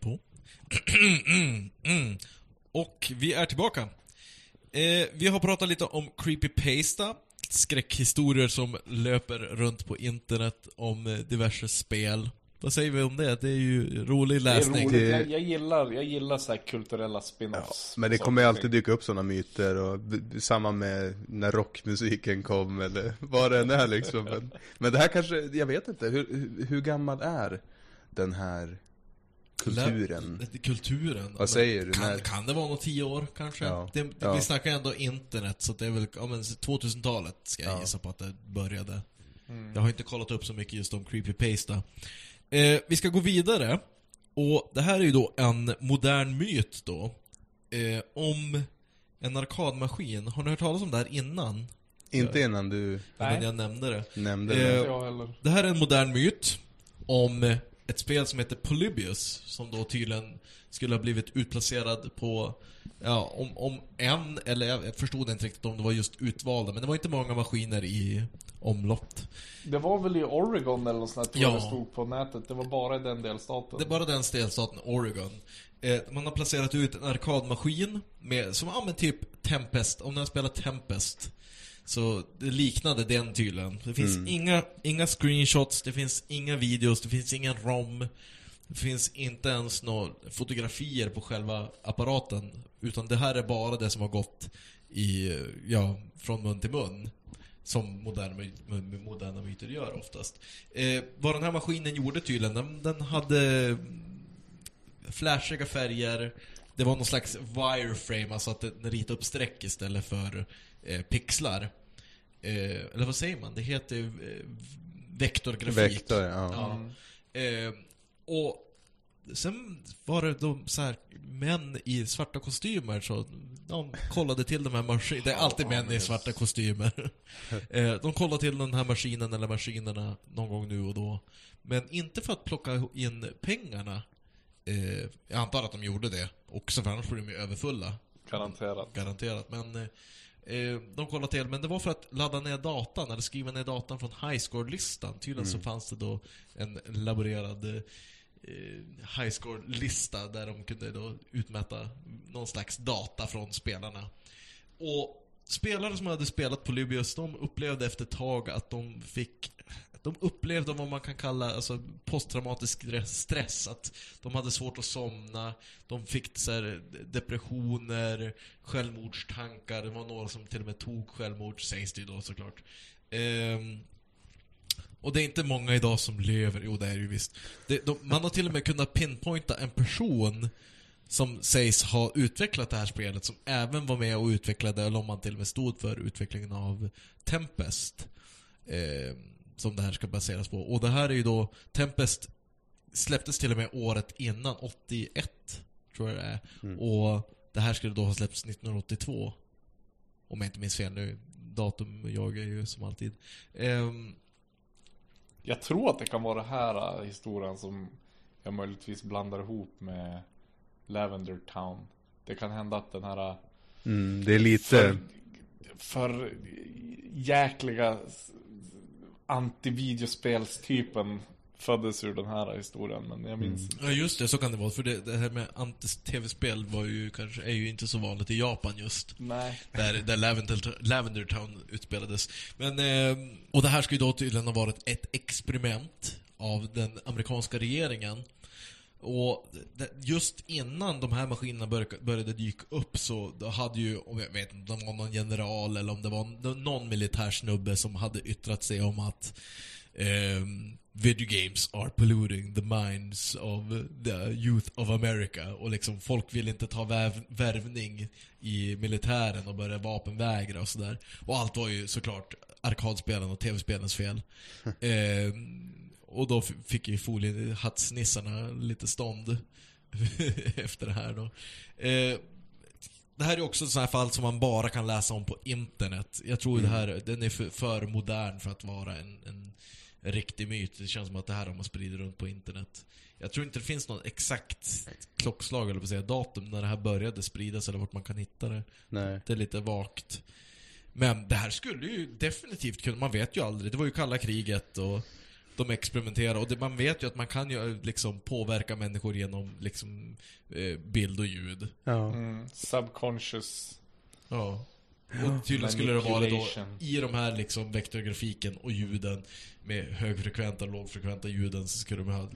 På. mm. Och vi är tillbaka. Eh, vi har pratat lite om creepypasta, skräckhistorier som löper runt på internet om eh, diverse spel. Vad säger vi om det? Det är ju rolig Det är läsning. roligt. Jag, jag gillar, jag gillar så här kulturella spin-offs. Men det kommer ju alltid dyka upp sådana myter och samma med när rockmusiken kom eller vad det än är liksom. Men, men det här kanske, jag vet inte, hur- hur gammal är den här kulturen? Lä- Kulturen. Vad säger du? Kan, När- kan det vara något tio år kanske? Ja. Det, det, Ja. Vi snackar ändå internet, så det är väl ja, men 2000-talet ska jag Ja. gissa på att det började. Mm. Jag har inte kollat upp så mycket just om creepypasta. Eh, vi ska gå vidare. Och det här är ju då en modern myt då. Eh, om en arkadmaskin. Har ni hört talas om det här innan? Inte innan du Nej. Innan jag nämnde det. nämnde Eh, det. Det här är en modern myt om ett spel som heter Polybius, som då tydligen skulle ha blivit utplacerad på, ja, om, om en, eller jag förstod inte riktigt om det var just utvalda, men det var inte många maskiner i omlopp. Det var väl i Oregon eller något sånt där, Ja. det stod på nätet. Det var bara i den delstaten. Det är bara den delstaten, Oregon. Eh, man har placerat ut en arkadmaskin med, som, ja men typ Tempest, om ni har spelat Tempest. Så det liknade den tydligen. Det finns inga, inga screenshots, det finns inga videos, det finns ingen ROM. Det finns inte ens några fotografier på själva apparaten. Utan det här är bara det som har gått i, ja, från mun till mun. Som moderna, moderna myter gör oftast. Eh, vad den här maskinen gjorde tydligen, den, den hade flashiga färger. Det var någon slags wireframe, alltså att den ritade upp streck istället för eh, pixlar. Eh, eller vad säger man? Det heter ju eh, vektorgrafik. Vektor, ja. Ja. Eh, och sen var det de så här män i svarta kostymer så de kollade till de här maskinerna. Det är alltid män i svarta kostymer. eh, de kollade till den här maskinen eller maskinerna någon gång nu och då. Men inte för att plocka in pengarna. Eh, jag antar att de gjorde det också, för annars blir de ju överfulla. Garanterat. Garanterat. Men eh, de kollade till, men det var för att ladda ner datan, eller skriva ner datan från highscore-listan. Tydligen så fanns det då en laborerad eh, highscore-lista där de kunde då utmäta någon slags data från spelarna. Och spelare som hade spelat Polybius, de upplevde efter ett tag att de fick de upplevde vad man kan kalla alltså, posttraumatisk stress. Att de hade svårt att somna, de fick så här, depressioner, självmordstankar. Det var några som till och med tog självmord, sägs det ju då såklart. Ehm, och det är inte många idag som lever, jo det är det ju visst. Det, de, man har till och med kunnat pinpointa en person som sägs ha utvecklat det här spelet, som även var med och utvecklade, eller om man till och med stod för utvecklingen av Tempest. Ehm, som det här ska baseras på. Och det här är ju då, Tempest släpptes till och med året innan, 81, tror jag det är. Och det här skulle då ha släppts 1982. Om jag inte minns fel nu. Datum jag är ju som alltid. Ehm, Jag tror att det kan vara den här äh, historien som jag möjligtvis blandar ihop med Lavender Town. Det kan hända att den här äh, Mm, det är lite, för, för jäkliga antivideospelstypen föddes ur den här historien. Men jag minns inte. Ja just det, så kan det vara. För det, det här med anti-tv-spel var ju kanske, är ju inte så vanligt i Japan just. Nej. Där, där Lavender, Lavender Town utspelades. Men, eh, och det här ska ju då tydligen ha varit ett experiment av den amerikanska regeringen. Och just innan de här maskinerna bör, började dyka upp så hade ju, om jag vet inte om det var någon general eller om det var någon militär snubbe som hade yttrat sig om att ehm, video games are polluting the minds of the youth of America. Och liksom folk vill inte ta värvning i militären och börja vapenvägra och sådär. Och allt var ju såklart arkadspelen och tv-spelens fel. Ehm, och då fick ju foliehattsnissarna lite stånd efter det här då. Eh, det här är också ett här fall som man bara kan läsa om på internet. Jag tror det här, den är för, för modern för att vara en, en riktig myt. Det känns som att det här har man sprider runt på internet. Jag tror inte det finns något exakt klockslag, eller att säga, datum när det här började spridas eller vart man kan hitta det. nej. Det är lite vagt. Men det här skulle ju definitivt kunna, man vet ju aldrig. Det var ju kalla kriget och de experimenterar. Och det, man vet ju att man kan ju liksom påverka människor genom liksom eh, bild och ljud. Ja. Mm, subconscious. Ja. Och tydligen skulle det vara då i de här liksom vektorgrafiken och ljuden med högfrekventa och lågfrekventa ljuden så skulle de ha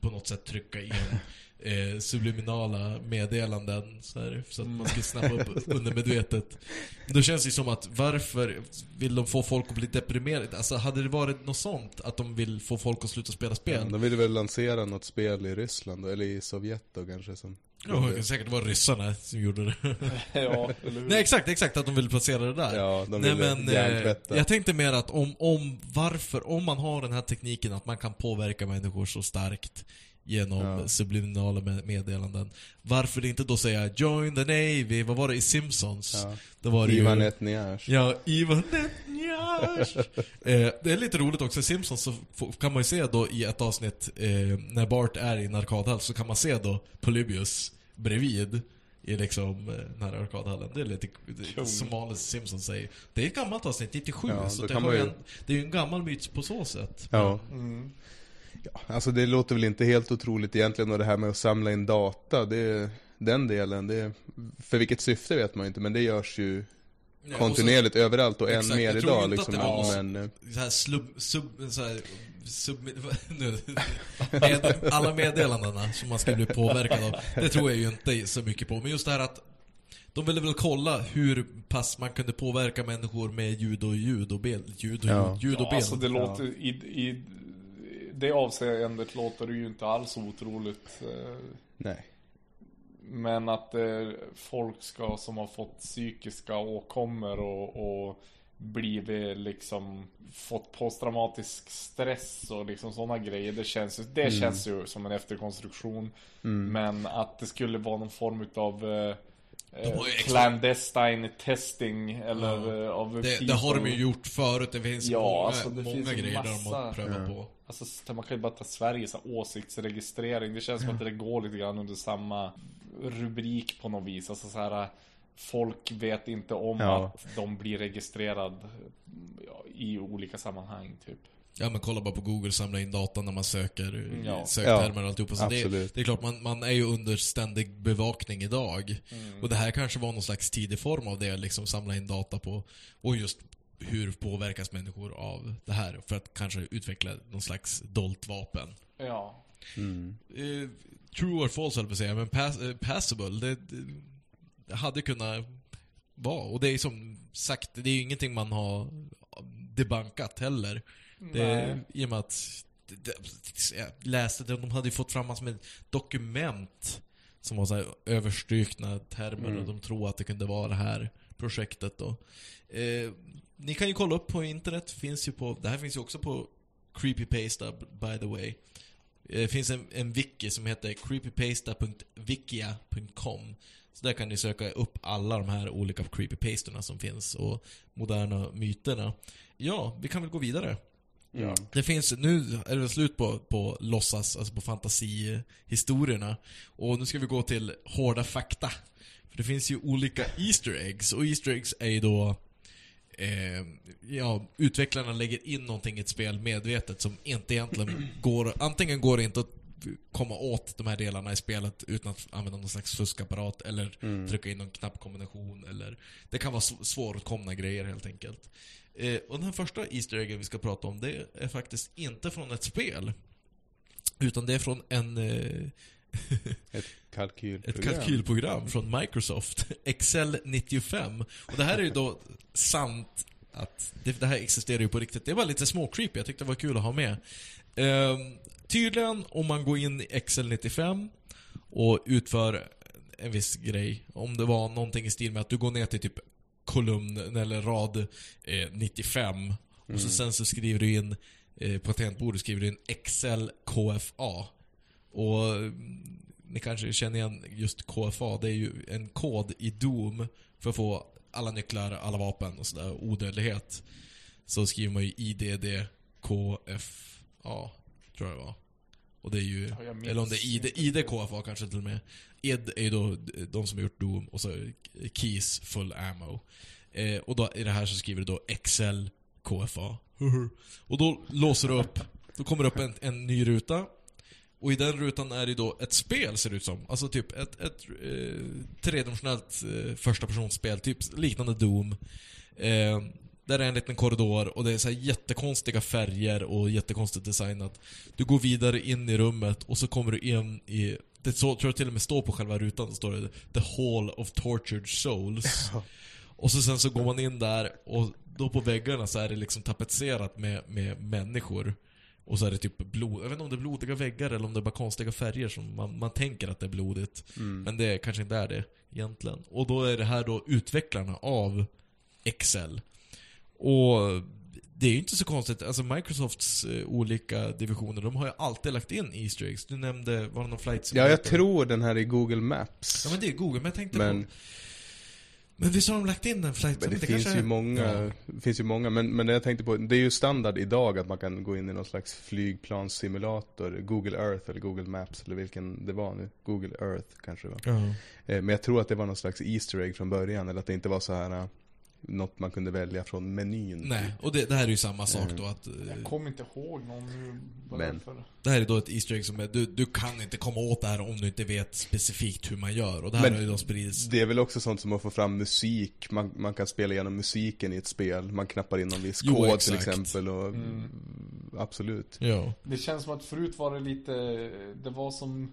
på något sätt trycka in eh, subliminala meddelanden så, här, så att man skulle snappa upp undermedvetet. Då känns det som att varför vill de få folk att bli deprimerade? Alltså hade det varit något sånt att de vill få folk att sluta spela spel? De ville väl lansera något spel i Ryssland eller i Sovjet då kanske som... Ja, det kan säkert vara ryssarna som gjorde det. ja? Nej exakt, exakt att de vill placera det där. Ja, de Nej ville men, eh, jag tänkte mer att om, om, varför, om man har den här tekniken att man kan påverka människor så starkt genom Ja. subliminala med- meddelanden. Varför inte då säga 'Join the Navy' vad var det i Simpsons? Ja. Då var det Ivan ju... Etniash. Ja, Ivan Netnjash. eh, Det är lite roligt också, i Simpsons så kan man ju se då i ett avsnitt eh, när Bart är i en arkadhall så kan man se då Polybius bredvid i liksom eh, den här arkadhallen. Det är lite Kung. som vanligt Simpsons säger. Det är ett gammalt avsnitt, 97, Ja, så det, ju en, det är ju en gammal myt på så sätt. Ja. Mm. Ja. Alltså det låter väl inte helt otroligt egentligen och det här med att samla in data, det, den delen, det, för vilket syfte vet man ju inte men det görs ju Ja, och så- kontinuerligt överallt och än Exakt, mer jag tror idag inte liksom. att det var- Men, eh, så här slub, sub, så här, sub, nu, med, alla meddelandena som man ska bli påverkad av. Det tror jag ju inte så mycket på. Men just det här att de ville väl kolla hur pass man kunde påverka människor med ljud och ljud och bild. Ljud och Ja. ljud, ljud och Ja, bild. alltså det låter, i, i det avseendet låter det ju inte alls otroligt. eh, nej. Men att eh, folk ska, som har fått psykiska åkommor och, och blivit liksom fått posttraumatisk stress och liksom sådana grejer. Det känns, det känns ju som en efterkonstruktion. Men att det skulle vara någon form utav eh, De har ju extra- clandestine testing eller Ja. eh, av det, det har de ju gjort förut. Det finns Ja, många, alltså, det många finns grejer där de har massa- prövat Ja. på. Alltså så man kan ju bara ta Sverige så här, åsiktsregistrering. Det känns som att det går lite grann under samma rubrik på något vis. Alltså så här Folk vet inte om Ja. att de blir registrerad ja, i olika sammanhang typ. Ja men kolla bara på Google, samla in data när man söker Mm, Ja. söktermer och alltihopa. Så det, det är klart, man, man är ju under ständig bevakning idag. Mm. Och det här kanske var någon slags tidig form av det, liksom samla in data på. Och just hur påverkas människor av det här? För att kanske utveckla någon slags dolt vapen. Ja. Mm. Eh, true or false höll jag på att säga, men pass, eh, passable, det, det, det hade kunnat vara. Och det är som sagt, det är ju ingenting man har debankat heller. Det. I och med att jag läste det, de hade ju fått fram massor med dokument som var så här överstrykna termer Mm. och de tror att det kunde vara det här projektet då. Eh, ni kan ju kolla upp på internet, finns ju på, det här finns ju också på Creepypasta by the way. Det finns en, en wiki som heter creepypasta.wikia.com Så där kan ni söka upp alla de här olika creepypastorna som finns och moderna myterna. Ja, vi kan väl gå vidare. Ja. Det finns, nu är det slut på, på låtsas, alltså på fantasihistorierna. Och nu ska vi gå till hårda fakta. För det finns ju olika Easter eggs, och Easter eggs är ju då eh, ja, utvecklarna lägger in någonting i ett spel medvetet som inte egentligen går, antingen går det inte att komma åt de här delarna i spelet utan att använda någon slags fuskapparat eller Mm. trycka in någon knappkombination eller det kan vara sv- svåråtkomna grejer helt enkelt. Eh, och den här första Easter eggen vi ska prata om, det är faktiskt inte från ett spel. Utan det är från en, eh, Ett kalkylprogram. ett kalkylprogram från Microsoft. Excel 95. Och det här är ju då sant att det, det här existerar ju på riktigt. Det var lite småcreepy, jag tyckte det var kul att ha med. Ehm, tydligen, om man går in i Excel 95 och utför en viss grej. Om det var någonting i stil med att du går ner till typ kolumn eller rad eh, 95 och så sen så skriver du in eh, på tangentbordet skriver du in Excel KFA. Och mm, ni kanske känner igen just KFA, det är ju en kod i Doom för att få alla nycklar, alla vapen och sådär, odödlighet. Så skriver man ju IDD KFA, tror jag det var. Och det är ju, Ja, eller om det är ID. ID KFA kanske till och med. ID är ju då de som har gjort Doom och så Keys Full Ammo. Eh, och då, i det här så skriver du då Excel KFA. och då låser du upp Då kommer det upp en, en ny ruta. Och i den rutan är det då ett spel ser det ut som. Alltså typ ett, ett eh, tredimensionellt eh, första personspel, typ liknande Doom. Eh, där är en liten korridor och det är så jättekonstiga färger och jättekonstigt designat. Du går vidare in i rummet och så kommer du in i... Det så, tror jag till och med står på själva rutan, så står det The Hall of Tortured Souls. Och så sen så går man in där och då på väggarna så är det liksom tapetserat med, med människor. Och så är det typ blod, jag vet inte om det är blodiga väggar eller om det är bara konstiga färger som man, man tänker att det är blodigt. Men det kanske inte är det egentligen. Och då är det här då utvecklarna av Excel. Och det är ju inte så konstigt, alltså Microsofts eh, olika divisioner, de har ju alltid lagt in Easter eggs. Du nämnde, var det någon flight Ja, simulator? jag tror den här i Google Maps. Ja men det är Google, men jag tänkte Men- på... Men visst har de lagt in en flight Men det, simulator? finns ju många, Ja. det finns ju många, men, men det jag tänkte på, det är ju standard idag att man kan gå in i någon slags flygplanssimulator, Google Earth eller Google Maps eller vilken det var nu, Google Earth kanske det var. Ja. Eh, Men jag tror att det var någon slags Easter egg från början, eller att det inte var så här eh, något man kunde välja från menyn. Nej, och det, det här är ju samma sak Mm. då att... eh, Jag kommer inte ihåg någon nu. bara Men- Det här är då ett Easter egg som är, du, du kan inte komma åt det här om du inte vet specifikt hur man gör. Och det här Men har ju då spridits... Det är väl också sånt som att få fram musik, man, man kan spela igenom musiken i ett spel, man knappar in någon viss Jo, kod till exakt. exempel och Mm. absolut. Ja. Det känns som att förut var det lite, det var som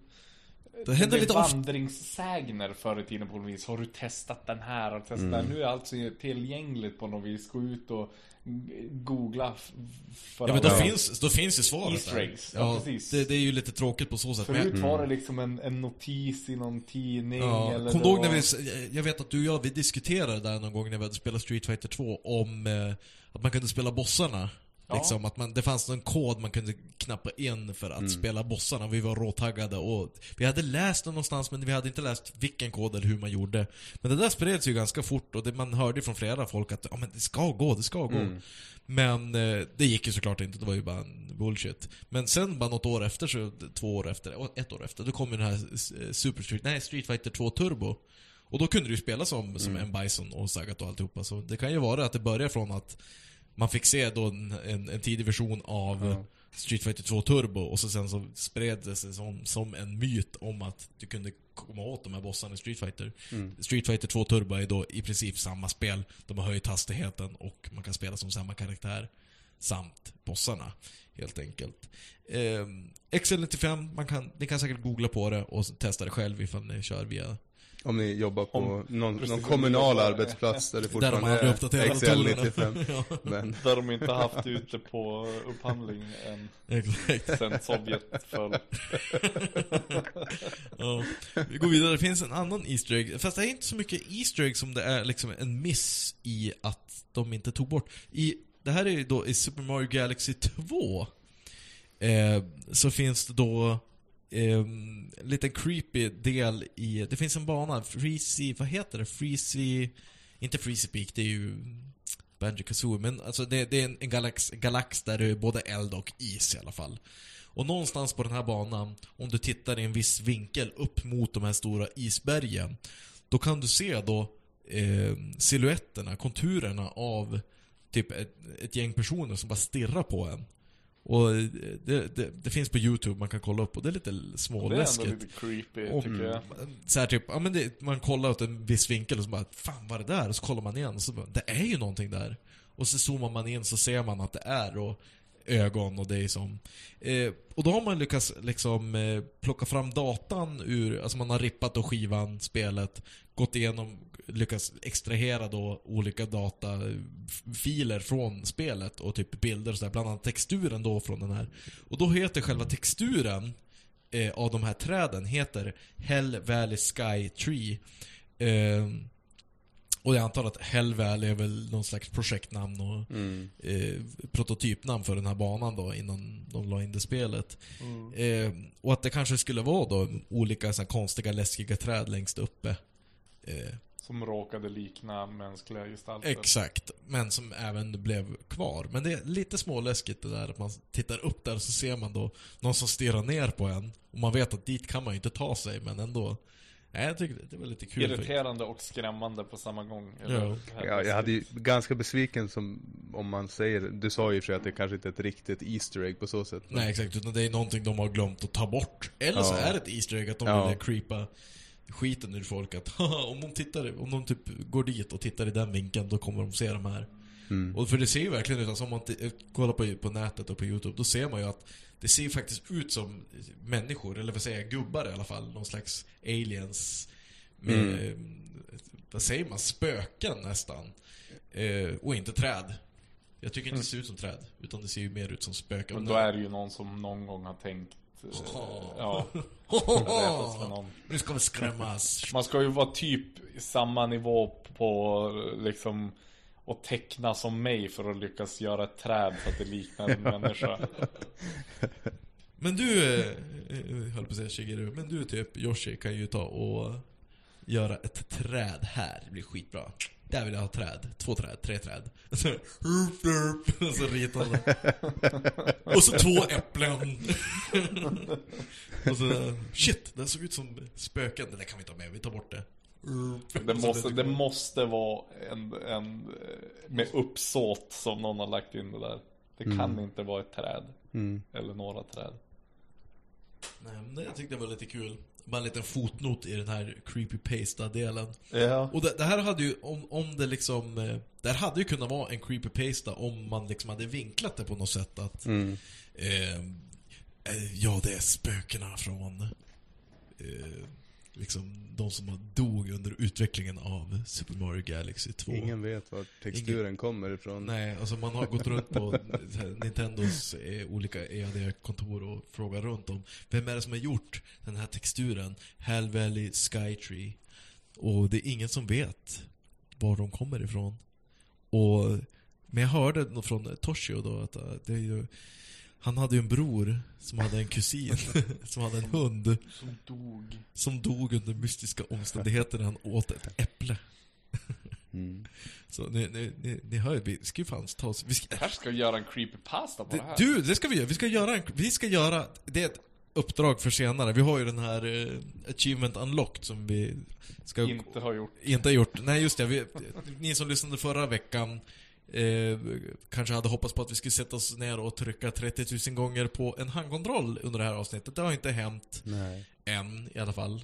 Det händer lite ofta... vandringssägner förr i tiden på något vis. Har du testat den här? Har du testat Mm. den? Nu är allt så tillgängligt på något vis. Gå ut och googla för Ja men då finns, då finns ju svaret Easter eggs, ja, Ja, precis. det, det är ju lite tråkigt på så sätt. Men, Förut var det liksom en, en notis i någon tidning ja, eller kom det ihåg var... när vi, jag vet att du och jag, vi diskuterade där någon gång när vi hade spelat Street Fighter 2 om eh, att man kunde spela bossarna. Ja. Liksom, att man, det fanns någon kod man kunde knappa in för Mm. att spela bossarna. Vi var råtaggade och vi hade läst det någonstans men vi hade inte läst vilken kod eller hur man gjorde. Men det där spreds ju ganska fort och det, man hörde från flera folk att ja, men det ska gå, det ska gå. Mm. Men eh, det gick ju såklart inte, det var ju bara en bullshit. Men sen bara något år efter, så, två år efter, ett år efter, då kom ju den här eh, Super Street, nej Street Fighter 2 Turbo. Och då kunde du ju spela som, som en Bison och Sagat och alltihopa. Så det kan ju vara att det börjar från att man fick se då en, en, en tidig version av Ja. Street Fighter 2 Turbo och så sen så spred det sig som, som en myt om att du kunde komma åt de här bossarna i Street Fighter. Mm. Street Fighter 2 Turbo är då i princip samma spel. De har höjt hastigheten och man kan spela som samma karaktär. Samt bossarna, helt enkelt. Eh, XL95, man kan, ni kan säkert googla på det och testa det själv ifall ni kör via... Om ni jobbar på Om- någon, precis, någon om kommunal arbetsplats där det Där de fortfarande är uppdaterar datorerna. XL95. ja, Men Där de inte haft ute på upphandling än exakt. sen Sovjet föll. Ja. Vi går vidare, det finns en annan Easter egg. Fast det är inte så mycket Easter egg som det är liksom en miss i att de inte tog bort. I, det här är ju då i Super Mario Galaxy 2. Eh, så finns det då eh, en liten creepy del i, det finns en bana, Freezy, vad heter det? Freezy, inte Freezy Peak, det är ju Banjo Kazooie, men alltså det, det är en, en galax, galax där det är både eld och is i alla fall. Och någonstans på den här banan, om du tittar i en viss vinkel upp mot de här stora isbergen, då kan du se då eh, silhuetterna, konturerna av typ ett, ett gäng personer som bara stirrar på en. Och det, det, det finns på youtube, man kan kolla upp och det är lite Det är ändå småläskigt. lite creepy Och, tycker jag. så här typ, ja men det, man kollar åt en viss vinkel och så bara Fan vad är det där? Och så kollar man igen och så bara, det är ju någonting där. Och så zoomar man in så ser man att det är då ögon och det är som... Eh, och då har man lyckats liksom eh, plocka fram datan ur, alltså man har rippat då skivan, spelet, gått igenom, lyckats extrahera då olika datafiler från spelet och typ bilder och sådär, bland annat texturen då från den här. Och då heter själva texturen eh, av de här träden heter Hell Valley Sky Tree. Eh, och jag antar att Hell Valley är väl någon slags projektnamn och mm. eh, prototypnamn för den här banan då innan de la in det spelet. Mm. Eh, och att det kanske skulle vara då olika så konstiga läskiga träd längst uppe. Eh, Som råkade likna mänskliga gestalter. exakt, men som även blev kvar. Men det är lite småläskigt det där att man tittar upp där och så ser man då någon som stirrar ner på en. Och man vet att dit kan man ju inte ta sig, men ändå. Nej, jag tycker det, var lite kul. Irriterande och skrämmande på samma gång. Ja. Ja, jag hade ju ganska besviken som, om man säger, du sa ju för sig att det kanske inte är ett riktigt Easter egg på så sätt. men- Nej exakt, utan det är någonting de har glömt att ta bort. Eller så Ja. är det ett Easter egg att de Ja. vill creepa skiten ur folk att "Haha, om de tittar, om de typ går dit och tittar i den vinkeln, då kommer de se de här. Mm. Och för det ser ju verkligen ut, alltså om man t- kollar på, på nätet och på Youtube, då ser man ju att det ser ju faktiskt ut som människor, eller vad säger jag, gubbar i alla fall. Någon slags aliens med, Mm. vad säger man, spöken nästan. Eh, och inte träd. Jag tycker inte det ser ut som träd, utan det ser ju mer ut som spöken. Men då är det ju någon som någon gång har tänkt... Ja. Nu ska vi skrämmas. Man ska ju vara typ samma nivå på liksom och teckna som mig för att lyckas göra ett träd så att det liknar en människa. Men du, eh, eh, höll på att säga Shigeru, men du typ, Yoshi kan ju ta och göra ett träd här. Det blir skitbra. Där vill jag ha träd. Två träd, tre träd. Och så, och ritar han. Och så två äpplen. och så, shit, det såg ut som spöken. Det där kan vi ha med, vi tar bort det. Det måste, det måste vara en, en eh, med uppsåt som någon har lagt in det där. Det kan inte vara ett träd. Mm. Eller några träd. Nej, men det, jag tyckte det var lite kul. Bara en liten fotnot i den här creepypasta-delen. Ja. Och det, det här hade ju, om, om det liksom... eh, Det här hade ju kunnat vara en creepypasta om man liksom hade vinklat det på något sätt att... Mm. Eh, eh, ja, det är spökena från... Eh, liksom de som dog under utvecklingen av Super Mario Galaxy 2. Ingen vet var texturen kommer ifrån. Nej, alltså man har gått runt på här, Nintendos eh, olika EAD-kontor och frågat runt om vem är det som har gjort den här texturen? Hell Valley Skytree. Och det är ingen som vet var de kommer ifrån. Och, men jag hörde från Toshio då att eh, det är ju, han hade ju en bror som hade en kusin som hade en hund Som dog. som dog under mystiska omständigheter när han åt ett äpple. Mm. Så ni, ni, ni, ni hör ju, vi ska ju fan ta oss... Vi ska, Kanske ska göra en creepypasta på det det, här. du, det ska vi göra. Vi ska göra en, Vi ska göra... Det är ett uppdrag för senare. Vi har ju den här eh, Achievement Unlocked som vi ska... Inte har gjort. Inte har gjort. Nej, just det. Vi, ni som lyssnade förra veckan eh, kanske hade hoppats på att vi skulle sätta oss ner och trycka 30 000 gånger på en handkontroll under det här avsnittet. Det har inte hänt Nej. än i alla fall.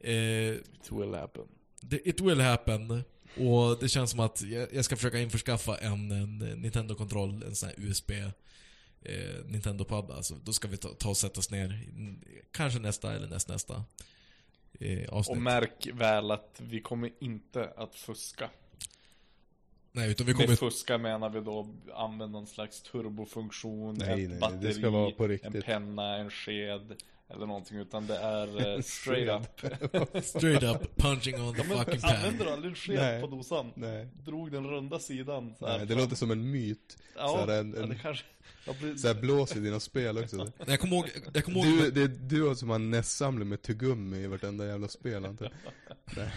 Eh, It will happen. det, it will happen. Och det känns som att jag, jag ska försöka införskaffa en, en Nintendo-kontroll, en sån här USB eh, Nintendo Pub. Alltså, då ska vi ta, ta och sätta oss ner, kanske nästa eller nästnästa eh, avsnitt. Och märk väl att vi kommer inte att fuska. Nej, utan vi Med kommer... fuska menar vi då använda någon slags turbofunktion, Nej, ett nej, det batteri, ska vara på en penna, en sked eller någonting. Utan det är eh, straight up. Straight up punching on the Men fucking använder du aldrig en sked Nej. på dosan? Nej. Drog den runda sidan så här Nej, det låter som en myt. Ja, så här, en, ja, det en, kanske... Jag blir... så här blås i dina spel också. Jag kommer ihåg, jag kommer ihåg... Du, det är du som har en NES-samling med tuggummi i vartenda jävla spel antar jag.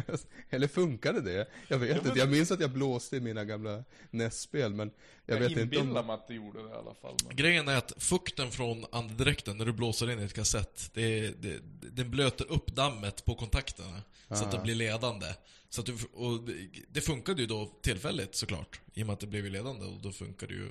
Eller funkade det? Jag vet Ja, men- inte, jag minns att jag blåste i mina gamla NES-spel men jag, Jag, vet inte om... mig att det gjorde det i alla fall. Men... Grejen är att fukten från andedräkten när du blåser in i ett kassett, det, det, den blöter upp dammet på kontakterna. Så att det Ah. blir ledande. Så att du, och det, det funkade ju då tillfälligt såklart. I och med att det blev ledande och då funkade ju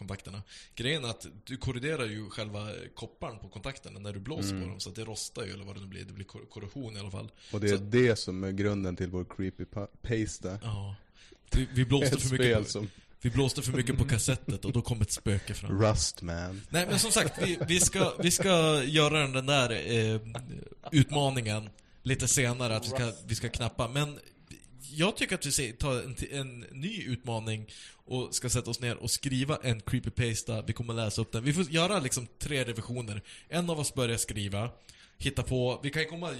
kontakterna. Grejen är att du korriderar ju själva kopparn på kontakterna när du blåser Mm. på dem. Så att det rostar ju eller vad det nu blir. Det blir kor- korrosion i alla fall. Och det är Så- det som är grunden till vår creepy paste Ja. Vi, vi, blåste för mycket på, som vi blåste för mycket på kassettet och då kom ett spöke fram. Rust man. Nej men som sagt, vi, vi, ska, vi ska göra den där eh, utmaningen lite senare, att vi ska, vi ska knappa. Men jag tycker att vi tar en, en ny utmaning och ska sätta oss ner och skriva en creepypasta. Vi kommer läsa upp den. Vi får göra liksom tre revisioner. En av oss börjar skriva, hitta på, vi kan komma,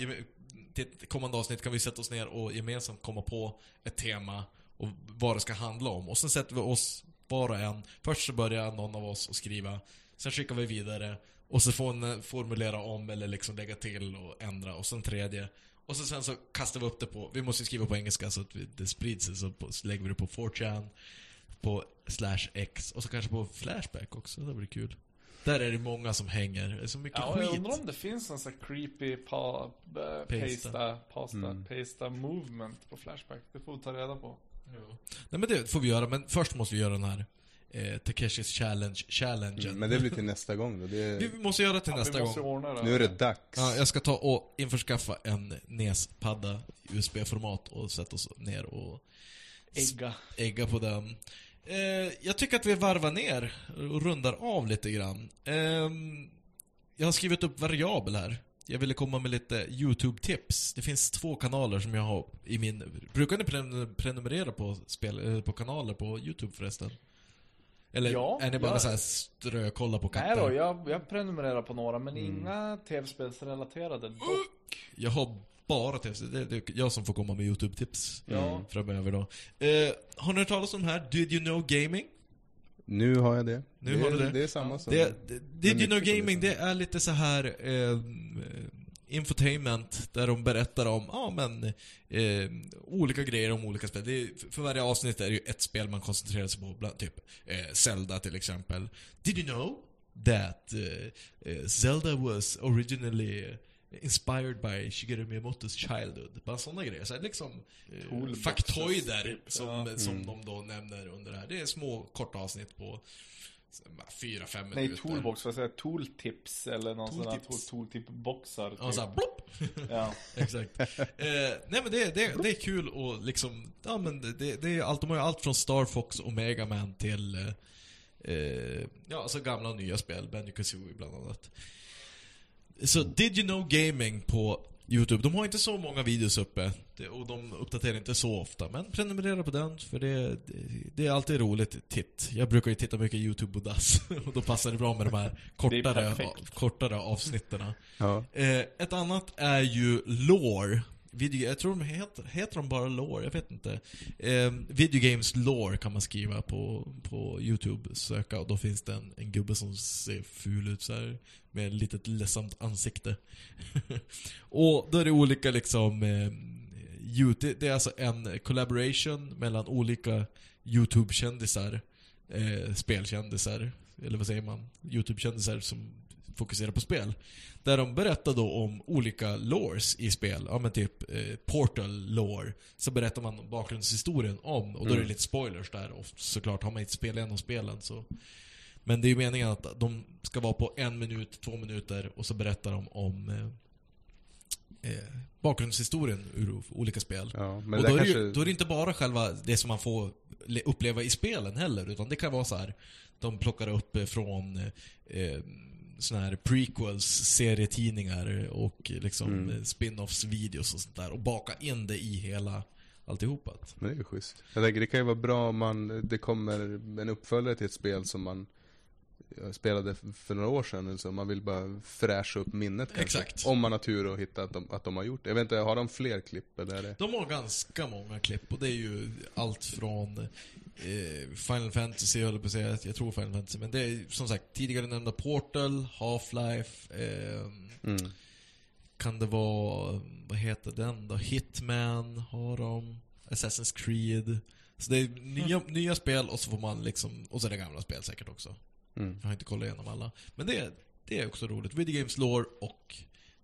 till ett kommande avsnitt kan vi sätta oss ner och gemensamt komma på ett tema och vad det ska handla om. Och sen sätter vi oss var och en. Först så börjar någon av oss att skriva, sen skickar vi vidare och så får en eh, formulera om eller liksom lägga till och ändra och sen tredje. Och så sen så kastar vi upp det på, vi måste ju skriva på engelska så att vi, det sprids sig, så, på, så lägger vi det på 4chan, på slash x och så kanske på flashback också, det blir kul. Där är det många som hänger. Det är så mycket Ja, jag skit. undrar om det finns en sån här creepy pa, äh, pasta, pasta, pasta movement på Flashback. Det får vi ta reda på. Ja. Nej men det får vi göra, men först måste vi göra den här eh, Takeshis challenge, challengen. Mm, men det blir till nästa gång då. Det Vi måste göra till Ja, nästa gång. det. nu är det dags. Ja, jag ska ta och införskaffa en NES-padda i USB-format och sätta oss ner och Ägga. ägga på den. Eh, jag tycker att vi varvar ner och rundar av lite grann. Ehm, jag har skrivit upp variabel här. Jag ville komma med lite YouTube-tips. Det finns två kanaler som jag har i min... Brukar ni prenum- prenumerera på, spel, eh, på kanaler på YouTube förresten? Eller Ja, är ni bara jag- så här strökolla på katter? Nej då, jag, jag prenumererar på några, men inga tv-spelsrelaterade dock. Jag har bara tips. Det det är jag som får komma med YouTube-tips Ja. framöver då. Eh, har ni hört talas om det här? Did you know gaming? Nu har jag det. Nu det, har du det. det är samma som... Det, det, Did you know gaming, det är lite så här eh, infotainment där de berättar om, ja men, eh, olika grejer om olika spel. Är, för varje avsnitt är det ju ett spel man koncentrerar sig på, bland, typ eh, Zelda till exempel. Did you know that eh, eh, Zelda was originally inspired by Shigeru Miyamotos childhood? Bara sådana grejer. Så liksom eh, Toolboxes, faktoider som, Ja. som de då nämner under det här. Det är små korta avsnitt på fyra, fem Nej, minuter. toolbox, vad säger jag? Tooltips eller någon sån där tooltip-boxar. Ja, såhär Typ. blopp! Ja. Exakt. eh, nej men det, det, det är kul och liksom, ja men det, det är allt, de har ju allt från Star Fox och Mega Man till, eh, eh, ja alltså gamla och nya spel, Banjo Kazooie bland annat. Så Did You Know Gaming på YouTube, de har inte så många videos uppe och de uppdaterar inte så ofta, men prenumerera på den för det, det, det är alltid roligt titt. Jag brukar ju titta mycket YouTube och dass och då passar det bra med de här kortare, kortare avsnitten. Ja. Eh, ett annat är ju Lore. Video, jag tror de heter, heter de bara Lore, jag vet inte. Eh, Video Games Lore kan man skriva på, på YouTube, söka och då finns det en, en gubbe som ser ful ut så här med ett litet ledsamt ansikte. och då är det olika liksom, eh, YouTube, det är alltså en collaboration mellan olika YouTube-kändisar, eh, spelkändisar, eller vad säger man? YouTube-kändisar som fokuserar på spel. Där de berättar då om olika lores i spel. Ja men typ eh, Portal lore. Så berättar man bakgrundshistorien om, och då är det Mm. lite spoilers där. Och såklart, har man inte spelat igenom spelen så... Men det är ju meningen att de ska vara på en minut, två minuter och så berättar de om eh, eh, bakgrundshistorien ur olika spel. ja, och då är, det kanske... ju, då är det inte bara själva det som man får le- uppleva i spelen heller, utan det kan vara så här. De plockar upp eh, från eh, såna här prequels, serietidningar och liksom Mm. eh, spin-offs videos och sånt där och baka in det i hela alltihopa. Men det är ju schysst. Jag tänker det kan ju vara bra om man, det kommer en uppföljare till ett spel som man spelade för några år sedan, så man vill bara fräscha upp minnet kanske. Exakt. Om man har tur och hittar att de, att de har gjort det. Jag vet inte, har de fler klipp eller? Är det... De har ganska många klipp och det är ju allt från eh, Final Fantasy, höll jag på att säga. Jag tror Final Fantasy, men det är som sagt tidigare nämnda Portal, Half-Life, ehm, Mm. Kan det vara, vad heter den då? Hitman har de. Assassin's Creed. Så det är nya, nya spel och så får man liksom, och så är det gamla spel säkert också. Mm. Jag har inte kollat igenom alla. Men det, är- det är också roligt. Video Games Lore och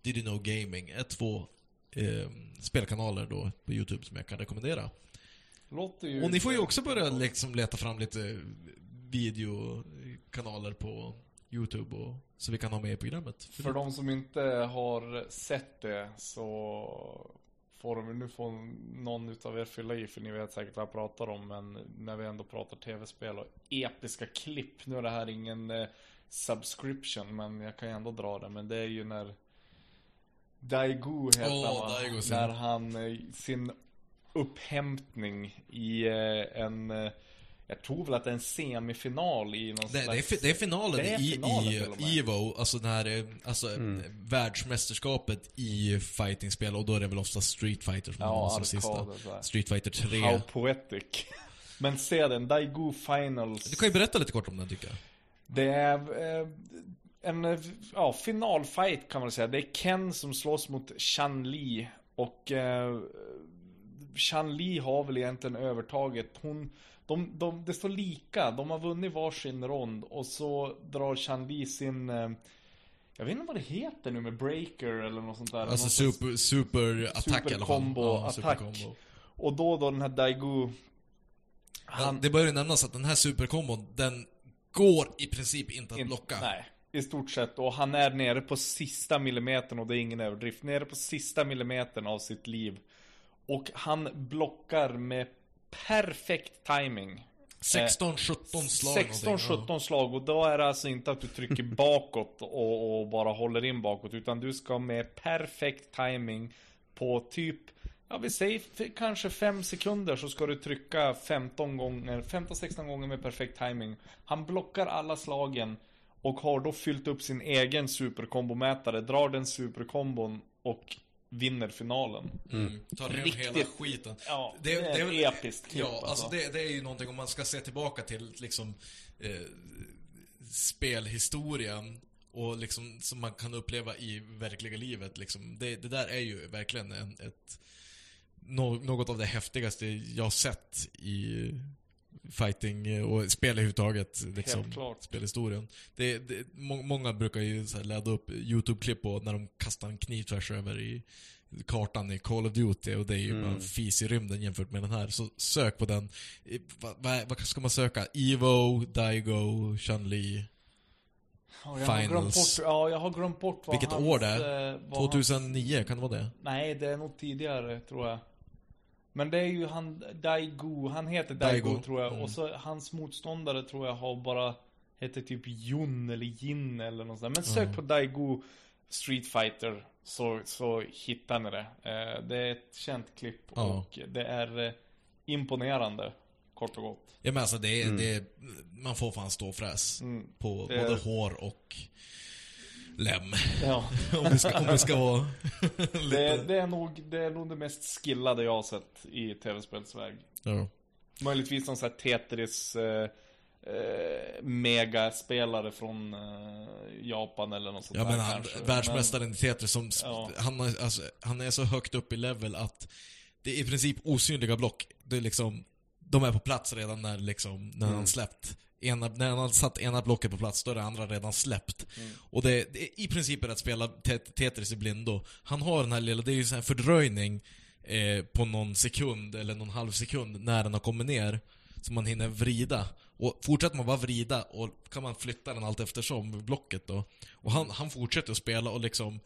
Did You Know Gaming är två eh, spelkanaler då på YouTube som jag kan rekommendera. Låter ju... Och ni får ju också börja liksom leta fram lite videokanaler på YouTube och, så vi kan ha med i programmet. För de som inte har sett det så får nu får någon utav er fylla i för ni vet säkert vad jag pratar om men när vi ändå pratar tv-spel och episka klipp. Nu är det här ingen eh, subscription men jag kan ju ändå dra det men det är ju när Daigo heter Åh, han? Daigo, När han eh, sin upphämtning i eh, en eh, jag tror väl att det är en semifinal i någon Det, det, är, slags... det är finalen Det är i, finalen med. i Evo, alltså den här, eh, alltså Mm. eh, världsmästerskapet i fightingspel och då är det väl ofta Street Fighter som Ja, som sista. Street Fighter 3. How poetic. Men se den, Daigo Finals. Du kan ju berätta lite kort om den tycker jag. Det är eh, en ja, finalfight kan man säga. Det är Ken som slåss mot Chan Li. Och eh, Chan-Li har väl egentligen övertaget. Hon, de, de, det står lika. De har vunnit varsin rond och så drar Chan-Li sin eh, jag vet inte vad det heter nu med breaker eller något sånt där. Alltså Något super, super attack i alla fall. Supercombo, Ja, attack. supercombo. Och då då den här Daigu Han... Han, Det bör ju nämnas att den här superkombon, den går i princip inte att blocka. Nej, i stort sett. Och han är nere på sista millimetern och det är ingen överdrift. Nere på sista millimetern av sitt liv. Och han blockar med perfekt timing. 16-17 slag någonting, 16-17 slag och då är det alltså inte att du trycker bakåt och, och bara håller in bakåt utan du ska med perfekt timing på typ Ja vi säger kanske 5 sekunder så ska du trycka 15 gånger 15-16 gånger med perfekt timing Han blockar alla slagen Och har då fyllt upp sin egen superkombomätare Drar den superkombon och vinner finalen. Mm. Tar hem Riktigt- hela skiten. Ja, det är ett episkt klipp, Ja, alltså alltså. det, det är ju någonting om man ska se tillbaka till liksom eh, spelhistorien och liksom som man kan uppleva i verkliga livet liksom. Det, det där är ju verkligen en, ett nå, något av det häftigaste jag har sett i fighting och spel överhuvudtaget. Liksom, Helt klart. Spelhistorien. Det, det, må, många brukar ju så ladda upp YouTube-klipp på när de kastar en kniv tvärs över i kartan i Call of Duty och det är ju bara en fis i rymden jämfört med den här. Så sök på den. Vad va, vad ska man söka? Evo, Daigo, Chun-Li. Ja, jag har Finals. bort, ja, jag har glömt bort vad Vilket hans, år det är? eh, vad hans- 2009, kan det vara det? Nej, det är nog tidigare tror jag. Men det är ju han Daigo, han heter Daigo, Daigo, tror jag. mm. Och så hans motståndare tror jag har bara Heter typ Jun eller Jin eller något sånt där. Men sök på Daigo Street Fighter så, så hittar ni det. Eh, det är ett känt klipp Ja. och det är eh, imponerande. Kort och gott. Ja men alltså det är, det är, man får fan ståfräs Mm. på Det är- både hår och lem. Ja. om vi ska, om vi ska vara Det, det, är nog, det är nog det mest skillade jag har sett i tv-spelsväg. Ja. Möjligtvis någon sån här Tetris eh, eh, megaspelare från eh, Japan eller något sånt Ja där men han, kanske. världsmästaren i Tetris som, Ja. han, alltså, han är så högt upp i level att det är i princip osynliga block. Det är liksom, de är på plats redan när liksom, när han släppt. Ena, när han har satt ena blocket på plats, då är det andra redan släppt. Och det, det är i princip är att spela te- Tetris i blindo. Han har den här lilla, det är ju här fördröjning eh, på någon sekund eller någon halv sekund när den har kommit ner. Så man hinner vrida. Och fortsätter man bara vrida och kan man flytta den allt eftersom blocket då. Och han, han fortsätter att spela och liksom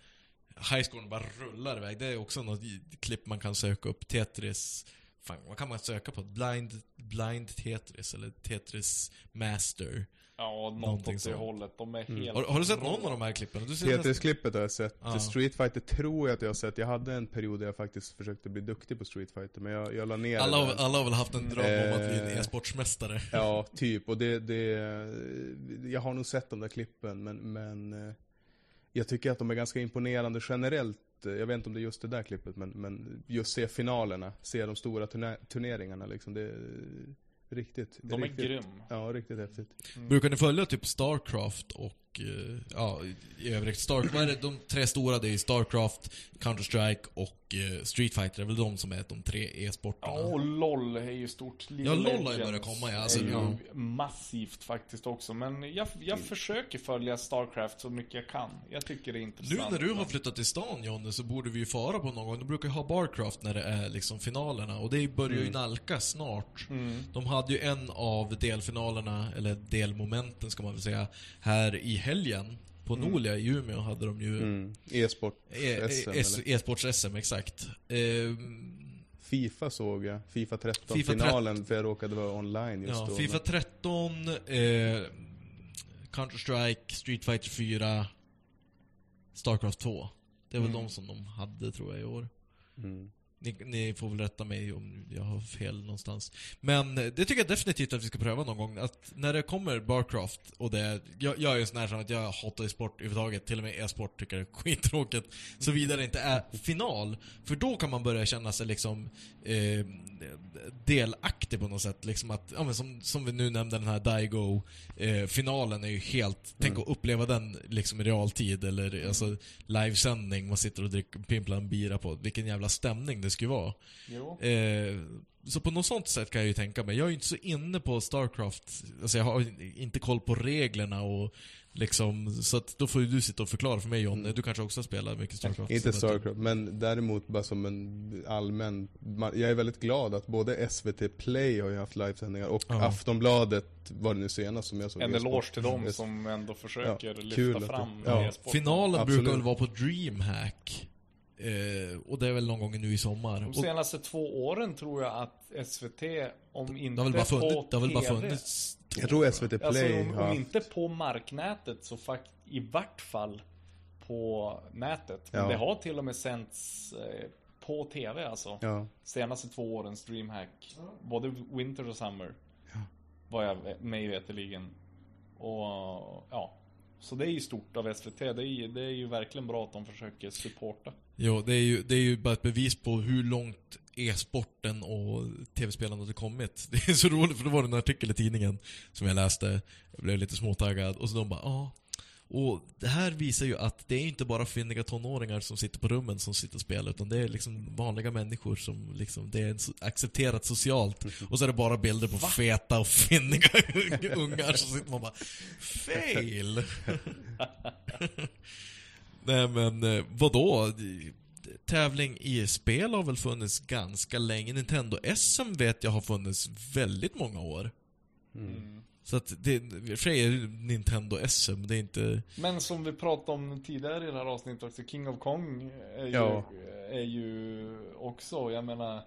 Highscoren bara rullar iväg. Det är också något klipp man kan söka upp. Tetris. Fan, vad kan man söka på? Blind, blind Tetris eller Tetris Master. Ja, något Någonting åt det hållet. De är helt Har, har du sett någon av de här klippen? Tetris-klippet har jag sett. Ja. Street Fighter tror jag att jag har sett. Jag hade en period där jag faktiskt försökte bli duktig på Street Fighter, men jag, jag la ner alla, har, alla har väl haft en dröm om att bli en Eh. e-sportsmästare? Ja, typ. Och det, det... Jag har nog sett de där klippen, men, men... eh, Jag tycker att de är ganska imponerande generellt. Jag vet inte om det är just det där klippet, men, men just se finalerna. Se de stora turne- turneringarna liksom. Det är riktigt. De är riktigt, grym. Ja, riktigt häftigt. Brukar ni följa typ Starcraft och, eh, ja, i övrigt Star, vad är det, de tre stora det är Starcraft, Counter-Strike och eh, Street Fighter, är väl de som är de tre e-sporterna? Ja, och LOL är ju stort. League Ja, LOL har ju börjat komma, ja, alltså, är ju ja. massivt faktiskt också. Men jag, jag försöker följa Starcraft så mycket jag kan. Jag tycker det är Nu intressant. när du har flyttat till stan Jonny, så borde vi ju fara på någon gång. De brukar ju ha Barcraft när det är liksom finalerna och det börjar ju nalkas snart. De hade ju en av delfinalerna, eller delmomenten ska man väl säga, här i helgen. På Nolia i Umeå hade de ju Mm. E-sport e- SM e- e-sports-SM, exakt. Ehm, Fifa såg jag. Fifa 13 FIFA finalen, för jag råkade vara online just ja, då. Fifa men- 13, eh, Counter-Strike, Street Fighter 4, Starcraft 2. Det är väl de som de hade tror jag i år. Mm. Ni, ni får väl rätta mig om jag har fel någonstans. Men eh, det tycker jag definitivt att vi ska pröva någon gång. Att när det kommer Barcraft och det jag, jag är ju sån här som att jag hatar sport överhuvudtaget. Till och med e-sport tycker jag är skittråkigt. Såvida det inte är final. För då kan man börja känna sig liksom eh, delaktig på något sätt. Liksom att, ja men som, som vi nu nämnde den här Daigo eh, finalen är ju helt, tänk att uppleva den liksom i realtid eller alltså livesändning, man sitter och dricker, pimplar en bira på. Vilken jävla stämning det det skulle vara. Jo. Eh, så på något sånt sätt kan jag ju tänka mig. Jag är ju inte så inne på Starcraft. Alltså jag har inte koll på reglerna och liksom, så att då får ju du sitta och förklara för mig Jonny. Du kanske också spelar mycket Starcraft? Inte Starcraft, men däremot bara som en allmän... man- Jag är väldigt glad att både SVT Play har ju haft livesändningar och Ja. Aftonbladet var det nu senast som jag såg. En e-sport. eloge till dem som ändå försöker Ja, lyfta fram ja. e-sporten. Finalen Absolut. brukar väl vara på DreamHack. Eh, och det är väl någon gång nu i sommar. De Och senaste två åren tror jag att SVT, om det inte har väl bara på funnits, det har väl bara TV, funnits två, Jag tror SVT Play Alltså om, om inte på marknätet så fakt, i vart fall på nätet. Men Ja. det har till och med sänts eh, på TV alltså. Ja, Senaste två årens DreamHack. Både Winter och Summer. Var jag mig veterligen. Och ja. Så det är ju stort av SVT. Det är, ju- det är ju verkligen bra att de försöker supporta. Jo, det är, ju, det är ju bara ett bevis på hur långt e-sporten och tv-spelandet har kommit. Det är så roligt för det var en artikel i tidningen som jag läste. Jag blev lite småtaggad och så de bara ja. Och det här visar ju att det är inte bara finniga tonåringar som sitter på rummen som sitter och spelar utan det är liksom vanliga människor som liksom, det är accepterat socialt. Och så är det bara bilder på feta och finniga ungar så sitter man bara Fail! Nej men eh, vadå? Tävling i spel har väl funnits ganska länge. Nintendo SM vet jag har funnits väldigt många år. Så att det, i och för sig är det Nintendo SM, det är inte... Men som vi pratade om tidigare i det här avsnittet också, King of Kong är ju, Ja. är ju också, jag menar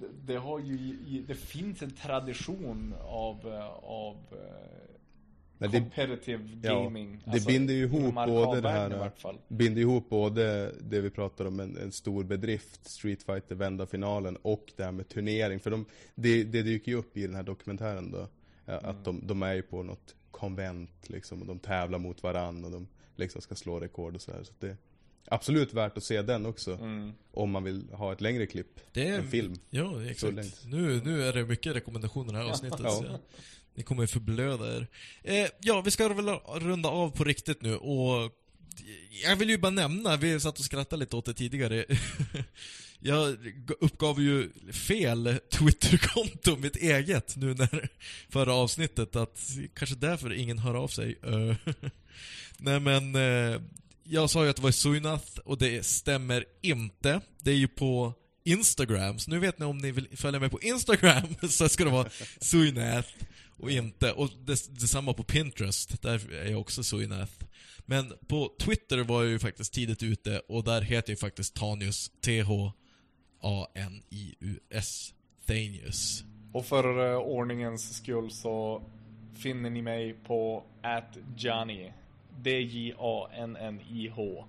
det, det har ju, det finns en tradition av, eh, av eh, Men det- competitive ja, gaming. det binder ju ihop både det här- arkadvärlden i vart fall. binder ihop både det vi pratar om, en, en stor bedrift, Street Fighter vända finalen och det här med turnering. För de, det, det dyker ju upp i den här dokumentären då. Att de, de är ju på något konvent liksom och de tävlar mot varann och de liksom ska slå rekord och så här. Så det är absolut värt att se den också. Mm. Om man vill ha ett längre klipp. Det är En film. Ja, Så exakt. Nu, nu är det mycket rekommendationer i det här avsnittet. Ja. Så ni kommer ju förblöda er. Eh, ja, vi ska väl runda av på riktigt nu och jag vill ju bara nämna, vi satt och skrattade lite åt det tidigare. Jag uppgav ju fel Twitterkonto, mitt eget, nu när förra avsnittet, att kanske därför ingen hör av sig. Nej men, eh, jag sa ju att det var Suinath och det stämmer inte. Det är ju på Instagram, så nu vet ni om ni vill följa mig på Instagram så ska det vara Suinath och inte. Och det, detsamma på Pinterest, där är jag också Suinath. Men på Twitter var jag ju faktiskt tidigt ute och där heter jag faktiskt Tanius, T-H-A-N-I-U-S. Thanius. Och för eh, ordningens skull så finner ni mig på at Johnny. D-J-A-N-N-I-H.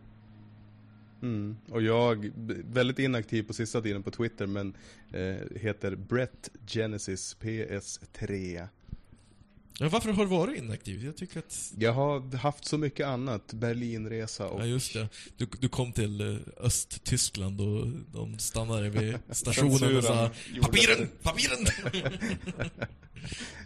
Mm. Och jag, väldigt inaktiv på sista tiden på Twitter men eh, heter Brett Genesis PS3. Ja, varför har du varit inaktiv? Jag tycker att... Jag har haft så mycket annat, Berlinresa och Ja, just det. Du, du kom till eh, Östtyskland och de stannade vid stationen och sa Papiren! Papiren!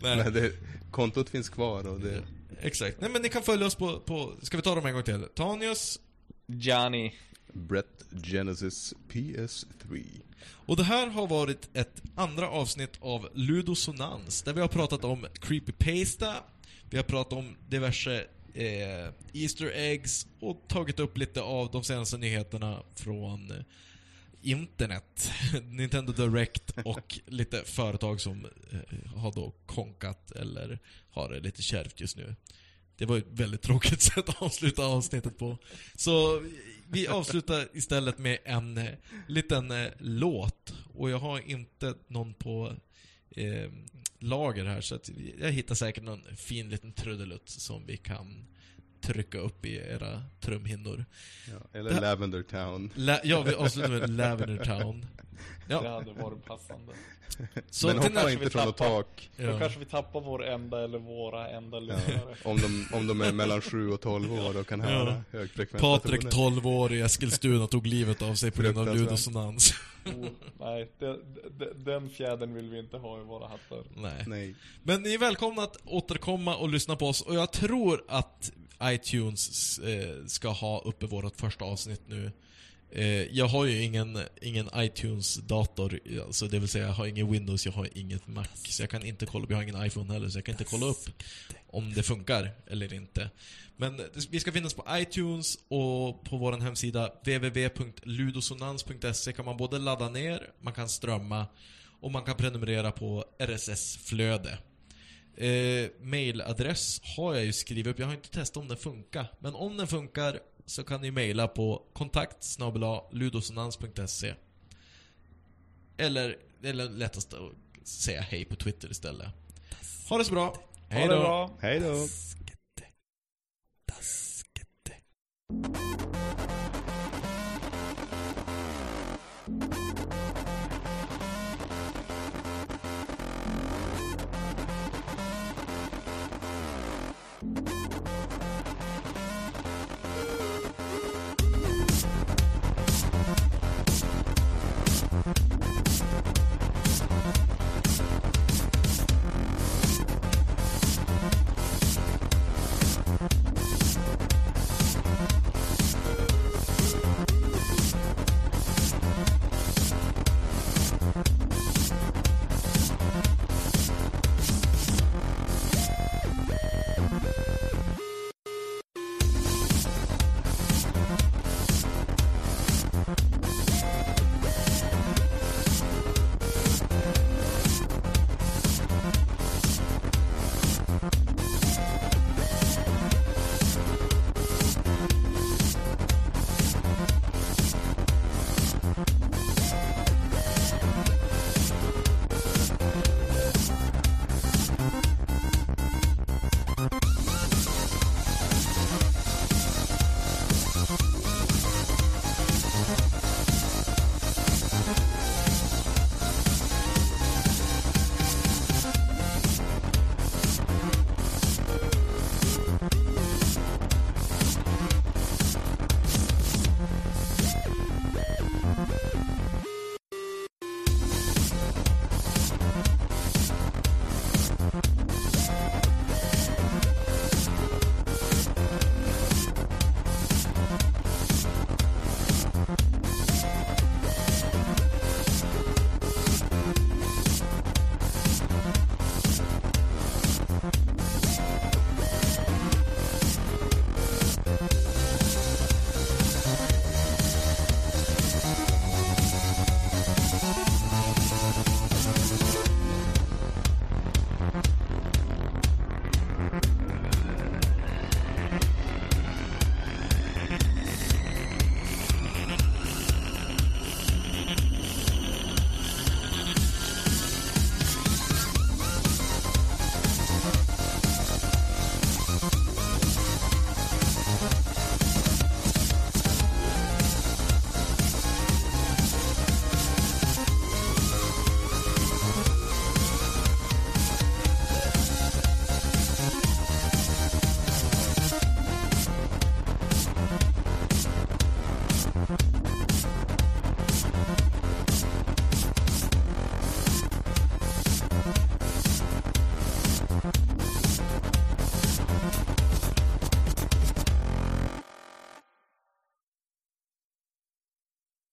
Nej, Men det, kontot finns kvar och det, exakt. Nej men ni kan följa oss på, på ska vi ta dem en gång till? Tanius, Johnny. Brett Genesis PS3. och det här har varit ett andra avsnitt av Ludosonans, där vi har pratat om Creepypasta, vi har pratat om diverse eh, Easter eggs och tagit upp lite av de senaste nyheterna från eh, internet, Nintendo Direct och lite företag som eh, har då konkat eller har det lite kärvt just nu. Det var ett väldigt tråkigt sätt att avsluta avsnittet på. Så vi avslutar istället med en eh, liten eh, låt. Och jag har inte någon på eh, lager här, så att jag hittar säkert någon fin liten trudelutt som vi kan trycka upp i era trumhinnor. Ja, eller Lavender Town. La- ja, vi avslutar med Lavender Town. Det Ja, hade varit passande. så men hoppa inte från något tak. Då Ja. kanske vi tappar vår enda eller våra enda Ja. lyssnare. Om, de, om de är mellan 7 och 12 år och kan Ja. höra högfrekventa Patrik, toner. 12 år i Eskilstuna, tog livet av sig på grund av ludosonans. Oh, nej, det, det, den fjädern vill vi inte ha i våra hattar. Nej. Nej. Men ni är välkomna att återkomma och lyssna på oss och jag tror att iTunes eh, ska ha uppe vårt första avsnitt nu Eh, jag har ju ingen, ingen iTunes-dator, alltså det vill säga jag har ingen Windows, jag har inget Mac. Så jag kan inte kolla jag har ingen iPhone heller, så jag kan inte kolla upp om det funkar eller inte. Men vi ska finnas på iTunes och på vår hemsida www.ludosonans.se kan man både ladda ner, man kan strömma och man kan prenumerera på RSS-flöde. Eh, mailadress har jag ju skrivit upp, jag har inte testat om den funkar. Men om den funkar så kan ni mejla på kontakt ludosonans.se Eller, eller lättast att säga hej på Twitter istället. Ha det så bra. Hej då. bra. Hej då. Thank